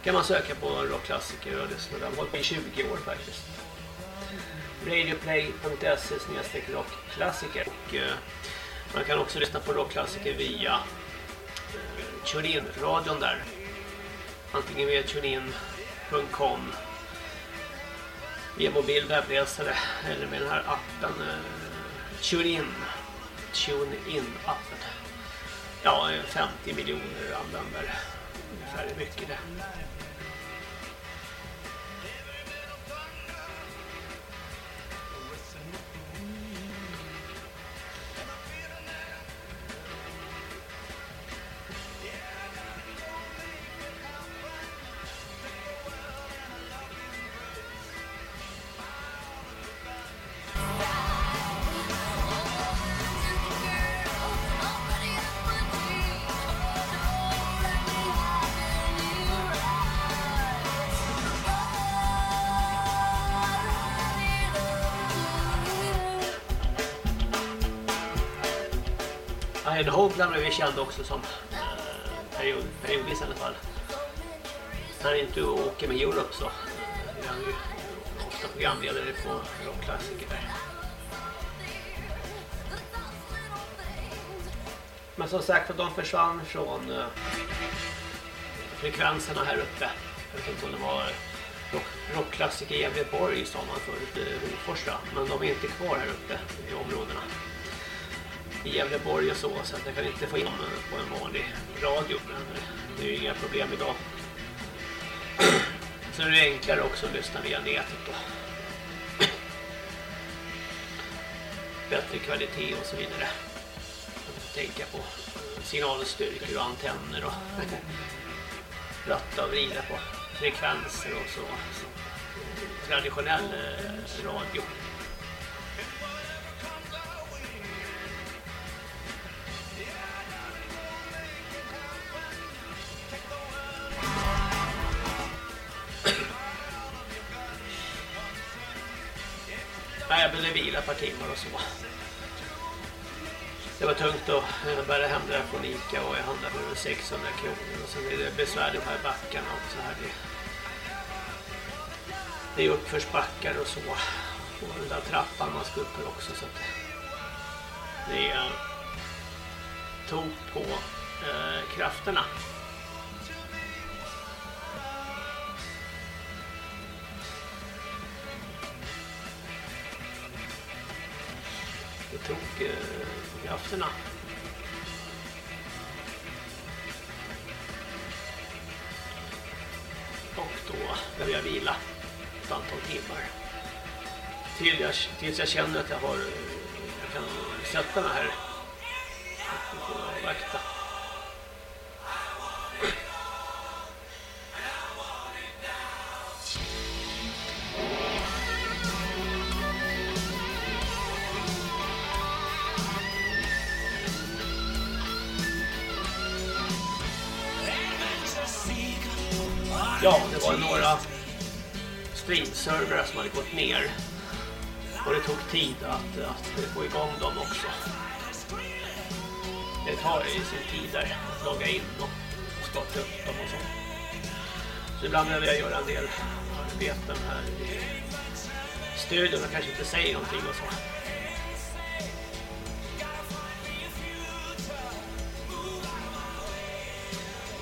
kan man söka på rockklassiker och lyssna. De har hållit på i 20 år faktiskt. Radioplay.se rockklassiker. Och eh, man kan också lyssna på rockklassiker via eh, TuneIn-radion där. Antingen via tunein.com via mobil webbläsare eller med den här appen eh, TuneIn. TuneIn-appen. Ja, eh, 50 miljoner användare. Ungefär är mycket det. Ed Hoagland blev vi kända också som eh, period, periodvis i alla fall. När han inte åker med Europe så eh, är han ju ofta programledare på rockklassiker där. Men som sagt, de försvann från, eh, frekvenserna här uppe. Jag vet inte om det var rock, rockklassiker i Gävleborg sa man förut, eh, Hofors men de är inte kvar här uppe i områdena. I Gävleborg och så, så att jag kan inte få in dem på en vanlig radio. Men det är ju inga problem idag. Så är det enklare också att lyssna via nätet då. Bättre kvalitet och så vidare. Tänka på signalstyrkor och antenner och ratta och vrida på frekvenser och så. Traditionell eh, radio. Nej, jag behövde vila ett par timmar och så. Det var tungt att bära hem det där från Ica och jag handlade för 600 kronor och sen är det besvärligt de här backarna också här. Det, det är uppförsbackar och så. Och den där trappan man ska upp för också så att det är tog på eh, krafterna. Det tog eh, krafterna. Och då behöver jag vila ett antal timmar. Till jag, tills jag känner att jag har jag kan sätta mig här och vakta. Var några streamservrar som hade gått ner. Och det tog tid att, att få igång dem också. Det tar ju sin tid där att logga in och starta upp dem och så. Så ibland behöver jag göra en del arbeten här i studion och kanske inte säger någonting och så.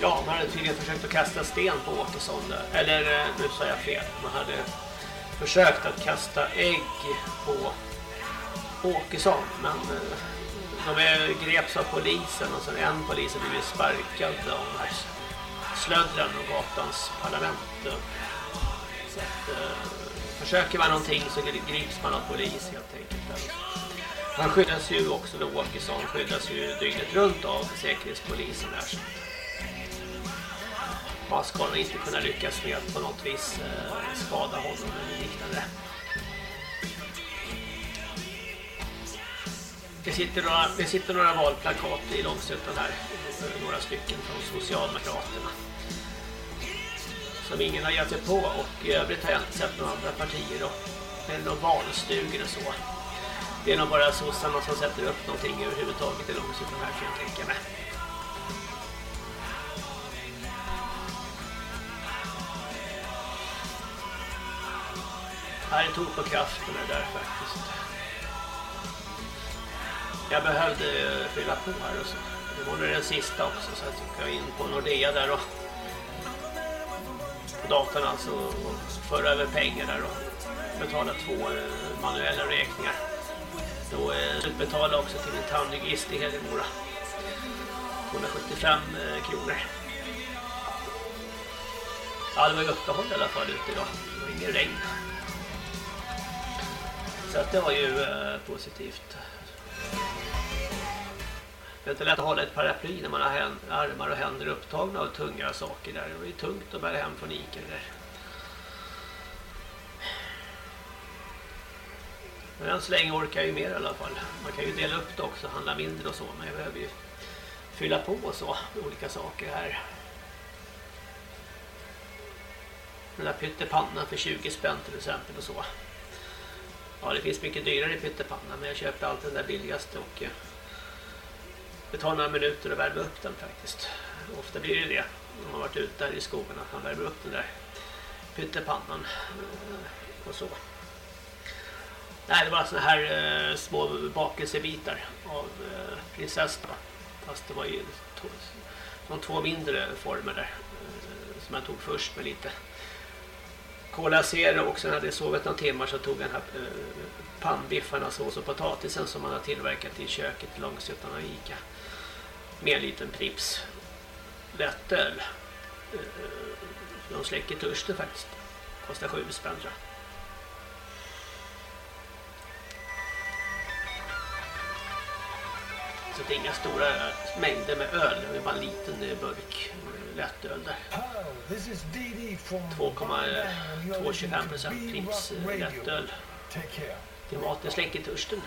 Ja, man hade tydligen försökt att kasta sten på Åkesson där. Eller, eh, nu sa jag fel. Man hade försökt att kasta ägg på Åkesson. Men eh, de är greps av polisen och sen en polis har blivit sparkad av den här slödren och gatans parlament. Så att, eh, försöker man någonting så grips man av polis helt enkelt. Han skyddas ju också då Åkesson skyddas ju dygnet runt av säkerhetspolisen där. Så man ska nog inte kunna lyckas med att på något vis eh, skada honom eller liknande. Det sitter några, det sitter några valplakat i Långsötan här, eh, några stycken från Socialdemokraterna. Som ingen har gett sig på och i övrigt har jag inte sett några andra partier då. eller några barnstugor och så. Det är nog bara sossarna som sätter upp någonting överhuvudtaget i Långsötan här kan jag tänka mig. Här är tog på krafterna där faktiskt. Jag behövde eh, fylla på här och så. Det var nu den sista också så jag tog in på Nordea där och på datorn alltså och föra över pengar där och betala två eh, manuella räkningar. Då eh, utbetalade jag också till min tandhygist i Hedemora. 275 kronor. Ja, det var ju uppehåll i alla fall ute idag. Det var ingen regn. Så att det var ju eh, positivt. Det är inte lätt att hålla ett paraply när man har armar och händer upptagna av tunga saker där. Det är tungt att bära hem från Ica där. Men än så länge orkar jag ju mer i alla fall. Man kan ju dela upp det också, handla mindre och så. Men jag behöver ju fylla på och så med olika saker här. Den där pyttepannan för 20 spänn till exempel och så. Ja, det finns mycket dyrare pyttepanna men jag köpte alltid den där billigaste och eh, det tar några minuter att värma upp den faktiskt. Ofta blir det det när man varit ute här i skogen att man värmer upp den där pyttepannan eh, och så. Nej, det var såna här eh, små bakelsebitar av eh, prinsessan. Fast det var ju de två mindre former där. Eh, som jag tog först med lite Cola Zero och sen hade jag sovit några timmar så tog jag den här eh, pannbiffarna, sås och potatisen som man har tillverkat i köket i Långshyttan och Ica. Med en liten Pripps lättöl. Eh, de släcker törsten faktiskt. Kostar sju spänn tror jag. Så det är inga stora eh, mängder med öl. Det är bara en liten burk lättöl där. 2,225 procent Pripps lättöl. Till maten släcker törsten.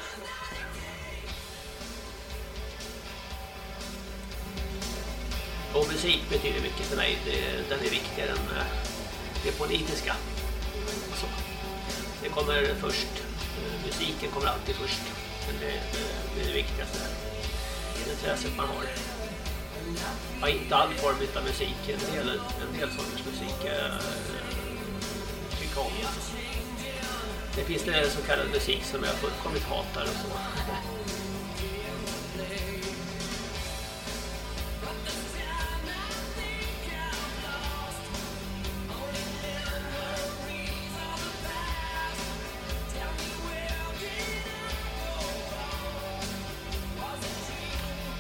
Och musik betyder mycket för mig. Det, den är viktigare än eh, det politiska. Så. Det kommer först. Eh, Musiken kommer alltid först. Men det, det, det är det viktigaste. Intresset man har. Ja, inte all form av musik. En del, en del sorters musik eh, tycker om. Det finns det så kallad musik som jag fullkomligt hatar och så.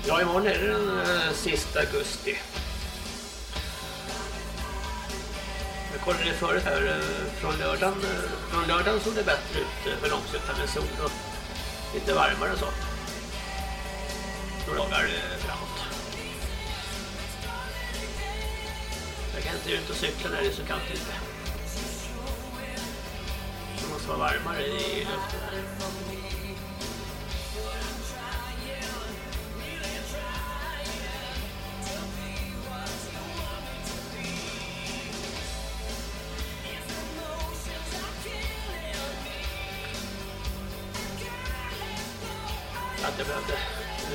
Ja, imorgon är det den eh, sista augusti. Jag kollade förut här eh, från lördagen. Eh, från lördagen såg det bättre ut eh, för Långshyttan med sol och lite varmare och så. Några dagar framåt. Jag kan inte ut och cykla när det är så kallt ute. Det måste vara varmare i luften. Att jag behövde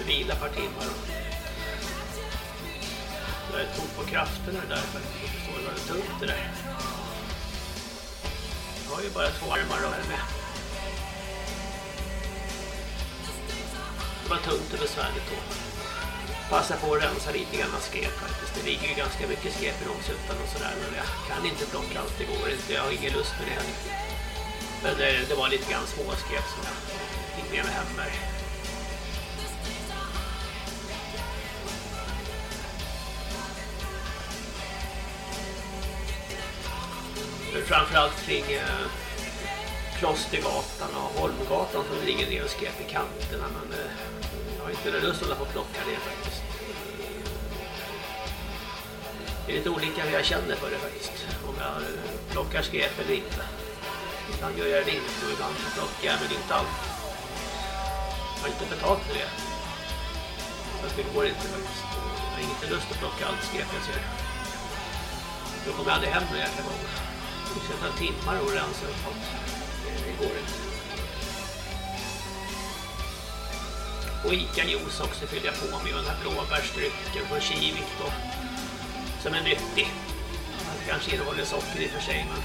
vila ett par timmar. Jag tog på krafterna där faktiskt. Jag förstår vad det tungt det där. Jag har ju bara två armar och med. Det var tungt och besvärligt då. Passa på att rensa lite grann skräp faktiskt. Det ligger ju ganska mycket skräp i Långshyttan och sådär. Men jag kan inte plocka allt, det går inte. Jag har ingen lust med det heller. Men det, det var lite grann småskräp som jag fick med mig hem här. Framförallt kring eh, Klostergatan och Holmgatan som ligger ner och skräp i kanterna men eh, jag har inte lust att få plocka det faktiskt. Eh, det är lite olika hur jag känner för det faktiskt. Om jag eh, plockar skräp eller inte. Ibland gör jag det inte och ibland plockar jag men inte allt. Jag har inte betalt för det. Fast det går inte faktiskt. Jag har inte lust att plocka allt skräp jag ser. Då kommer jag aldrig hem när jag kan gång. Det ska ta timmar att rensa upp allt. Eh, Det- går inte. Och Ica-juice också fyller jag på med den här blåbärsdrycken från Kivik då. Som är nyttig. Den kanske innehåller socker i och för sig men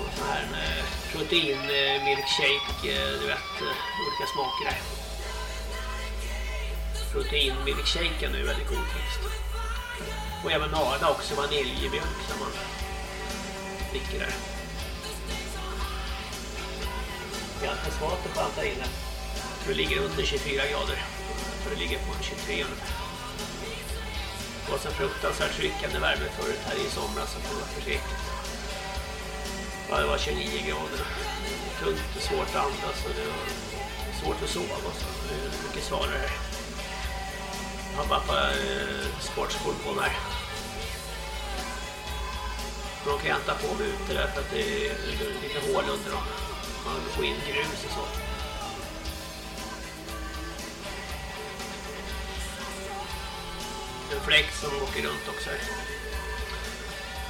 och så här med protein-milkshake, eh, eh, du vet, olika smaker där. Protein milkshaken är väldigt god faktiskt. Och även Arla också, vaniljmjölk som man dricker där. Ganska svalt skönt där inne. För det ligger under 24 grader. För det ligger på 23 ungefär. Det var så fruktansvärt tryckande värme förut här i somras att det var förskräckligt. Ja, det var 29 grader. Tungt och svårt att andas och det var svårt att sova så. Det är mycket svalare här. Jag har bara eh, sportskor på mig. De kan jag inte på mig ute där för att det är lite hål under dem. Man vill få in grus och så. En fläkt som åker runt också här.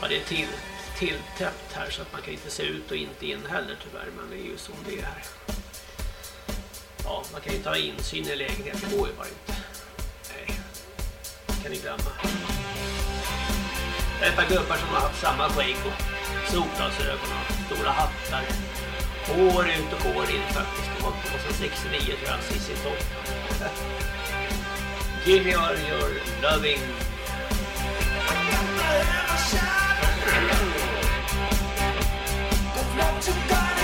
Ja, det är till, tilltäppt här så att man kan inte se ut och inte in heller tyvärr. Men det är ju som det är här. Ja, man kan ju inte ha insyn i lägenheten. Det går ju bara inte. Nej, det kan ni glömma. Det ett par gubbar som har haft samma skägg och solglasögon och stora hattar. Hår ut och hår in faktiskt. Och var 69 tror jag, Cissi Topp. Give me all your loving Ja.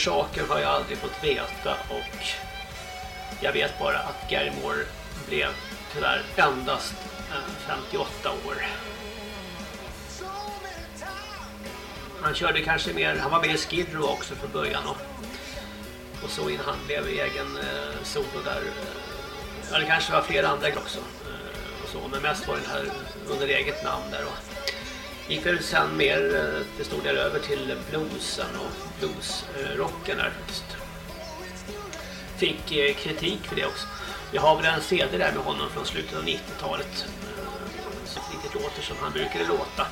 Orsaken har jag aldrig fått veta och jag vet bara att Gary Moore blev tyvärr endast 58 år. Han körde kanske mer, han var med i Skid Row också från början och, och så innan han blev egen eh, solo där. Eh, ja, det kanske var flera andra också. Eh, och så, men mest var det här under eget namn där och gick väl sen mer eh, till stor del över till bluesen och bluesrocken där faktiskt. Fick eh, kritik för det också. Jag har väl en CD där med honom från slutet av 90-talet. Som riktigt låter som han brukade låta.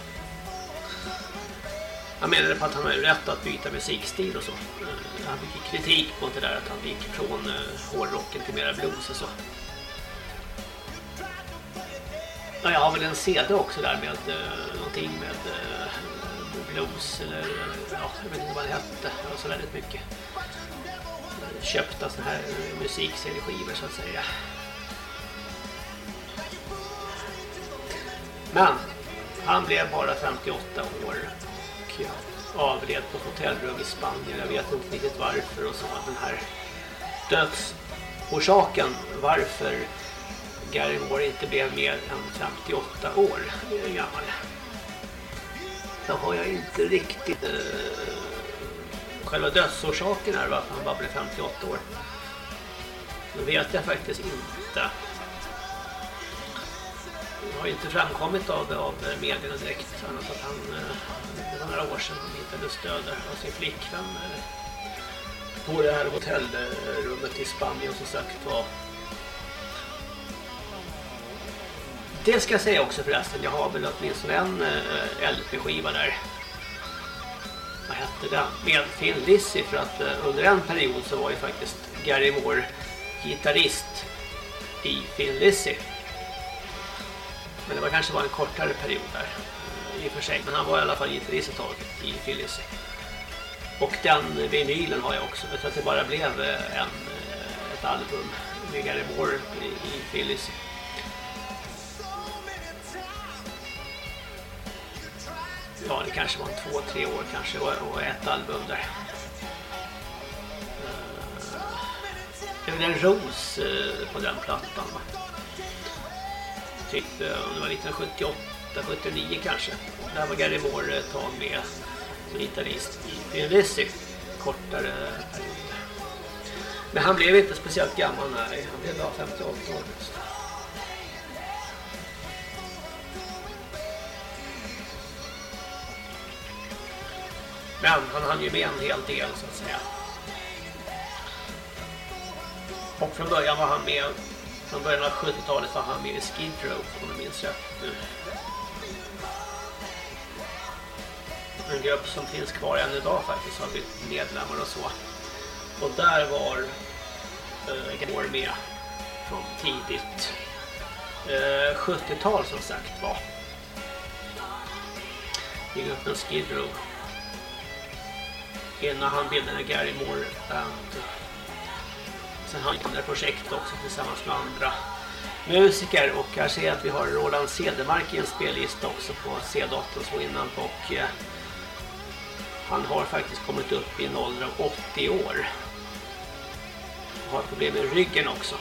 Han menade på att han hade rätt att byta musikstil och så. Eh, han fick kritik mot det där att han gick från hårdrocken till mera blues och så. Ja, jag har väl en CD också där med eh, någonting med eh, blues eller ja, jag vet inte vad det hette. Det var så väldigt mycket eh, köpta sådana här eh, så att säga. Men han blev bara 58 år och avled på ett hotellrum i Spanien. Jag vet inte riktigt varför och så. Den här dödsorsaken, varför Gary år inte blev mer än 58 år gammal. Det har jag inte riktigt eh, själva dödsorsaken här, varför han bara blev 58 år. Det vet jag faktiskt inte. Det har ju inte framkommit av, av medierna direkt annat att han, eh, några år sedan hittade stöd av sin flickvän eh, på det här hotellrummet i Spanien som sagt var. Det ska jag säga också förresten, jag har väl åtminstone en eh, LP-skiva där. Vad hette den? Med Finn Lizzy för att eh, under en period så var ju faktiskt Gary Moore gitarrist i Finn Lizzy. Men det var kanske var en kortare period där eh, i och för sig. Men han var i alla fall gitarrist ett tag i Finn Lizzy. Och den vinylen har jag också. Jag tror att det bara blev en, ett album med Gary Moore i, i Lizzy. Ja, det kanske var en två, tre år kanske och, och ett album där. Eh, det är väl en ros eh, på den plattan va? Typ eh, om det var 1978, 79 kanske. Där var Gary Moore ett tag med som gitarrist i Thin Lizzy. Kortare period. Men han blev inte speciellt gammal, nej. Han blev bara 58 år. Men han hann ju med en hel del så att säga. Och från början var han med, från början av 70-talet var han med i Skid Row om jag minns rätt. En grupp som finns kvar än idag faktiskt har bytt medlemmar och så. Och där var eh, äh, går med från tidigt eh, 70-tal som sagt var. I gruppen Skid Row innan han bildade Gary Moore Band. Sen har han ett projekt också tillsammans med andra musiker och här ser jag att vi har Roland Cedermark i en spellista också på C-datorn så innan och eh, han har faktiskt kommit upp i en ålder av 80 år. Och har problem med ryggen också.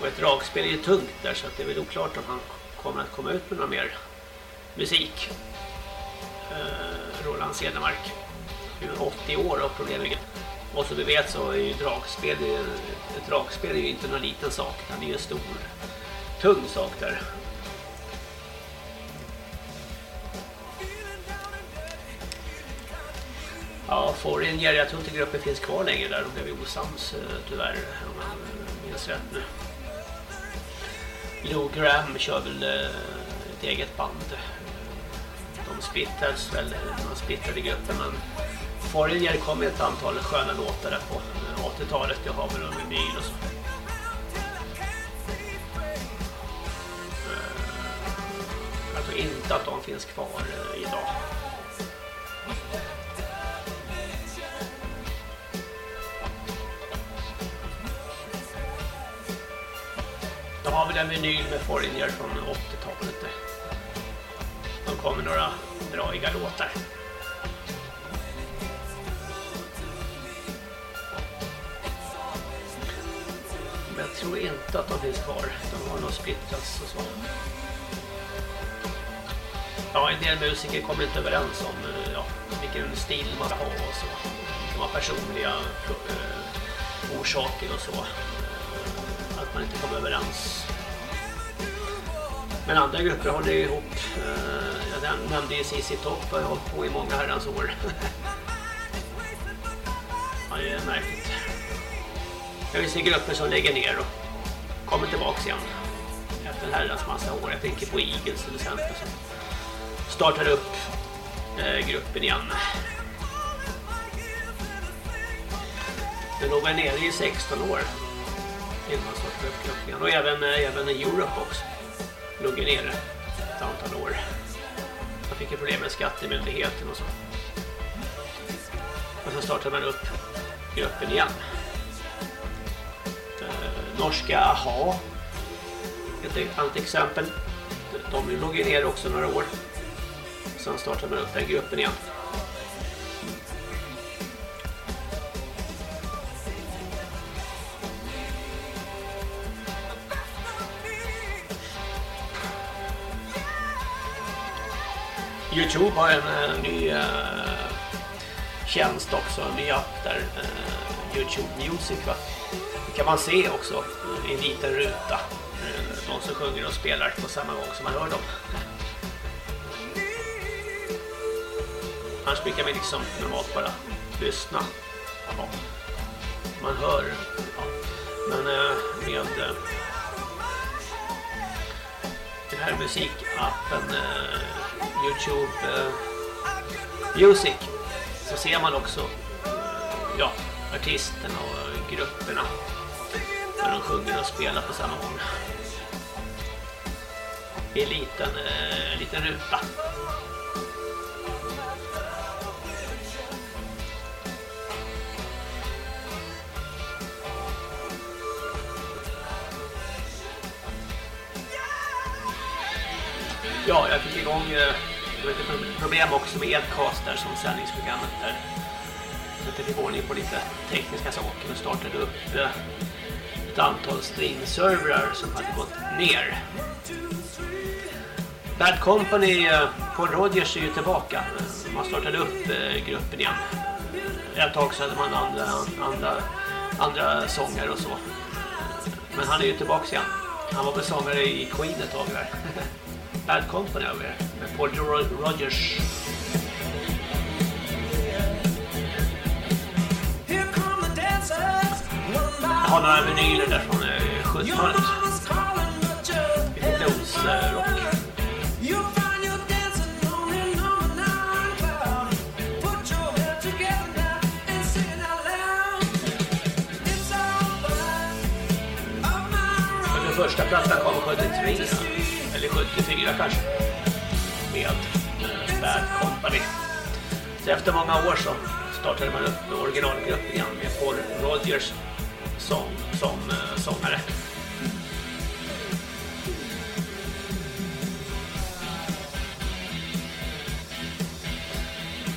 Och ett dragspel är ju tungt där så att det är väl oklart om han kommer att komma ut med någon mer musik. Eh, Roland Cedermark. 80 år av problemet. Och som vi vet så är ju dragspel, ett dragspel är ju inte någon liten sak, det är ju en stor, tung sak där. Ja, Foreigner, jag tror inte gruppen finns kvar längre där, de blev osams eh, tyvärr, om jag minns rätt nu. Lou Graham kör väl eh, ett eget band. De splittras väl, de splittrade gruppen men Foreigner kom med ett antal sköna låtar där på 80-talet. Jag har väl en vinyl och så. Eh, jag tror inte att de finns kvar eh, idag. Då har väl en vinyl med Foreigner från 80-talet. De kommer några braiga låtar. Men jag tror inte att de finns kvar. De har nog splittrats och så. Ja, en del musiker kommer inte överens om eh, ja, vilken stil man ska ha och så. De har personliga eh, orsaker och så. Eh, att man inte kommer överens. Men andra grupper håller ihop. Jag nämnde ju CC Top och jag har hållit på i många herrans år. Ja, det är märkligt. Jag vill se grupper som lägger ner och kommer tillbaka igen efter en herrans massa år. Jag tänker på Eagles till exempel som startar upp eh, gruppen igen. Den låg väl nere i 16 år innan man startade upp gruppen igen. Och även, eh, även Europe också. Låg ju nere ett antal år. Man fick ju problem med skattemyndigheten och så. Och sen startade man upp gruppen igen norska AHA ett annat exempel. De låg ju ner också några år. Sen startade man upp den gruppen igen. Youtube har en uh, ny uh, också, en ny app där, eh, Youtube Music va. Kan man se också i en liten ruta. Eh, De som sjunger och spelar på samma gång som man hör dem. Annars brukar man liksom normalt bara lyssna. Ja. Man hör. Ja. Men eh, med eh, den här musikappen Youtube Music så ser man också ja, artisterna och grupperna för de sjunger och spelar på samma gång. I en liten, eh, liten ruta. Ja, jag fick igång eh, lite problem också med Edcaster som sändningsprogrammet där. Så jag fick ordning på lite tekniska saker och startade upp eh, ett antal streamservrar som hade gått ner. Bad Company eh, Paul på Rogers är ju tillbaka. Man startade upp eh, gruppen igen. Ett tag så hade man andra, andra, andra sånger och så. Men han är ju tillbaka igen. Han var väl sångare i Queen ett tag där. Bad Company över med Paul Ro- Rogers. Jag har några vinyler där från eh, 70-talet. Lite blues, eh, rock. Den första plattan kom 73, eller 74 kanske. Med Bad Company. Så efter många år så startade man upp originalgruppen igen med Paul Rogers som, som eh, sångare.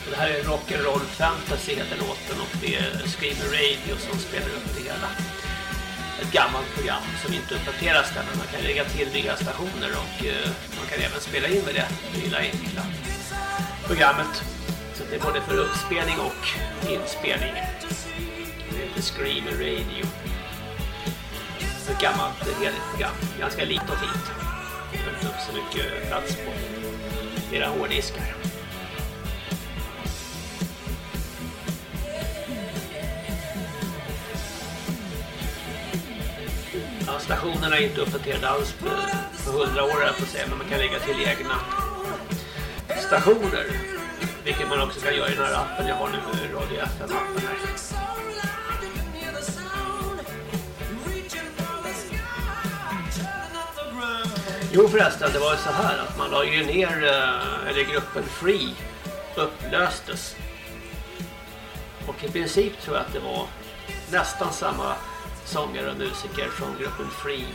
Och Det här är Rock'n'Roll Fantasy heter låten och det är Screamer Radio som spelar upp det hela. Ett gammalt program som inte uppdateras där men man kan lägga till nya stationer och eh, man kan även spela in med det lilla enkla programmet. Så det är både för uppspelning och inspelning. Det heter Screamer Radio. Ett gammalt eh, heligt program. Ganska litet och fint. Det inte upp så mycket plats på era hårddiskar. Ja, stationerna är inte uppdaterade alls på, på 100 år här på säga, men man kan lägga till egna stationer. Vilket man också kan göra i den här appen jag har nu, Radio FN-appen här. Jo förresten, det var ju så här att man la ju ner, eh, eller gruppen Free upplöstes. Och i princip tror jag att det var nästan samma sångare och musiker från gruppen Free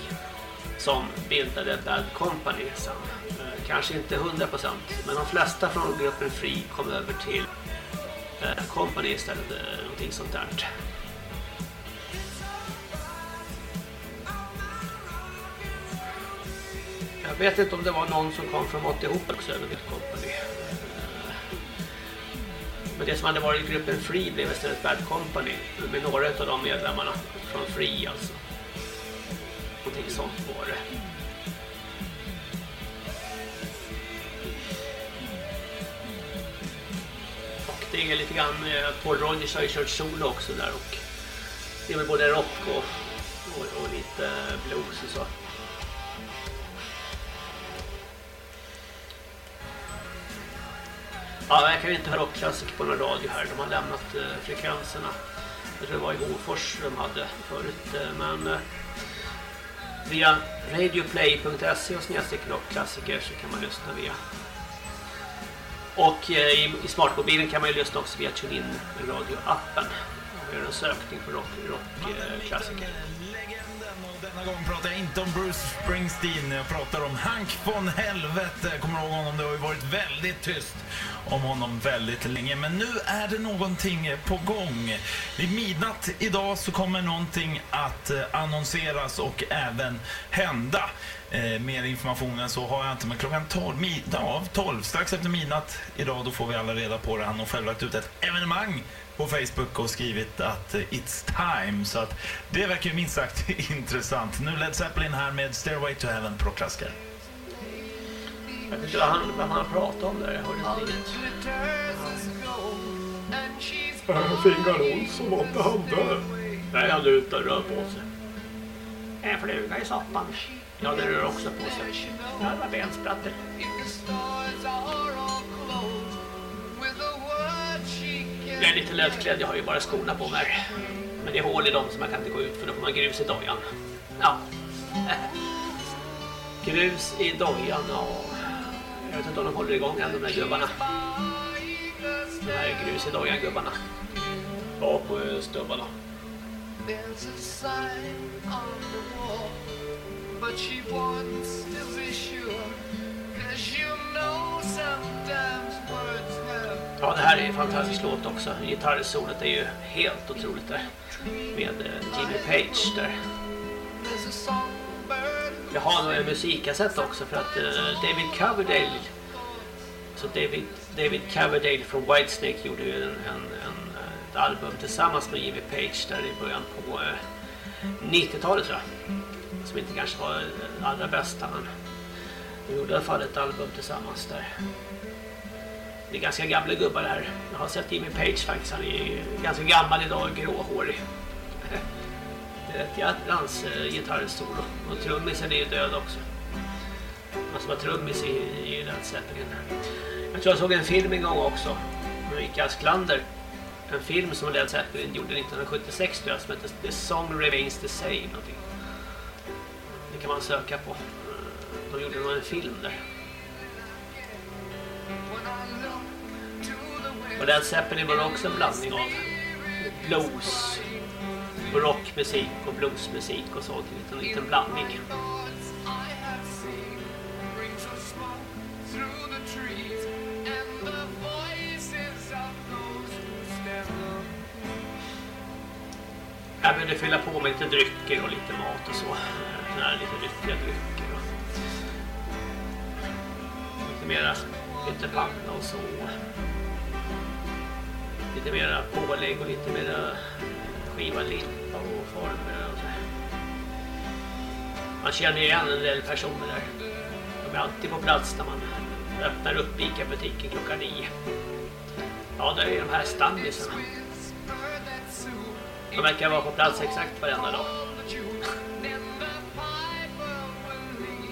som bildade Bad Company sen. Eh, kanske inte 100% men de flesta från gruppen Free kom över till eh, Company istället, någonting sånt där. Jag vet inte om det var någon som kom från åt ihop också över Bad Company. Men det som hade varit i gruppen Free blev istället Bad Company med några av de medlemmarna från Free alltså. Någonting sånt var det. Och det är lite grann, eh, Paul Rogers har ju kört solo också där och det är väl både rock och, och, och lite blues och så. Ja, jag kan ju inte höra rockklassiker på någon radio här. De har lämnat eh, frekvenserna. Jag tror det var i Hofors de hade förut. Eh, men eh, via radioplay.se och snedstreck rockklassiker så kan man lyssna via. Och eh, i, i smartmobilen kan man ju lyssna också via TuneIn radioappen. Och göra en sökning på rock, rockklassiker. Eh, denna gång pratar jag inte om Bruce Springsteen, jag pratar om Hank von Helvete. Kommer du ihåg honom? Det har ju varit väldigt tyst om honom väldigt länge. Men nu är det någonting på gång. Vid midnatt idag så kommer någonting att eh, annonseras och även hända. Eh, mer information än så har jag inte, men klockan 12, mid, ja, 12, strax efter midnatt idag, då får vi alla reda på det. Han har själv lagt ut ett evenemang på Facebook och skrivit att it's time. Så att det verkar ju minst sagt intressant. Nu Led Zeppelin här med Stairway to Heaven på Rockklassiker. Jag vet inte vad han, han pratar om där. Jag hörde inte riktigt. Fingal Olsson, var inte han död? Nej, han ute och rör på sig. En fluga i soppan. Ja, det rör också på sig. Det var bensplattor. Jag är lite lättklädd, jag har ju bara skorna på mig. Men det är hål i dem så man kan inte gå ut för då får man grus i dojan. Ja. Grus i dojan, ja. Jag vet inte om de håller igång än de där gubbarna. Det här är grus i dojan gubbarna. Ja, på stubbarna. There's a sign on the wall, but she wants to be sure. Cause you know sometimes words Ja, det här är en fantastisk låt också. Gitarrsolet är ju helt otroligt där. Med eh, Jimmy Page där. Jag har nog en musikkassett också för att eh, David Coverdale så David, David Coverdale från Whitesnake gjorde ju en, en, en, ett album tillsammans med Jimmy Page där i början på eh, 90-talet tror jag. Som inte kanske var den allra bästa men de gjorde i alla fall ett album tillsammans där. Det är ganska gamla gubbar det här. Jag har sett Jimmy Page faktiskt. Han är ganska gammal idag, gråhårig. Det är eh, gitarrsolo. Och trummisen är ju död också. Han som var trummis i, i Led Zeppelin. Jag tror jag såg en film en gång också. Med Rick Asklander. En film som Led Zeppelin gjorde 1976 tror jag, som heter The Song Remains the Same. Någonting. Det kan man söka på. De gjorde nog en film där. Och Led Zeppelin var också en blandning av blues och rockmusik och bluesmusik och sånt. En liten, liten blandning. Jag behövde fylla på med lite drycker och lite mat och så. Såna här lite ryckiga drycker. Och lite mera lite panna och så. Lite mera pålägg och lite mera skivad limpa och former och så. här. Man känner igen en del personer där. De är alltid på plats när man öppnar upp Ica-butiken klockan nio. Ja, det är de här stammisarna. De verkar vara på plats exakt varenda dag.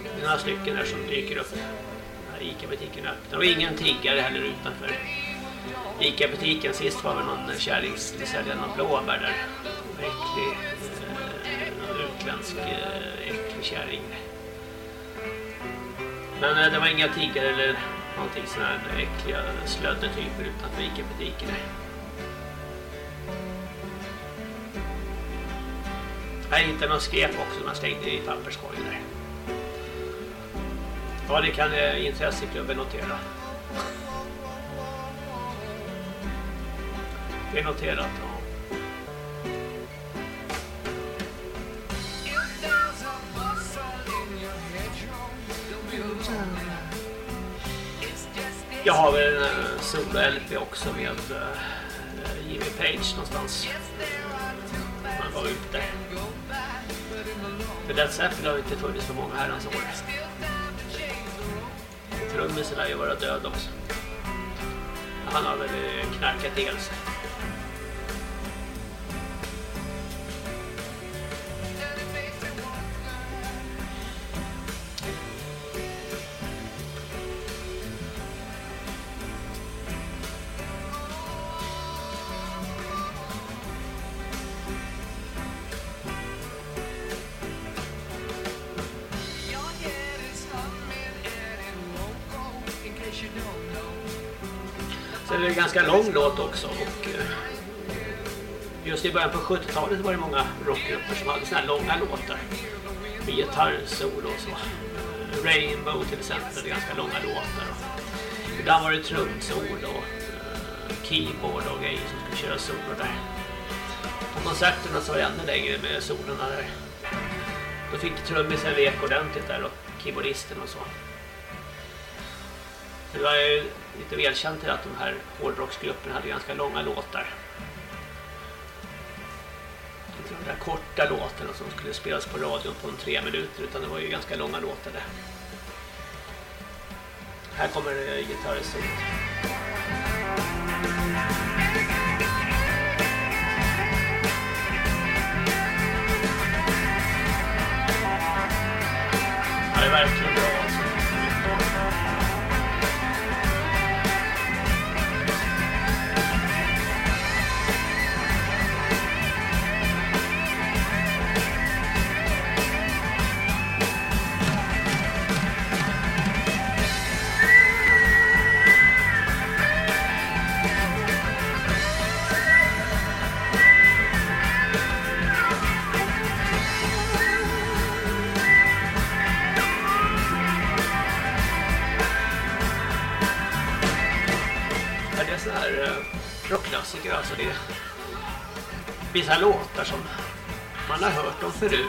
Det är några stycken där som dyker upp när Ica-butiken öppnar. Och ingen tiggare heller utanför Ica-butiken. Sist var väl någon kärring som skulle sälja någon blåbär där. Äcklig, eh, utländsk eh, äcklig kärring. Men eh, det var inga tiggare eller någonting sådana här äckliga slöddetyper utanför Ica-butiken. Jag hittade någon skräp också som jag slängde i papperskorgen där. Ja, det kan eh, intresseklubben notera. Det är noterat, ja. Jag har väl en eh, solo-LP också med eh, Jimmy Page någonstans. Man var ute. För Death Zeppelin har inte funnits för många herrans år. Trummisen lär ju vara död också. Han har väl eh, knarkat ihjäl sig. Ganska lång låt också. Och, eh, just i början på 70-talet var det många rockgrupper som hade såna här långa låtar. Med gitarrsolo och så. Eh, Rainbow till exempel, ganska långa låtar. Ibland var det trumsol och eh, keyboard och grejer som skulle köra solo där. På konserterna så var det ännu längre med solorna där. Då fick trummisen vek ordentligt där och keyboardisten och så. Det var ju lite välkänt att de här hårdrocksgrupperna hade ganska långa låtar. Inte de där korta låtarna som skulle spelas på radion på en tre minuter utan det var ju ganska långa låtar där. Här kommer eh, gitarristen. Ja, det är verkligen vissa låtar som man har hört dem förut.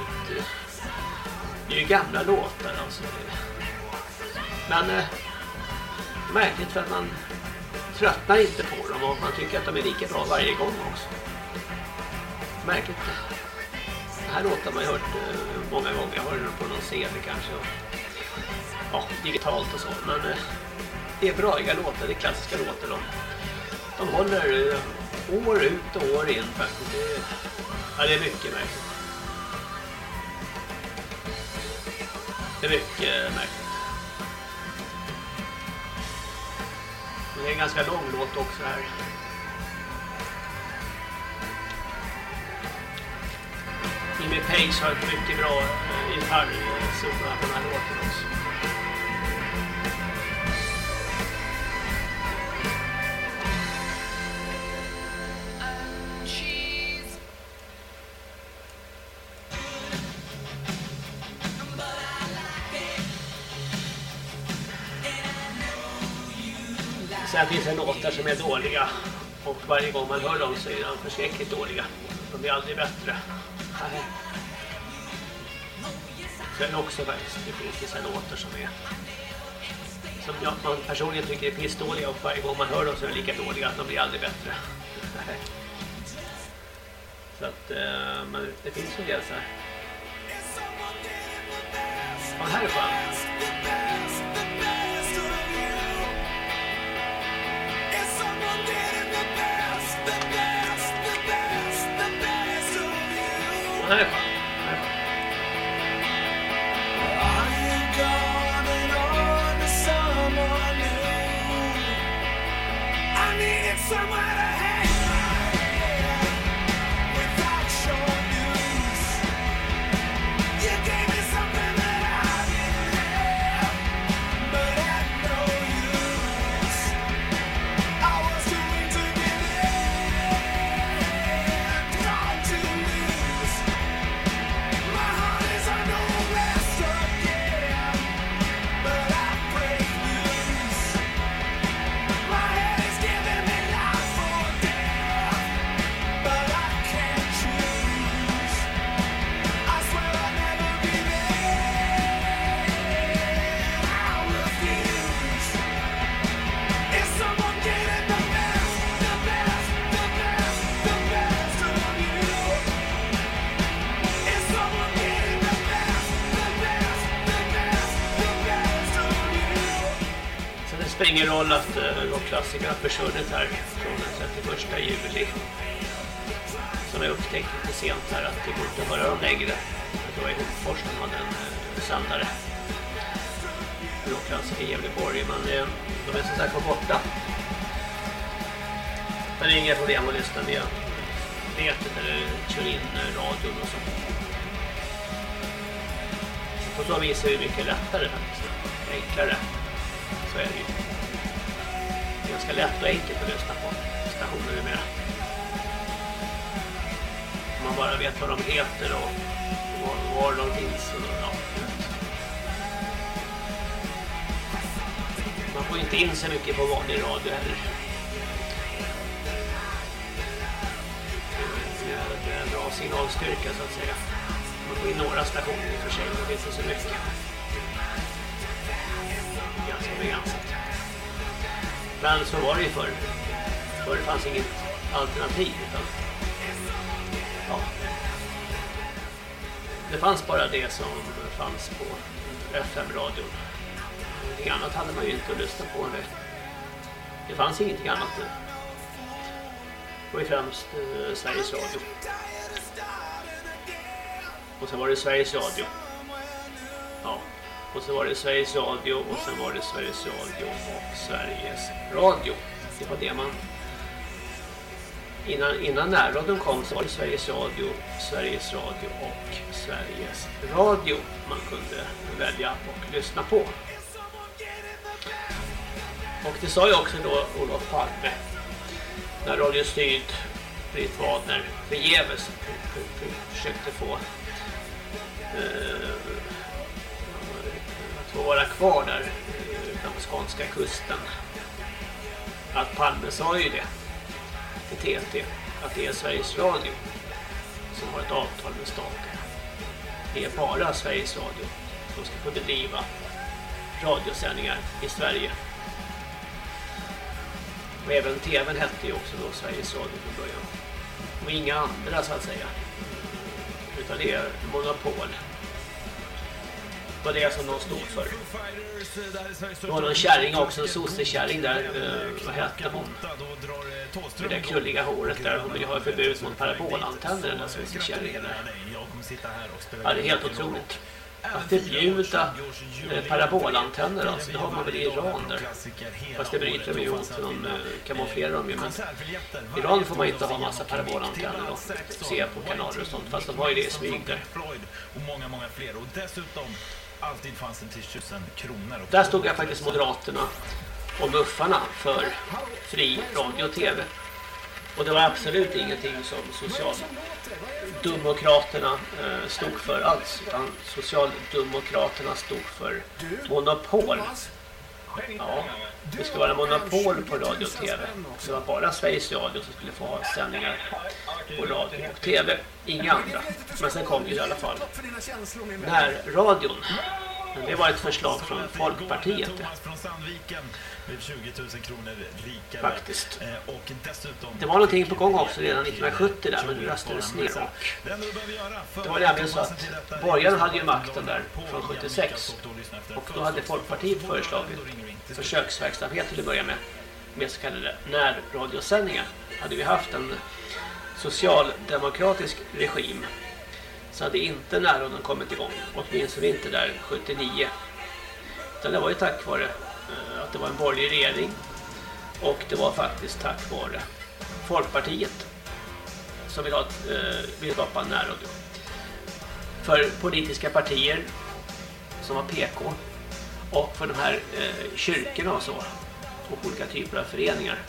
Det är ju gamla låtar alltså. Men eh, märkligt för att man tröttnar inte på dem och man tycker att de är lika bra varje gång också. Märkligt. Det här låtar man ju hört eh, många gånger. Jag har den på någon CD kanske. Och, ja, digitalt och så. Men eh, det är braiga låtar, det är klassiska låtar. De, de håller eh, år ut och år in faktiskt. Det är, ja, det är mycket märkligt. Det är mycket märkligt. Men det är en ganska lång låt också här. Jimmy Page har ett mycket bra eh, gitarrsolo på den här låten också. Sen finns det låtar som är dåliga och varje gång man hör dem så är de förskräckligt dåliga. De blir aldrig bättre. Nej. Sen också faktiskt, det finns vissa låtar som är som jag man personligen tycker är pissdåliga och varje gång man hör dem så är de lika dåliga att de blir aldrig bättre. Nej. Så att, eh, men det finns en del så här. Och här är skön. Den här ingen roll att eh, rockklassikerna har försvunnit här från den 31 juli. Som jag upptäckte lite sent här att det går inte att höra dem längre. Det var i Hofors som hade en eh, sändare. Rockklassiker i Gävleborg, men eh, de är som sagt var borta. Men det är inga problem att lyssna via nätet eller kör in radion och så. På så vis är det mycket lättare faktiskt. Enklare. Så är det ju. Det är ganska lätt och enkelt att lyssna på stationer numera. Om man bara vet vad de heter och var, var de finns. Och, ja, man får inte in så mycket på vanlig radio heller. Med en bra signalstyrka så att säga. Man får in några stationer i och för sig, men det finns inte så mycket. Ganska begränsat. Men så var det ju förr. Förr fanns inget alternativ utan ja. Det fanns bara det som fanns på FM-radion. Någonting annat hade man ju inte att lyssna på. Det, det fanns ingenting annat. Det var ju främst eh, Sveriges Radio. Och sen var det Sveriges Radio. Ja. Och så var det Sveriges Radio och sen var det Sveriges Radio och Sveriges Radio. Det var det man... Innan, innan närradion kom så var det Sveriges Radio, Sveriges Radio och Sveriges Radio man kunde välja och lyssna på. Och det sa ju också då Olof Palme när Radio Styrd Britt Wadner förgäves försökte få eh, få vara kvar där utanför skånska kusten. Att Palme sa ju det till TT att det är Sveriges Radio som har ett avtal med staten. Det är bara Sveriges Radio som ska få bedriva radiosändningar i Sverige. Och även TVn hette ju också då Sveriges Radio från början. Och inga andra så att säga. Utan det är monopol. Det var det som de stod för. Det var någon kärring också, en sossekärring där. Eh, vad hette hon? Med det krulliga håret där. Hon ville ha förbud mot parabolantenner, den där sossekärringen där. Ja, det är helt otroligt. Att förbjuda eh, parabolantenner alltså, det har man väl i Iran där. Fast det bryter de ju mot, de eh, kamouflerar dem ju. Men i Iran får man inte ha massa parabolantenner och se på kanaler och sånt. Fast de har ju det i smyg där. Och många, många fler. Och dessutom, alltid fanns en till 1000 kronor. Där stod jag faktiskt Moderaterna och muffarna för fri radio och tv. Och det var absolut ingenting som Socialdemokraterna eh, stod för alls. Utan Socialdemokraterna stod för monopol. Ja, det skulle vara monopol på radio och tv. Det var bara Sveriges Radio som skulle få ha sändningar på radio och tv. Inga andra. Men sen kom ju i alla fall närradion. Men det var ett förslag från Folkpartiet. Thomas från Sandviken med 20 000 kronor rikare. Faktiskt. Eh, Och dessutom... Det var någonting på gång också redan 1970 där, men det röstades ner. Och det var nämligen så att borgarna hade ju makten där från 76. Och då hade Folkpartiet föreslagit försöksverksamhet till att börja med. Med så kallade närradiosändningar. Hade vi haft en socialdemokratisk regim så hade inte närradion kommit igång. Åtminstone inte där 79. Utan det var ju tack vare att det var en borgerlig regering. Och det var faktiskt tack vare Folkpartiet som vill, ha, eh, vill skapa en närradio. För politiska partier som var PK och för de här eh, kyrkorna och så och olika typer av föreningar.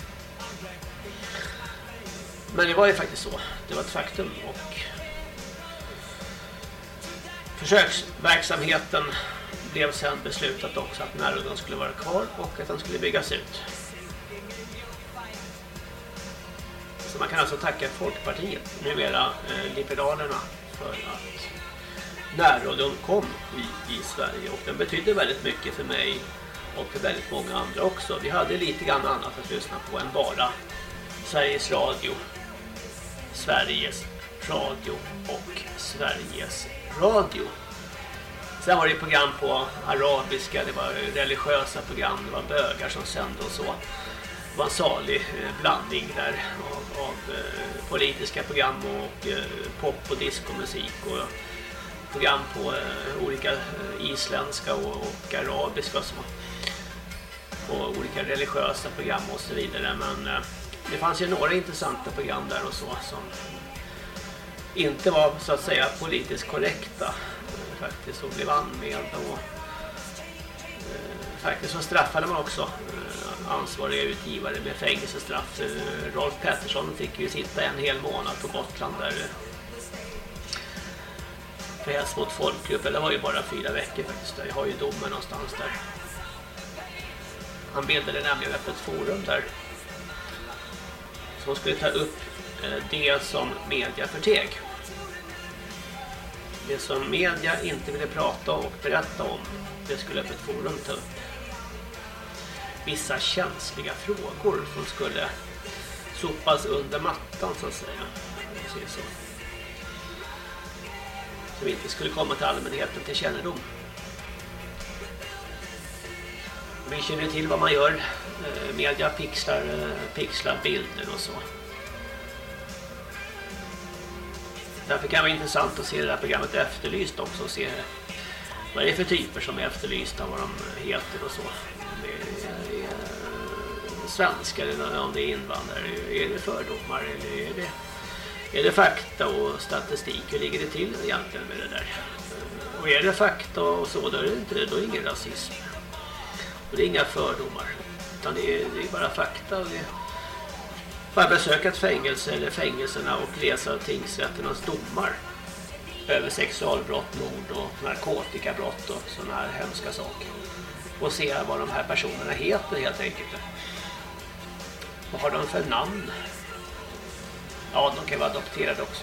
Men det var ju faktiskt så. Det var ett faktum och försöksverksamheten blev sen beslutat också att närradion skulle vara kvar och att den skulle byggas ut. Så man kan alltså tacka Folkpartiet, numera eh, Liberalerna, för att närradion kom i, i Sverige och den betydde väldigt mycket för mig och för väldigt många andra också. Vi hade lite grann annat att lyssna på än bara Sveriges Radio, Sveriges Radio och Sveriges Radio. Sen var det program på arabiska, det var religiösa program, det var bögar som sände och så. Det var en salig eh, blandning där av, av eh, politiska program och eh, pop och diskomusik och program på olika isländska och, och arabiska och så. Och olika religiösa program och så vidare. Men det fanns ju några intressanta program där och så som inte var så att säga politiskt korrekta faktiskt och blev anmäld. och eh, faktiskt så straffade man också eh, ansvariga utgivare med fängelsestraff. Eh, Rolf Pettersson fick ju sitta en hel månad på Gotland där för hets mot folkgrupp. Det var ju bara fyra veckor faktiskt. Jag har ju domen någonstans där. Han bildade nämligen öppet forum där som skulle ta upp det som media förteg. Det som media inte ville prata och berätta om, det skulle öppet forum ta upp. Vissa känsliga frågor som skulle sopas under mattan så att säga. Precis så. Som inte skulle komma till allmänheten till kännedom. Vi känner till vad man gör. Eh, media pixlar, eh, pixlar bilder och så. Därför kan det vara intressant att se det här programmet Efterlyst också. Och se vad det är för typer som är efterlysta, vad de heter och så. Om det är, är svenskar eller om det är invandrare. Är det fördomar eller är det, är det fakta och statistik? Hur ligger det till egentligen med det där? Och är det fakta och så, då är det inte det, då är det ingen rasism. Och det är inga fördomar. Utan det är, det är bara fakta. Och det Får bara besöka ett fängelse eller fängelserna och läsa tingsrätternas domar över sexualbrott, mord och narkotikabrott och sådana här hemska saker. Och se vad de här personerna heter helt enkelt. Vad har de för namn? Ja, de kan vara adopterade också.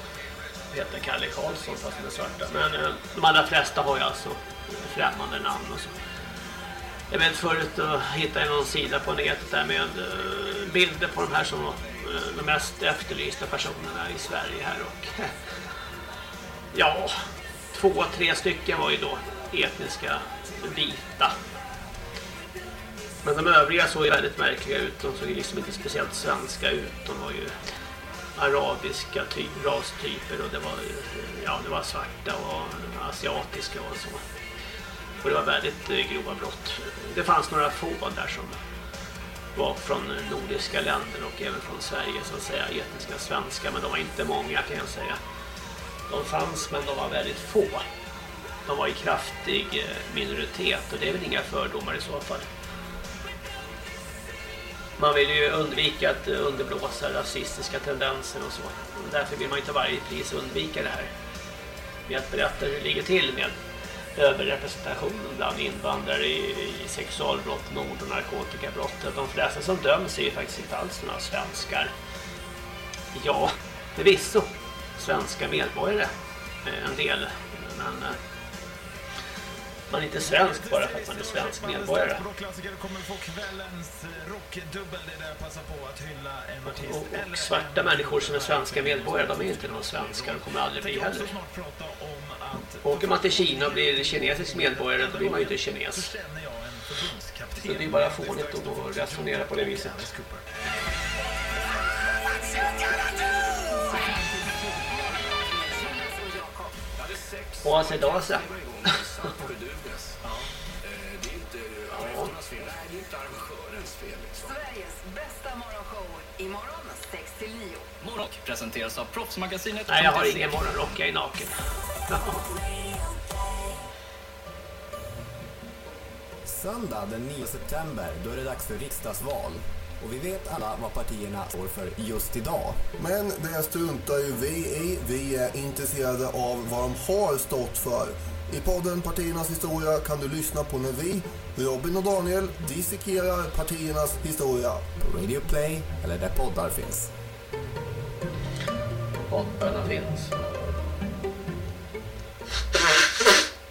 De heter Kalle Karlsson fast de är svarta. Men eh, de allra flesta har ju alltså främmande namn och så. Jag vet förut att hitta någon sida på nätet där med eh, bilder på de här som Eh, de mest efterlysta personerna i Sverige här och ja, två, tre stycken var ju då etniska vita. Men de övriga såg ju väldigt märkliga ut. De såg ju liksom inte speciellt svenska ut. De var ju arabiska ty rastyper och det var, ja, det var svarta och asiatiska och så. Och det var väldigt eh, grova brott. Det fanns några få där som var från nordiska länder och även från Sverige så att säga, etniska svenska. Men de var inte många kan jag säga. De fanns men de var väldigt få. De var i kraftig eh, minoritet och det är väl inga fördomar i så fall. Man vill ju undvika att eh, underblåsa rasistiska tendenser och så. Därför vill man inte varje pris undvika det här. Med att berätta hur det ligger till med överrepresentationen bland invandrare i, i sexualbrott, mord och narkotikabrott. De flesta som döms är ju faktiskt inte alls några svenskar. Ja, förvisso svenska medborgare. Eh, en del. Men eh, man är inte svensk bara för att man är svensk medborgare. Och, och svarta människor som är svenska medborgare, de är inte någon svenskar. De kommer aldrig bli heller. Åker man till Kina och blir kinesisk medborgare, då blir man ju inte kines. Så det är bara fånigt att resonera på det viset. Och alltså idag så. Sveriges bästa morgonshow imorgon 6 till 9. Morgonrock presenteras av Proffsmagasinet. Nej, jag har ingen morgonrock, jag är naken. Söndag den 9 september, då är det dags för riksdagsval. Och vi vet alla vad partierna står för just idag. Men det struntar ju vi i. Vi är intresserade av vad de har stått för. I podden Partiernas historia kan du lyssna på när vi, Robin och Daniel, dissekerar partiernas historia. På Radio Play eller där poddar finns. Poddarna finns.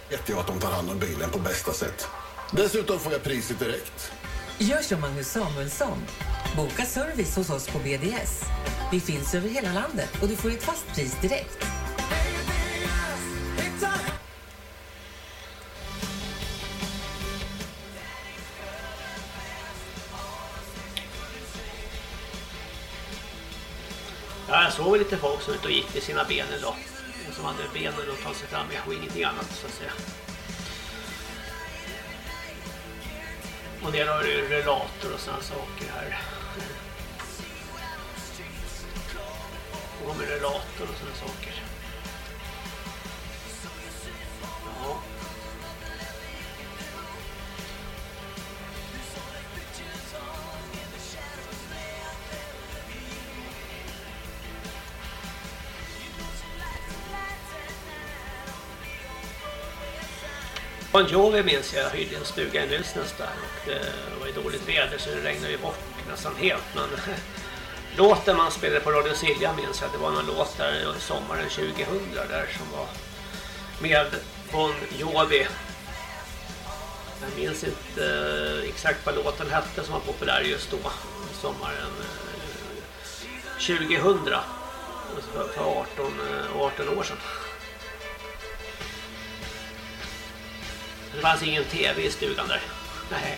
Vet jag att de tar hand om bilen på bästa sätt. Dessutom får jag priset direkt. Gör som Magnus Samuelsson. Boka service hos oss på BDS. Vi finns över hela landet och du får ett fast pris direkt. Ja, jag såg lite folk som ute och gick med sina ben idag. Som hade benen att ta sig fram med och ingenting annat så att säga. Och det har ju relator och sådana saker här. Och med relator och sådana saker. Bon Jovi minns jag, jag hyrde en stuga i Nilsnäs där och det var ju dåligt väder så det regnade ju bort nästan helt. Men låten man spelade på Radio Silja minns jag, det var någon låt där sommaren 2000 där som var med Bon Jovi. Jag minns inte eh, exakt vad låten hette som var populär just då sommaren eh, 2000 alltså för 18, 18 eh, år sedan. Det fanns ingen tv i stugan där. Nej.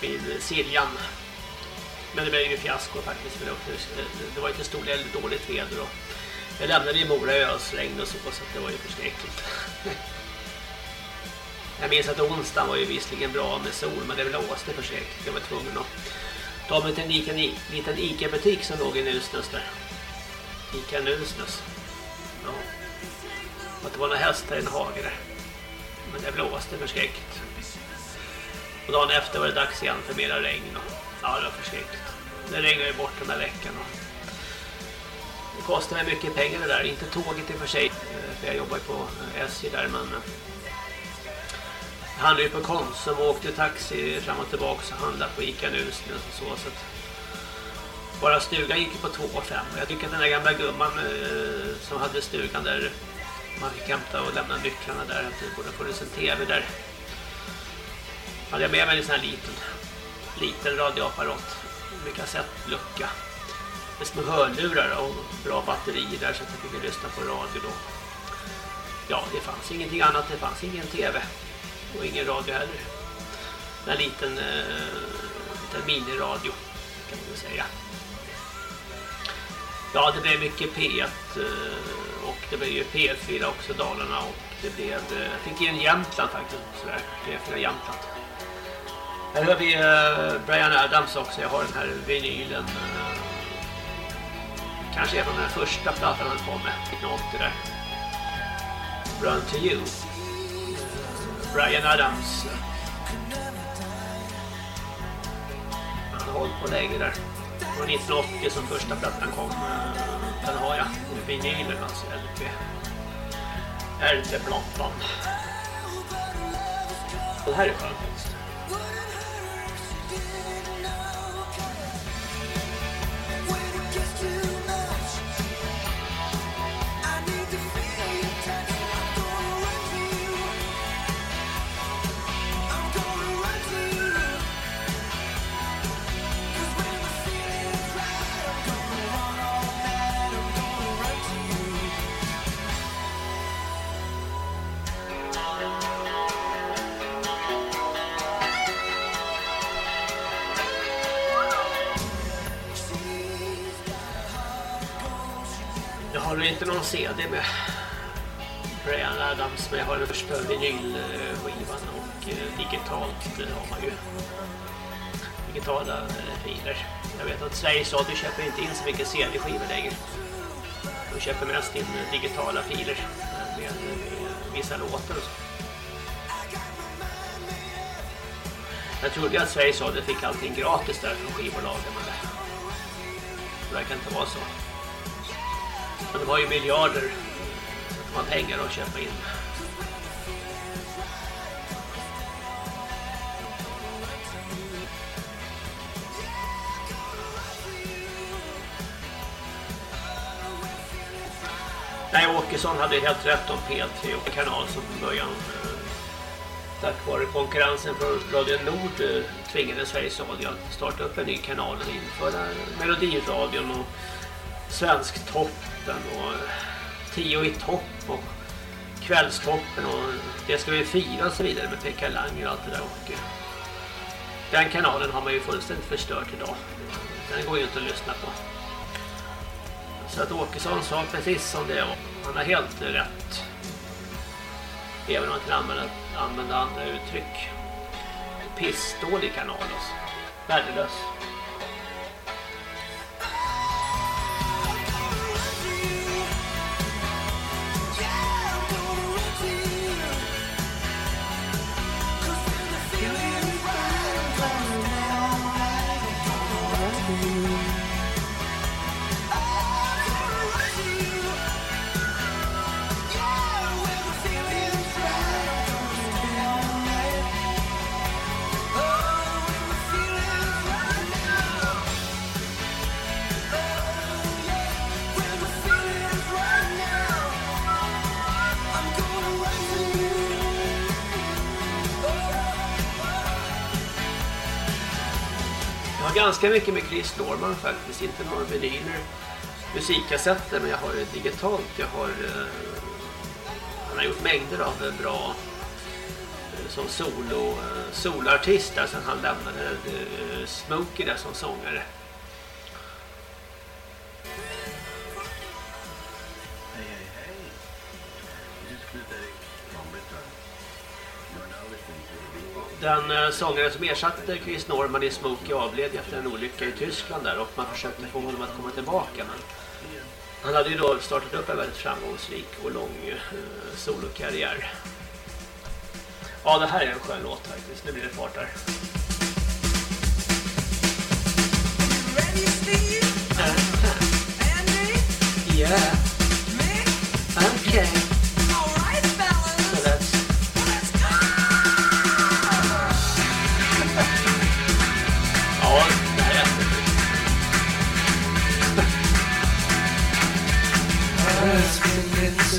Vid Siljan. Men det blev ju fiasko faktiskt. För det, var- det var ju till stor del dåligt väder. Och jag lämnade i Mora i ösregn och så, så att det var ju förskräckligt. Jag minns att onsdagen var ju visserligen bra med sol, men det blåste förskräckligt. Jag var tvungen att ta mig till en liten, liten Ica-butik som låg i Nusnäs där. Ica Nusnäs. Ja. Och att det var några hästar i en hage där. Men det blåste förskräckligt. Och dagen efter var det dags igen för mera regn. Och, ja, det var förskräckligt. Det regnade ju bort den där veckan. Och det kostade mig mycket pengar det där. Inte tåget i och för sig. Eh, för jag jobbar ju på eh, SJ där. Men eh, jag handlade ju på Konsum och åkte taxi fram och tillbaka och handlade på Ica Nusnäs och så. så att bara stugan gick på 2 och 5. Jag tycker att den där gamla gumman som hade stugan där man fick hämta och lämna nycklarna där. Att det borde funnits en tv där. Hade jag med mig en sån här liten, liten radioapparat med kassettlucka. Med små hörlurar och bra batterier där så att jag fick lyssna på radio då. Ja, det fanns ingenting annat. Det fanns ingen tv och ingen radio heller. En liten, eh, liten miniradio kan man väl säga. Ja, det blev mycket P1 eh, och det blev ju P4 också Dalarna och det blev, eh, jag fick igen Jämtland faktiskt, sådär, P4 Jämtland. Här har vi eh, Brian Adams också, jag har den här vinylen. Eh, kanske Kanske även den första plattan han kom med, 1980 där. Run to you. Brian Adams. Han har hållit på länge där. Det var 1980 som första plattan kom. Eh, den har jag. Vinylen alltså. LP. LP-plattan. Det här är skönt faktiskt. Nu inte någon CD med Brian Adams men jag har den första vinylskivan och eh, digitalt eh, har man ju digitala eh, filer. Jag vet att Sveriges Radio köper inte in så mycket CD-skivor längre. De köper mest in digitala filer med vissa låtar och så. Jag trodde att Sveriges Radio fick allting gratis där från skivbolagen men det verkar inte vara så. Men det var ju miljarder så pengar att köpa in. Nej, Åkesson hade helt rätt om P3 och kanal som från början. Eh, tack vare konkurrensen från Radio Nord eh, tvingade Sveriges Radio att starta upp en ny kanal och införa Melodiradion och Svensktoppen och Tio i topp och Kvällstoppen och Det ska vi fira och så vidare med Pekka Langer och allt det där och eh, den kanalen har man ju fullständigt förstört idag. Den går ju inte att lyssna på. Så att Åkesson sa precis som det var. Han har helt rätt. Även om han kan använda, använda andra uttryck. Pissdålig kanal alltså. Värdelös. Har ganska mycket med Chris Norman faktiskt. Inte några vinyler, musikkassetter, men jag har det digitalt. Jag har... Eh, han har gjort mängder av eh, bra eh, som solo, eh, solartist där sen han lämnade eh, eh, Smokey där som sångare. Den eh, sångare som ersatte Chris Norman i Smokey avled efter en olycka i Tyskland där och man försökte få honom att komma tillbaka men han hade ju då startat upp en väldigt framgångsrik och lång eh, solokarriär. Ja, det här är en skön låt faktiskt. Nu blir det fart där. Yeah. Okay.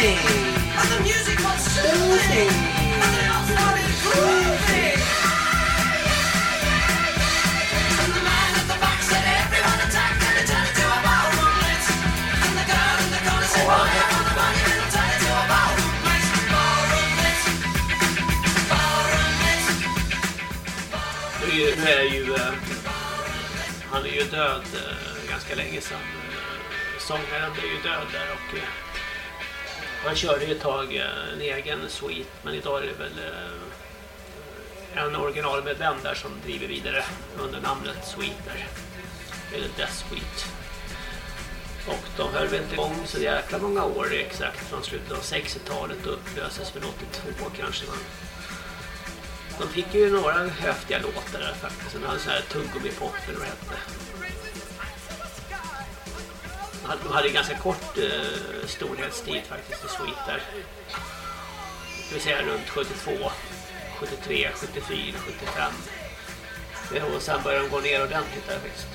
and the music was soothing, and they all started grooving. And the man at the back said, "Everyone attack!" and they turned it to a ballroom blitz. And the girl in the corner said, "Boy, I want the money," and it a Nu är ju... eh, Han är ju död eh, ganska länge sedan. Eh, Sångaren är ju död där och... Man Han körde ju ett tag eh, en egen suite men idag är det väl eh, en originalmedlem där som driver vidare under namnet Sweet där. Eller Death Sweet. Och de höll väl inte igång så jäkla många år exakt från slutet av 60-talet och upplöses väl 82 kanske man. De fick ju några häftiga låtar där faktiskt. De hade sån här tuggummi-pop eller vad det hette. De hade- ganska kort eh, storhetstid faktiskt i Sweet där. Det vill säga runt 72, 73, 74, 75. Och sen började de gå ner ordentligt där faktiskt.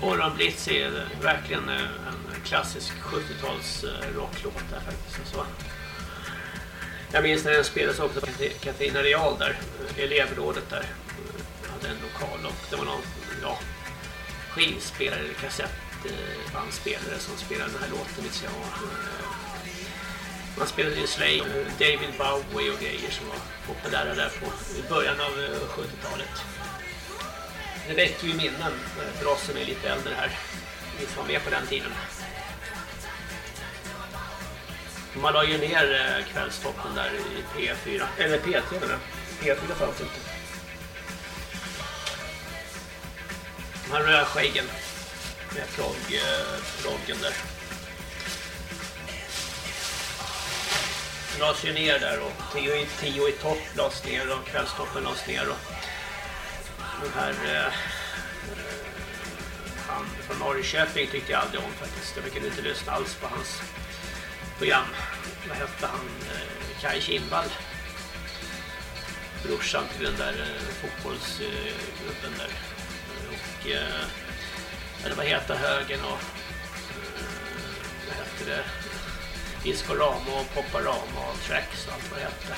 Morgonblitz är verkligen eh, en klassisk 70-tals eh, rocklåt där faktiskt. Så. Jag minns när den spelades också på Katarina Real där, elevrådet där. hade en lokal och det var någon ja, skivspelare eller kassettbandspelare som spelade den här låten. Eh, man spelade ju Slay, David Bowie och grejer som var populära där på i början av eh, 70-talet. Det väcker ju minnen för oss som är lite äldre här. Vi som var med på den tiden. Man la ju ner eh, kvällstoppen där i P4. Eller P3 menar. P4 fanns inte. De här röda skäggen. Med progg, eh, proggen där. Lades ju ner där och tio i, tio i topp lades ner och kvällstoppen lades ner och den här eh, eh han från Norrköping tyckte jag aldrig om faktiskt. Jag brukade inte lyssna alls på hans program. Vad hette han? Eh, Kai Kindvall. Brorsan till den där eh, fotbollsgruppen där. Och eh, eller vad heter högen och vad hette det? Discorama och Poparama och Tracks och allt vad det hette.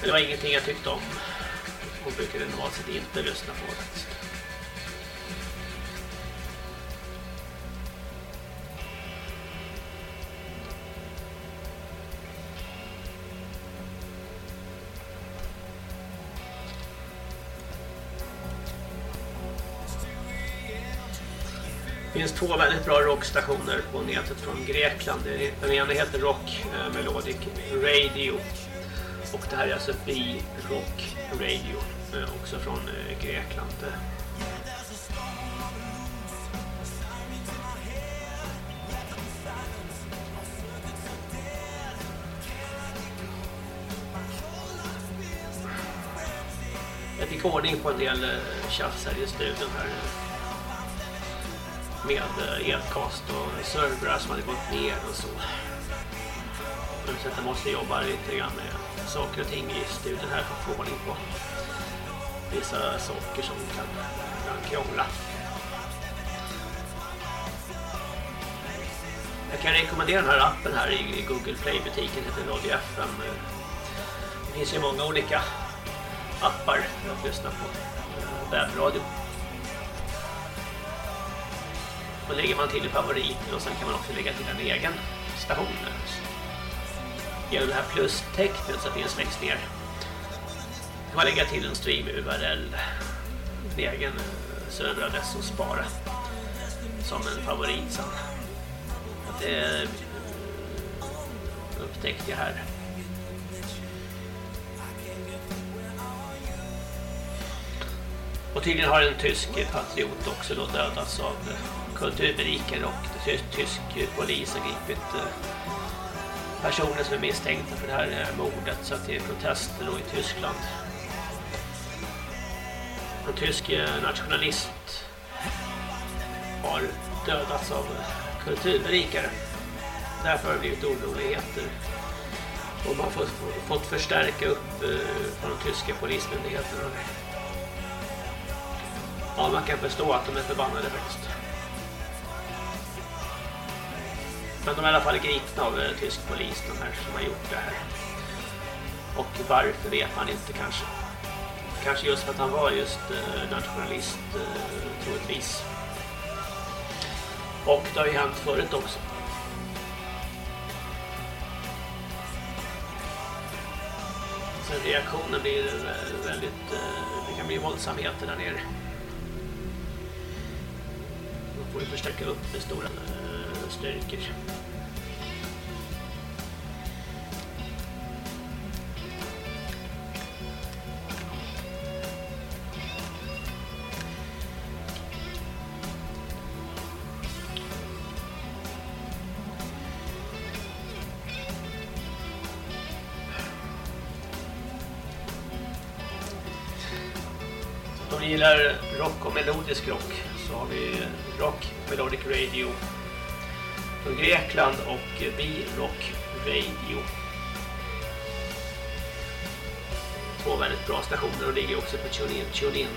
Men det var ingenting jag tyckte om och brukade normalt sett inte lyssna på faktiskt. Det finns två väldigt bra rockstationer på nätet från Grekland. Den ena heter Rock eh, Melodic Radio. Och det här är alltså B-Rock Radio, eh, också från eh, Grekland. Jag fick ordning på en del tjafs här i studion här. Med eh, elkast och servrar som hade gått ner och så. Så att jag måste jobba lite grann med saker och ting i studion här för att få ordning på vissa saker som kan krångla. Jag kan rekommendera den här appen här i Google Play-butiken, heter Radio FM. Det finns ju många olika appar för att lyssna på webbradio. Då lägger man till i favoriter och sen kan man också lägga till en egen station. Genom det här plustecknet som finns längst ner kan man lägga till en stream URL en egen eh, serveradress och spara som en favorit sen. Det eh, upptäckte jag här. Och tydligen har en tysk patriot också då dödats av eh, kulturberikare och tysk, tysk polis har gripit eh, personer som är misstänkta för det här eh, mordet så att det är protester då i Tyskland. En tysk eh, nationalist har dödats av kulturberikare. Därför har det blivit oroligheter. Och man har fått, förstärka upp från de tyska polismyndigheterna. Ja, man kan förstå att de är förbannade faktiskt. Men de är i alla fall gripna av eh, tysk polis, de här som har gjort det här. Och varför vet man inte kanske. Kanske just för att han var just eh, nationalist, eh, troligtvis. Och det har ju hänt förut också. Så reaktionen blir väldigt, eh, det kan bli våldsamheter där nere. Man får ju förstärka upp med stora eh, styrkor. Om ni gillar rock och melodisk rock så har vi Rock Melodic Radio Grekland och B-Rock Radio. Två väldigt bra stationer och ligger också på TuneIn TuneIn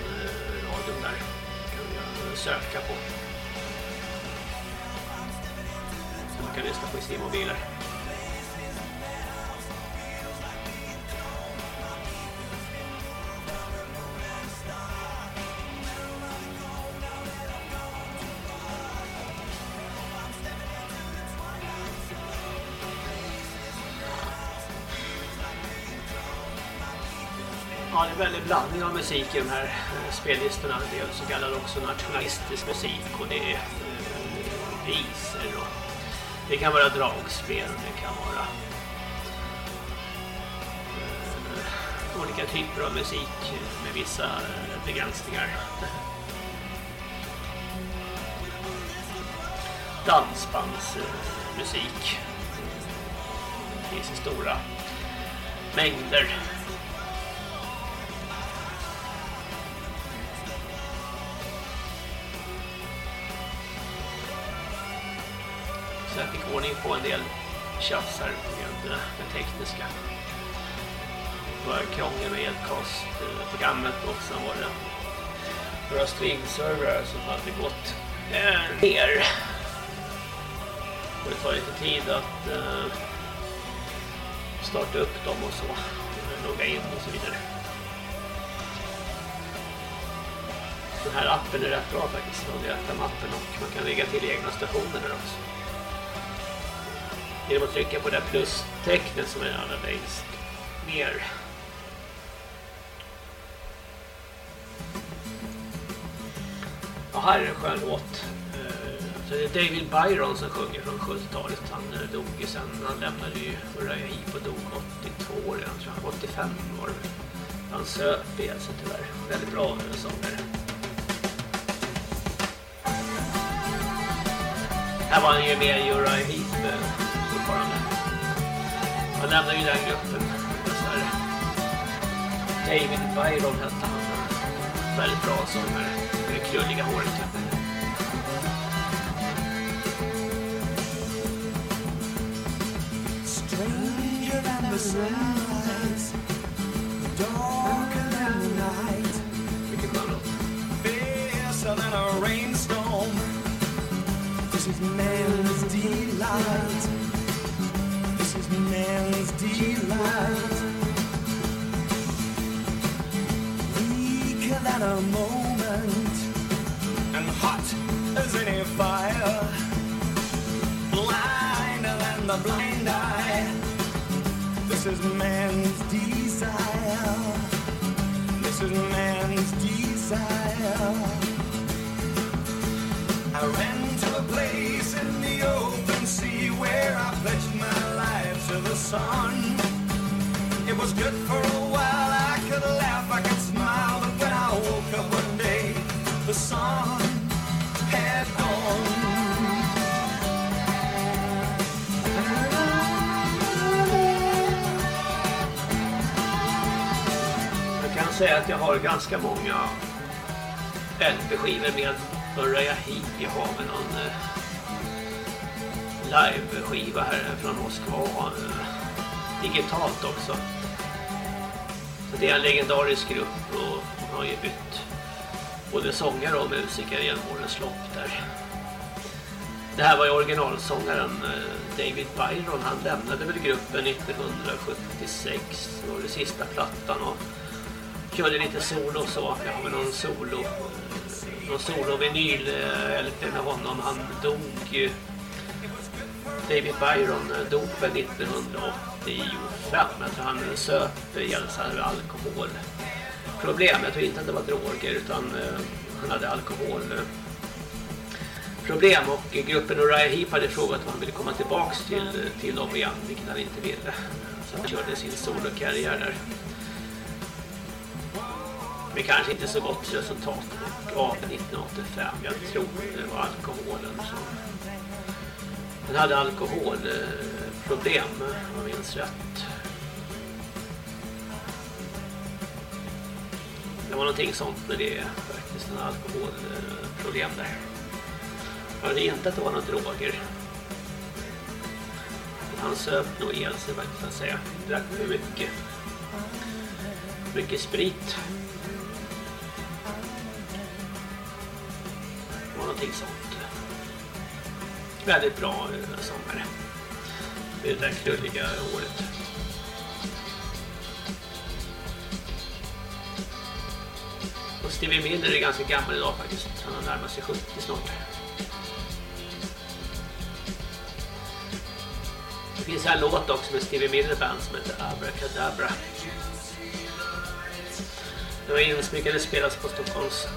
radion där. kan jag söka på. Så man kan lyssna på i sin mobiler. Blandning av musik i de här eh, spellistorna. Det är så kallad också nationalistisk musik och det är eh, visor och det kan vara dragspel och det kan vara eh, olika typer av musik med vissa begränsningar. Dansbandsmusik finns i stora mängder. Ordning på en del tjafs här med det tekniska. Det var krångel med elkastprogrammet och sen var det några stringservrar som hade gått eh, ner. Och det tar lite tid att eh, starta upp dem och så. Eh, logga in och så vidare. Den här appen är rätt bra faktiskt. Och appen och man kan lägga till egna stationer där också. Genom att trycka på det plustecknet som är allra längst ner. Ja, här är en skön låt. Eh, så det är David Byron som sjunger från 70-talet. Han eh, dog ju sen. Han lämnade ju Uriah Heep och dog 82 år redan, tror jag. 85 var det. Han söp ihjäl alltså tyvärr. Väldigt bra sångare. Här var han ju med i Uriah Heep eh fortfarande. Han lämnade ju den gruppen. David Byron hette han. Väldigt bra sångare. Med det krulliga håret. Stranger than the sunrise, darker than the night. Fiercer than a rainstorm. This is man's delight. Man's delight. Weaker than a moment, and hot as any fire. Blinder than the blind eye. This is man's desire. This is man's desire. I ran to a place in the open sea where I pledged my life to the sun. It was good for a while, I could laugh, I could smile, but when I woke up one day, the sun had gone. Jag kan säga att jag har ganska många LP-skivor med Uriah Heep. Jag har med någon eh, live-skiva här från Moskva. Eh, digitalt också. Så det är en legendarisk grupp och de har ju bytt både sångare och musiker genom årens lopp där. Det här var ju originalsångaren eh, David Byron. Han lämnade väl gruppen 1976. Det var det sista plattan och körde lite solo och så. Jag har väl någon solo någon solo-vinyl eh, med honom. Han dog David Byron eh, dog väl 1985. Jag tror han söp ihjäl sig av alkoholproblem. Jag tror inte att det var droger utan eh, han hade alkohol problem och gruppen Uriah Heep hade frågat om han ville komma tillbaks till, till dem igen, vilket han inte ville. Så han körde sin solokarriär där. Men kanske inte så gott resultat av 1985. Jag tror det var alkoholen som... Den hade alkoholproblem, om jag minns rätt. Det var någonting sånt med det faktiskt, en alkoholproblem där. Jag hörde inte att det var några droger. Han söp nog ihjäl sig faktiskt att säga. Drack för mycket. Mycket sprit. Och någonting sånt. Väldigt bra eh, sångare. Det där krulliga året. Och Stevie Miller är ganska gammal idag faktiskt. Han har närmat sig 70 snart. Det finns en låt också med Stevie Miller Band som heter Abracadabra. Det var insmyckade och spelas på Stockholms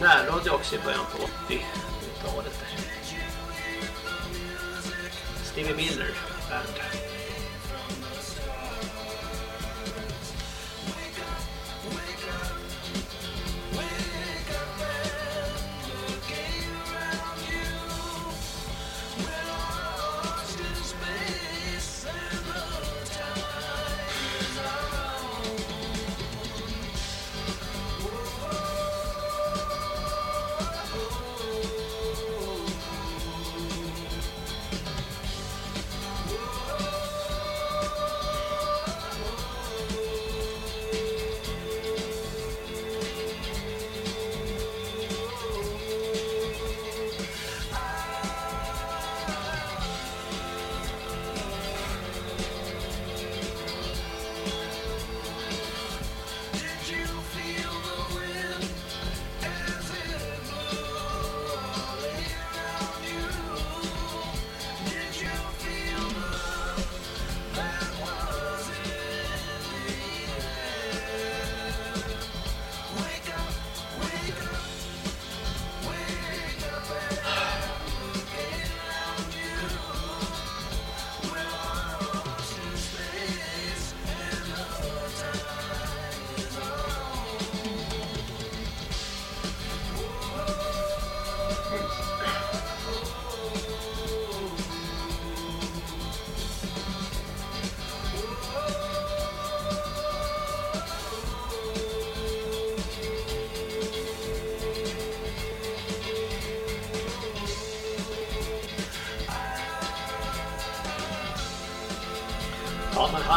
närradio också i början på 80-talet. Stevie Miller Band.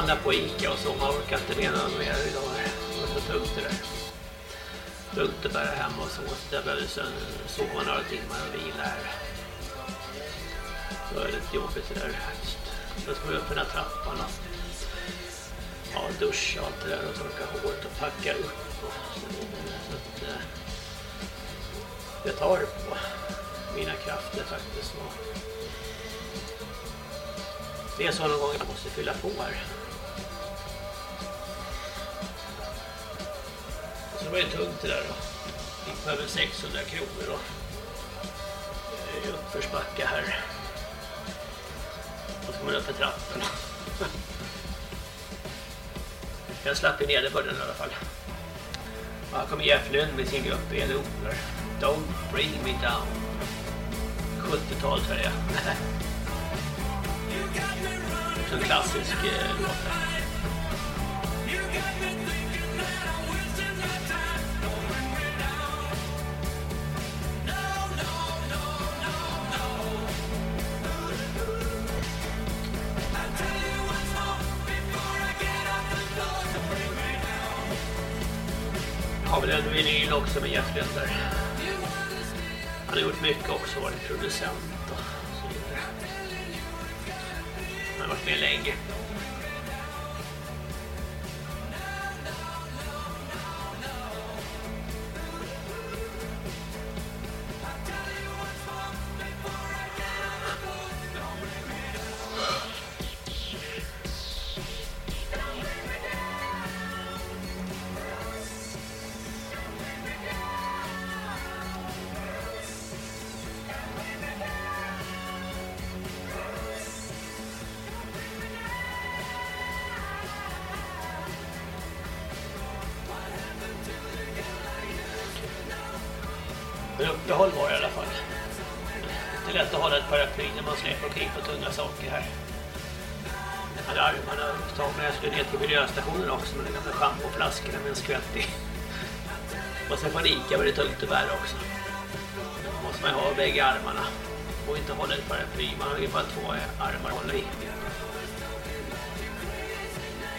Handla på Ica och så. Man orkar inte med någon mer idag. Det var så tungt det där. Tungt att bära hem och så. Så jag behövde sen sova några timmar och vila här. Det var lite jobbigt det där. Jag ska upp den här trappan och ja, duscha och allt det där och torka håret och packa upp. Och så så att, eh, det tar på mina krafter faktiskt. Och det är så någon gång jag måste fylla på här. Var ju tungt det där då. Gick på över 600 kronor då. Det är Uppförsbacka här. Då ska man upp för trapporna. Jag slapp ju nederbörden i alla fall. Här kommer Jeff Lynne med sin grupp där. Don't bring me down. 70-tal tror jag. Också en klassisk eh, låt. Också med Jeff Han har gjort mycket också, varit producent och så vidare. Han har varit med länge. En Ica tungt att bära också. Då måste man ha bägge armarna. Och inte hålla ett paraply. Man har ju bara två armar att hålla i.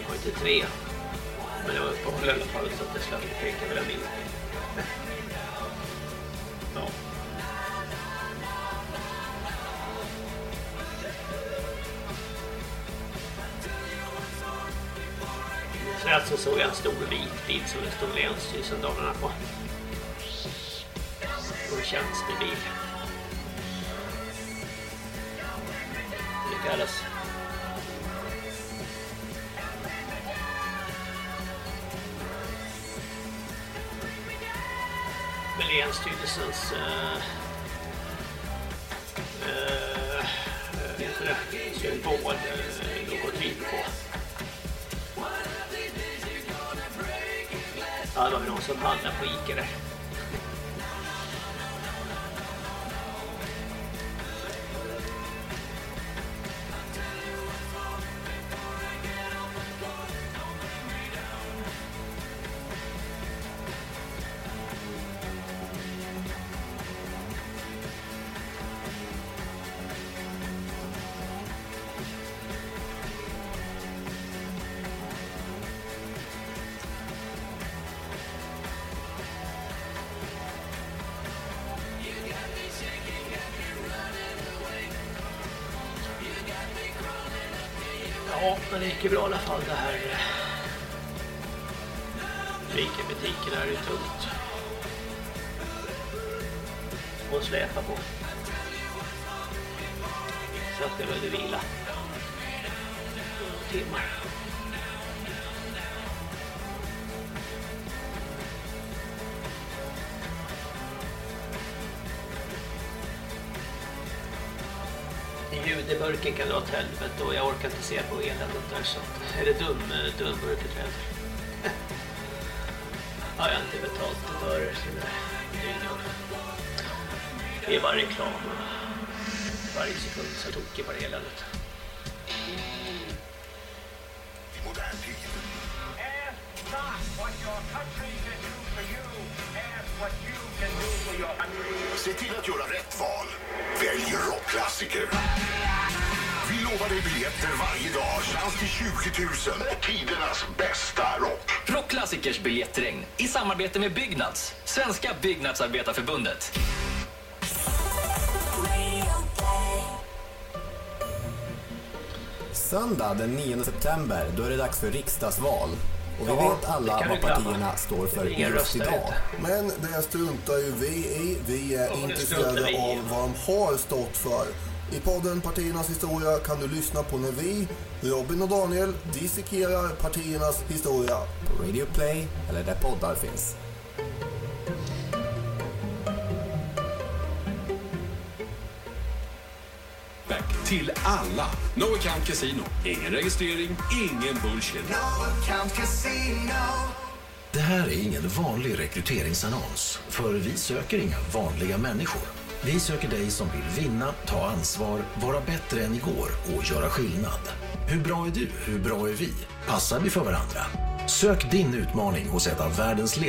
Jag har inte tre. Men jag var uppehåll i alla fall så att det slapp peka mellan min. Ja. Så såg jag en stor vit bil som det stod Länsstyrelsen Dalarna på. Tjänstebil. Det kallas. Bra i alla fall det här. Eh, Ica-butiken är tungt. Och släpa på. Så att jag behövde vila. Timmar. burken kan dra åt helvete och jag orkar inte se på eländet där är det dum, eh, dum samarbete med Byggnads, Svenska Byggnadsarbetarförbundet. Söndag den 9 september, då är det dags för riksdagsval. Och vi Ja, vet alla vad partierna står för just idag. Men det struntar ju vi i. Vi är intresserade av vad de har stått för. I podden Partiernas historia kan du lyssna på när vi, Robin och Daniel, dissekerar partiernas historia. På Radio Play eller där poddar finns. Back till alla. No account casino. Ingen registrering, ingen bullshit. Det här är ingen vanlig rekryteringsannons, för vi söker inga vanliga människor. Vi söker dig som vill vinna, ta ansvar, vara bättre än igår och göra skillnad. Hur bra är du? Hur bra är vi? Passar vi för varandra? Sök din utmaning hos ett av världens